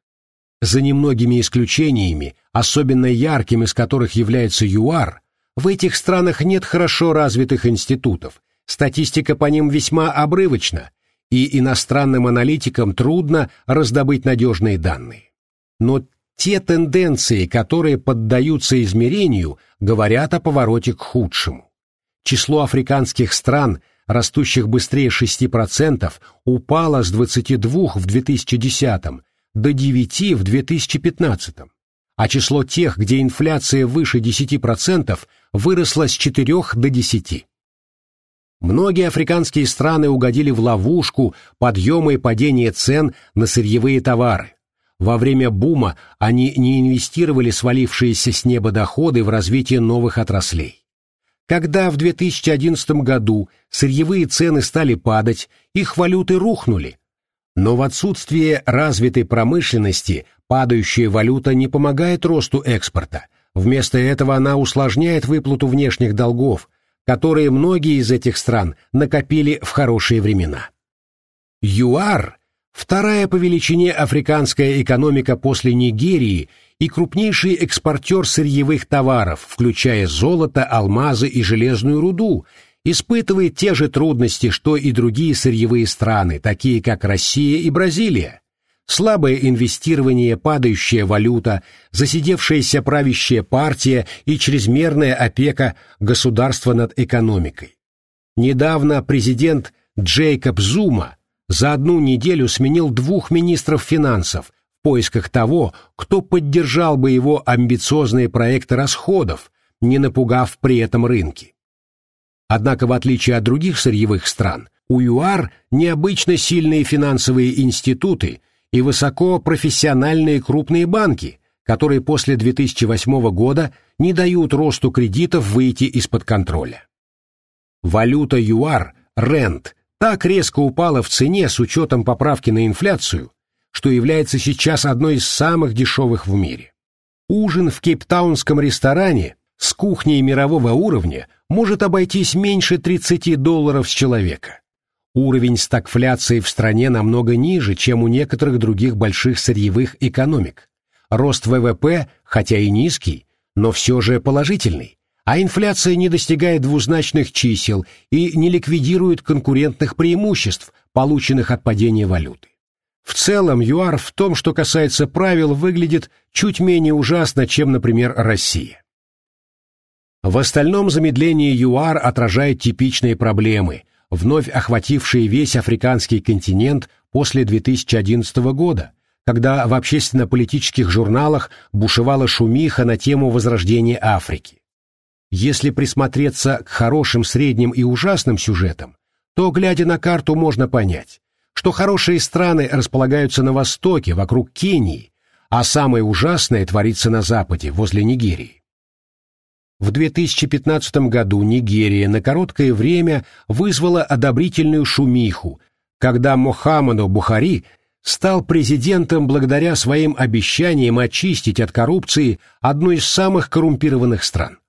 За немногими исключениями, особенно ярким из которых является ЮАР, в этих странах нет хорошо развитых институтов, статистика по ним весьма обрывочна, и иностранным аналитикам трудно раздобыть надежные данные. Но те тенденции, которые поддаются измерению, говорят о повороте к худшему. Число африканских стран, растущих быстрее 6%, упало с 22 в 2010 до 9 в 2015, а число тех, где инфляция выше 10%, выросло с 4 до 10. Многие африканские страны угодили в ловушку подъема и падения цен на сырьевые товары. Во время бума они не инвестировали свалившиеся с неба доходы в развитие новых отраслей. Когда в 2011 году сырьевые цены стали падать, их валюты рухнули. Но в отсутствие развитой промышленности падающая валюта не помогает росту экспорта. Вместо этого она усложняет выплату внешних долгов, которые многие из этих стран накопили в хорошие времена. ЮАР Вторая по величине африканская экономика после Нигерии и крупнейший экспортер сырьевых товаров, включая золото, алмазы и железную руду, испытывает те же трудности, что и другие сырьевые страны, такие как Россия и Бразилия. Слабое инвестирование, падающая валюта, засидевшаяся правящая партия и чрезмерная опека государства над экономикой. Недавно президент Джейкоб Зума за одну неделю сменил двух министров финансов в поисках того, кто поддержал бы его амбициозные проекты расходов, не напугав при этом рынки. Однако, в отличие от других сырьевых стран, у ЮАР необычно сильные финансовые институты и высокопрофессиональные крупные банки, которые после 2008 года не дают росту кредитов выйти из-под контроля. Валюта ЮАР, рент, так резко упала в цене с учетом поправки на инфляцию, что является сейчас одной из самых дешевых в мире. Ужин в кейптаунском ресторане с кухней мирового уровня может обойтись меньше 30 долларов с человека. Уровень стагфляции в стране намного ниже, чем у некоторых других больших сырьевых экономик. Рост ВВП, хотя и низкий, но все же положительный а инфляция не достигает двузначных чисел и не ликвидирует конкурентных преимуществ, полученных от падения валюты. В целом, ЮАР в том, что касается правил, выглядит чуть менее ужасно, чем, например, Россия. В остальном замедление ЮАР отражает типичные проблемы, вновь охватившие весь африканский континент после 2011 года, когда в общественно-политических журналах бушевала шумиха на тему возрождения Африки. Если присмотреться к хорошим, средним и ужасным сюжетам, то, глядя на карту, можно понять, что хорошие страны располагаются на востоке, вокруг Кении, а самое ужасное творится на западе, возле Нигерии. В 2015 году Нигерия на короткое время вызвала одобрительную шумиху, когда Мохаммаду Бухари стал президентом благодаря своим обещаниям очистить от коррупции одну из самых коррумпированных стран.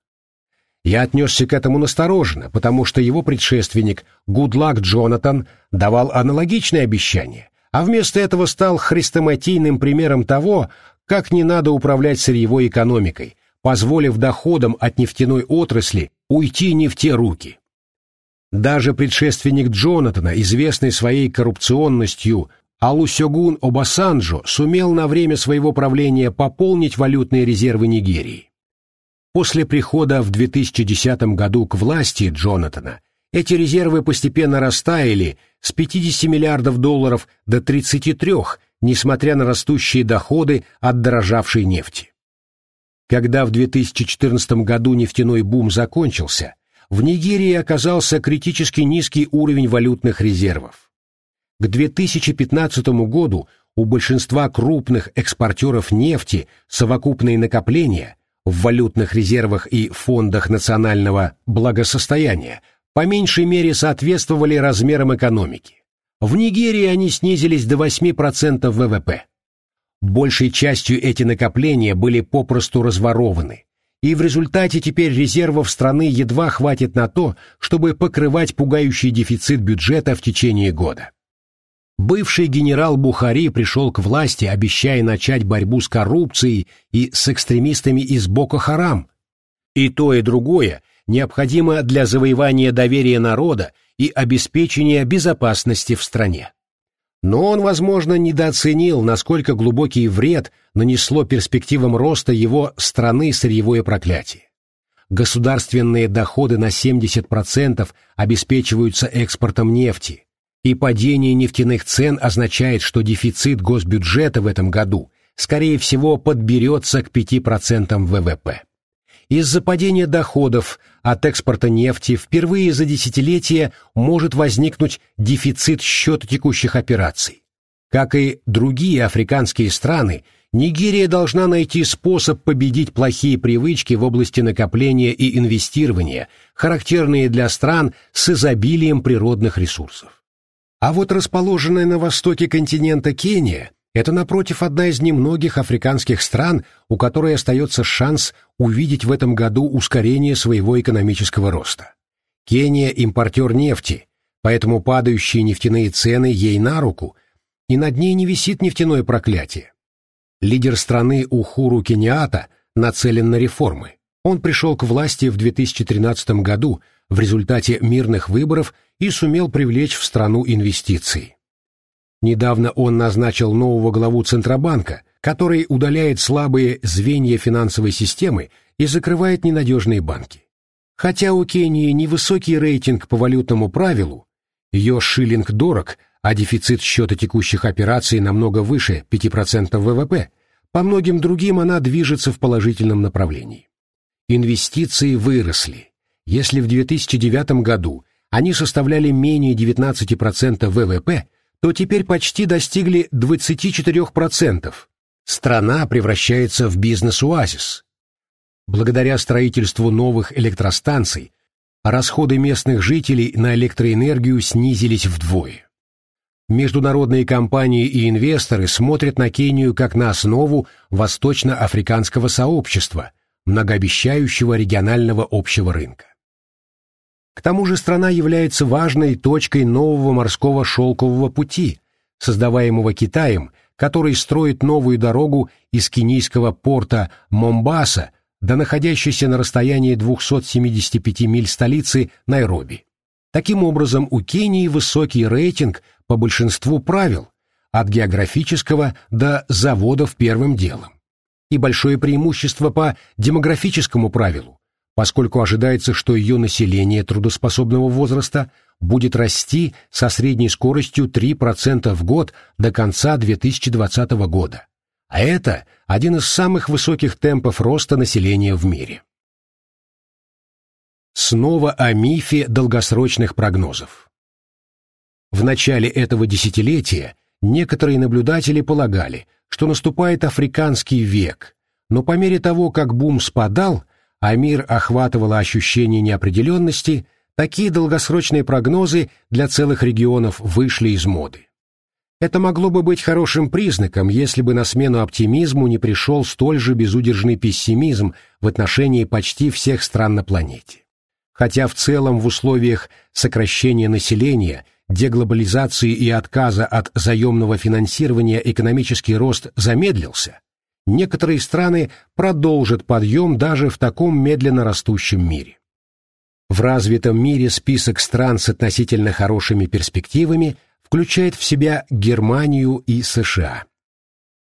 Я отнесся к этому настороженно, потому что его предшественник Гудлак Джонатан давал аналогичные обещания, а вместо этого стал хрестоматийным примером того, как не надо управлять сырьевой экономикой, позволив доходам от нефтяной отрасли уйти не в те руки. Даже предшественник Джонатана, известный своей коррупционностью, Алусёгун Обасанджо сумел на время своего правления пополнить валютные резервы Нигерии. После прихода в 2010 году к власти Джонатана эти резервы постепенно растаяли с 50 миллиардов долларов до 33, несмотря на растущие доходы от дорожавшей нефти. Когда в 2014 году нефтяной бум закончился, в Нигерии оказался критически низкий уровень валютных резервов. К 2015 году у большинства крупных экспортеров нефти совокупные накопления в валютных резервах и фондах национального благосостояния по меньшей мере соответствовали размерам экономики. В Нигерии они снизились до 8% ВВП. Большей частью эти накопления были попросту разворованы, и в результате теперь резервов страны едва хватит на то, чтобы покрывать пугающий дефицит бюджета в течение года. Бывший генерал Бухари пришел к власти, обещая начать борьбу с коррупцией и с экстремистами из Боко-Харам. И то, и другое необходимо для завоевания доверия народа и обеспечения безопасности в стране. Но он, возможно, недооценил, насколько глубокий вред нанесло перспективам роста его страны сырьевое проклятие. Государственные доходы на 70% обеспечиваются экспортом нефти, и падение нефтяных цен означает, что дефицит госбюджета в этом году, скорее всего, подберется к 5% ВВП. Из-за падения доходов от экспорта нефти впервые за десятилетия может возникнуть дефицит счета текущих операций. Как и другие африканские страны, Нигерия должна найти способ победить плохие привычки в области накопления и инвестирования, характерные для стран с изобилием природных ресурсов. А вот расположенная на востоке континента Кения это, напротив, одна из немногих африканских стран, у которой остается шанс увидеть в этом году ускорение своего экономического роста. Кения – импортер нефти, поэтому падающие нефтяные цены ей на руку, и над ней не висит нефтяное проклятие. Лидер страны Ухуру Кениата нацелен на реформы. Он пришел к власти в 2013 году в результате мирных выборов и сумел привлечь в страну инвестиции. Недавно он назначил нового главу Центробанка, который удаляет слабые звенья финансовой системы и закрывает ненадежные банки. Хотя у Кении невысокий рейтинг по валютному правилу, ее шиллинг дорог, а дефицит счета текущих операций намного выше 5% ВВП, по многим другим она движется в положительном направлении. Инвестиции выросли. Если в 2009 году они составляли менее 19% ВВП, то теперь почти достигли 24%. Страна превращается в бизнес-оазис. Благодаря строительству новых электростанций расходы местных жителей на электроэнергию снизились вдвое. Международные компании и инвесторы смотрят на Кению как на основу восточноафриканского сообщества, многообещающего регионального общего рынка. К тому же страна является важной точкой нового морского шелкового пути, создаваемого Китаем, который строит новую дорогу из кенийского порта Момбаса до находящейся на расстоянии 275 миль столицы Найроби. Таким образом, у Кении высокий рейтинг по большинству правил, от географического до заводов первым делом, и большое преимущество по демографическому правилу, поскольку ожидается, что ее население трудоспособного возраста будет расти со средней скоростью 3% в год до конца 2020 года. А это один из самых высоких темпов роста населения в мире. Снова о мифе долгосрочных прогнозов. В начале этого десятилетия некоторые наблюдатели полагали, что наступает африканский век, но по мере того, как бум спадал, а мир охватывало ощущение неопределенности, такие долгосрочные прогнозы для целых регионов вышли из моды. Это могло бы быть хорошим признаком, если бы на смену оптимизму не пришел столь же безудержный пессимизм в отношении почти всех стран на планете. Хотя в целом в условиях сокращения населения, деглобализации и отказа от заемного финансирования экономический рост замедлился, некоторые страны продолжат подъем даже в таком медленно растущем мире. В развитом мире список стран с относительно хорошими перспективами включает в себя Германию и США.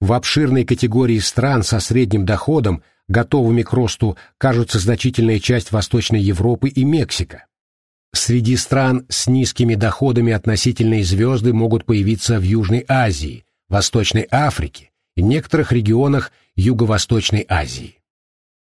В обширной категории стран со средним доходом, готовыми к росту, кажутся значительная часть Восточной Европы и Мексика. Среди стран с низкими доходами относительные звезды могут появиться в Южной Азии, Восточной Африке, и некоторых регионах Юго-Восточной Азии.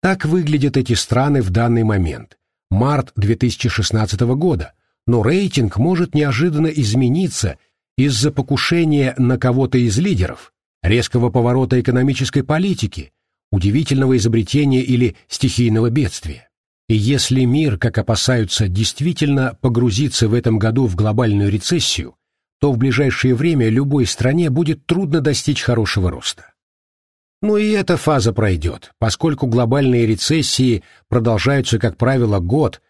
Так выглядят эти страны в данный момент, март 2016 года, но рейтинг может неожиданно измениться из-за покушения на кого-то из лидеров, резкого поворота экономической политики, удивительного изобретения или стихийного бедствия. И если мир, как опасаются, действительно погрузится в этом году в глобальную рецессию, то в ближайшее время любой стране будет трудно достичь хорошего роста. Но и эта фаза пройдет, поскольку глобальные рецессии продолжаются, как правило, год,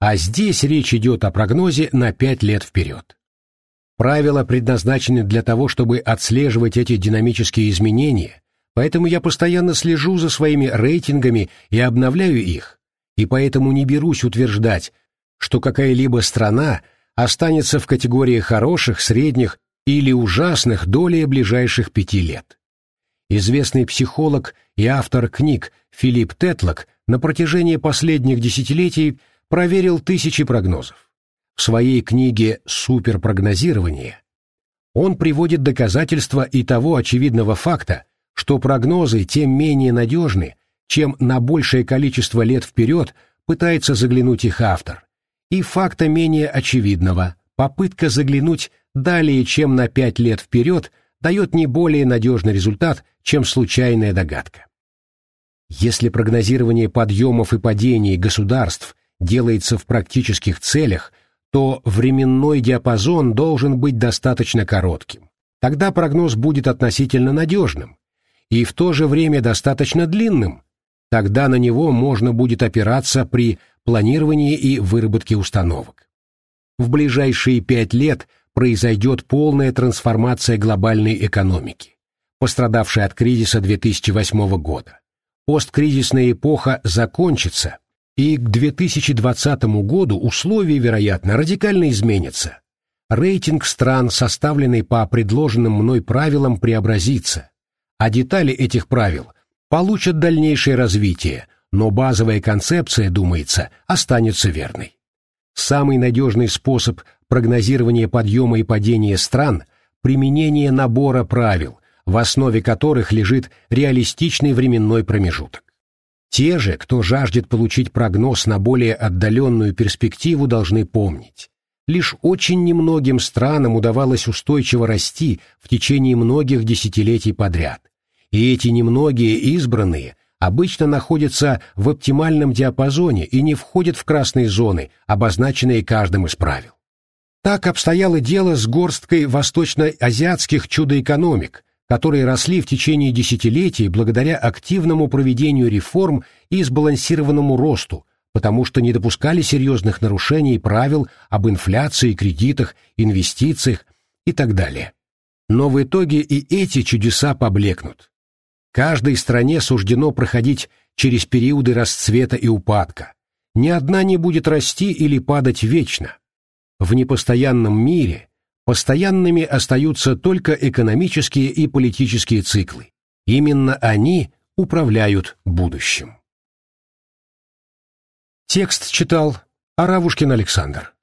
а здесь речь идет о прогнозе на пять лет вперед. Правила предназначены для того, чтобы отслеживать эти динамические изменения, поэтому я постоянно слежу за своими рейтингами и обновляю их, и поэтому не берусь утверждать, что какая-либо страна останется в категории хороших, средних или ужасных долей ближайших пяти лет. Известный психолог и автор книг Филипп Тетлок на протяжении последних десятилетий проверил тысячи прогнозов. В своей книге «Суперпрогнозирование» он приводит доказательства и того очевидного факта, что прогнозы тем менее надежны, чем на большее количество лет вперед пытается заглянуть их автор, и факта менее очевидного, попытка заглянуть далее, чем на пять лет вперед, дает не более надежный результат, чем случайная догадка. Если прогнозирование подъемов и падений государств делается в практических целях, то временной диапазон должен быть достаточно коротким. Тогда прогноз будет относительно надежным и в то же время достаточно длинным. Тогда на него можно будет опираться при планировании и выработке установок. В ближайшие пять лет произойдет полная трансформация глобальной экономики пострадавшей от кризиса 2008 года. Посткризисная эпоха закончится, и к 2020 году условия, вероятно, радикально изменятся. Рейтинг стран, составленный по предложенным мной правилам, преобразится, а детали этих правил получат дальнейшее развитие, но базовая концепция, думается, останется верной. Самый надежный способ прогнозирования подъема и падения стран – применение набора правил, в основе которых лежит реалистичный временной промежуток. Те же, кто жаждет получить прогноз на более отдаленную перспективу, должны помнить. Лишь очень немногим странам удавалось устойчиво расти в течение многих десятилетий подряд. И эти немногие избранные обычно находятся в оптимальном диапазоне и не входят в красные зоны, обозначенные каждым из правил. Так обстояло дело с горсткой восточноазиатских чудо-экономик, которые росли в течение десятилетий благодаря активному проведению реформ и сбалансированному росту, потому что не допускали серьезных нарушений правил об инфляции, кредитах, инвестициях и так далее. Но в итоге и эти чудеса поблекнут. Каждой стране суждено проходить через периоды расцвета и упадка. Ни одна не будет расти или падать вечно. В непостоянном мире Постоянными остаются только экономические и политические циклы. Именно они управляют будущим. Текст читал Аравушкин Александр.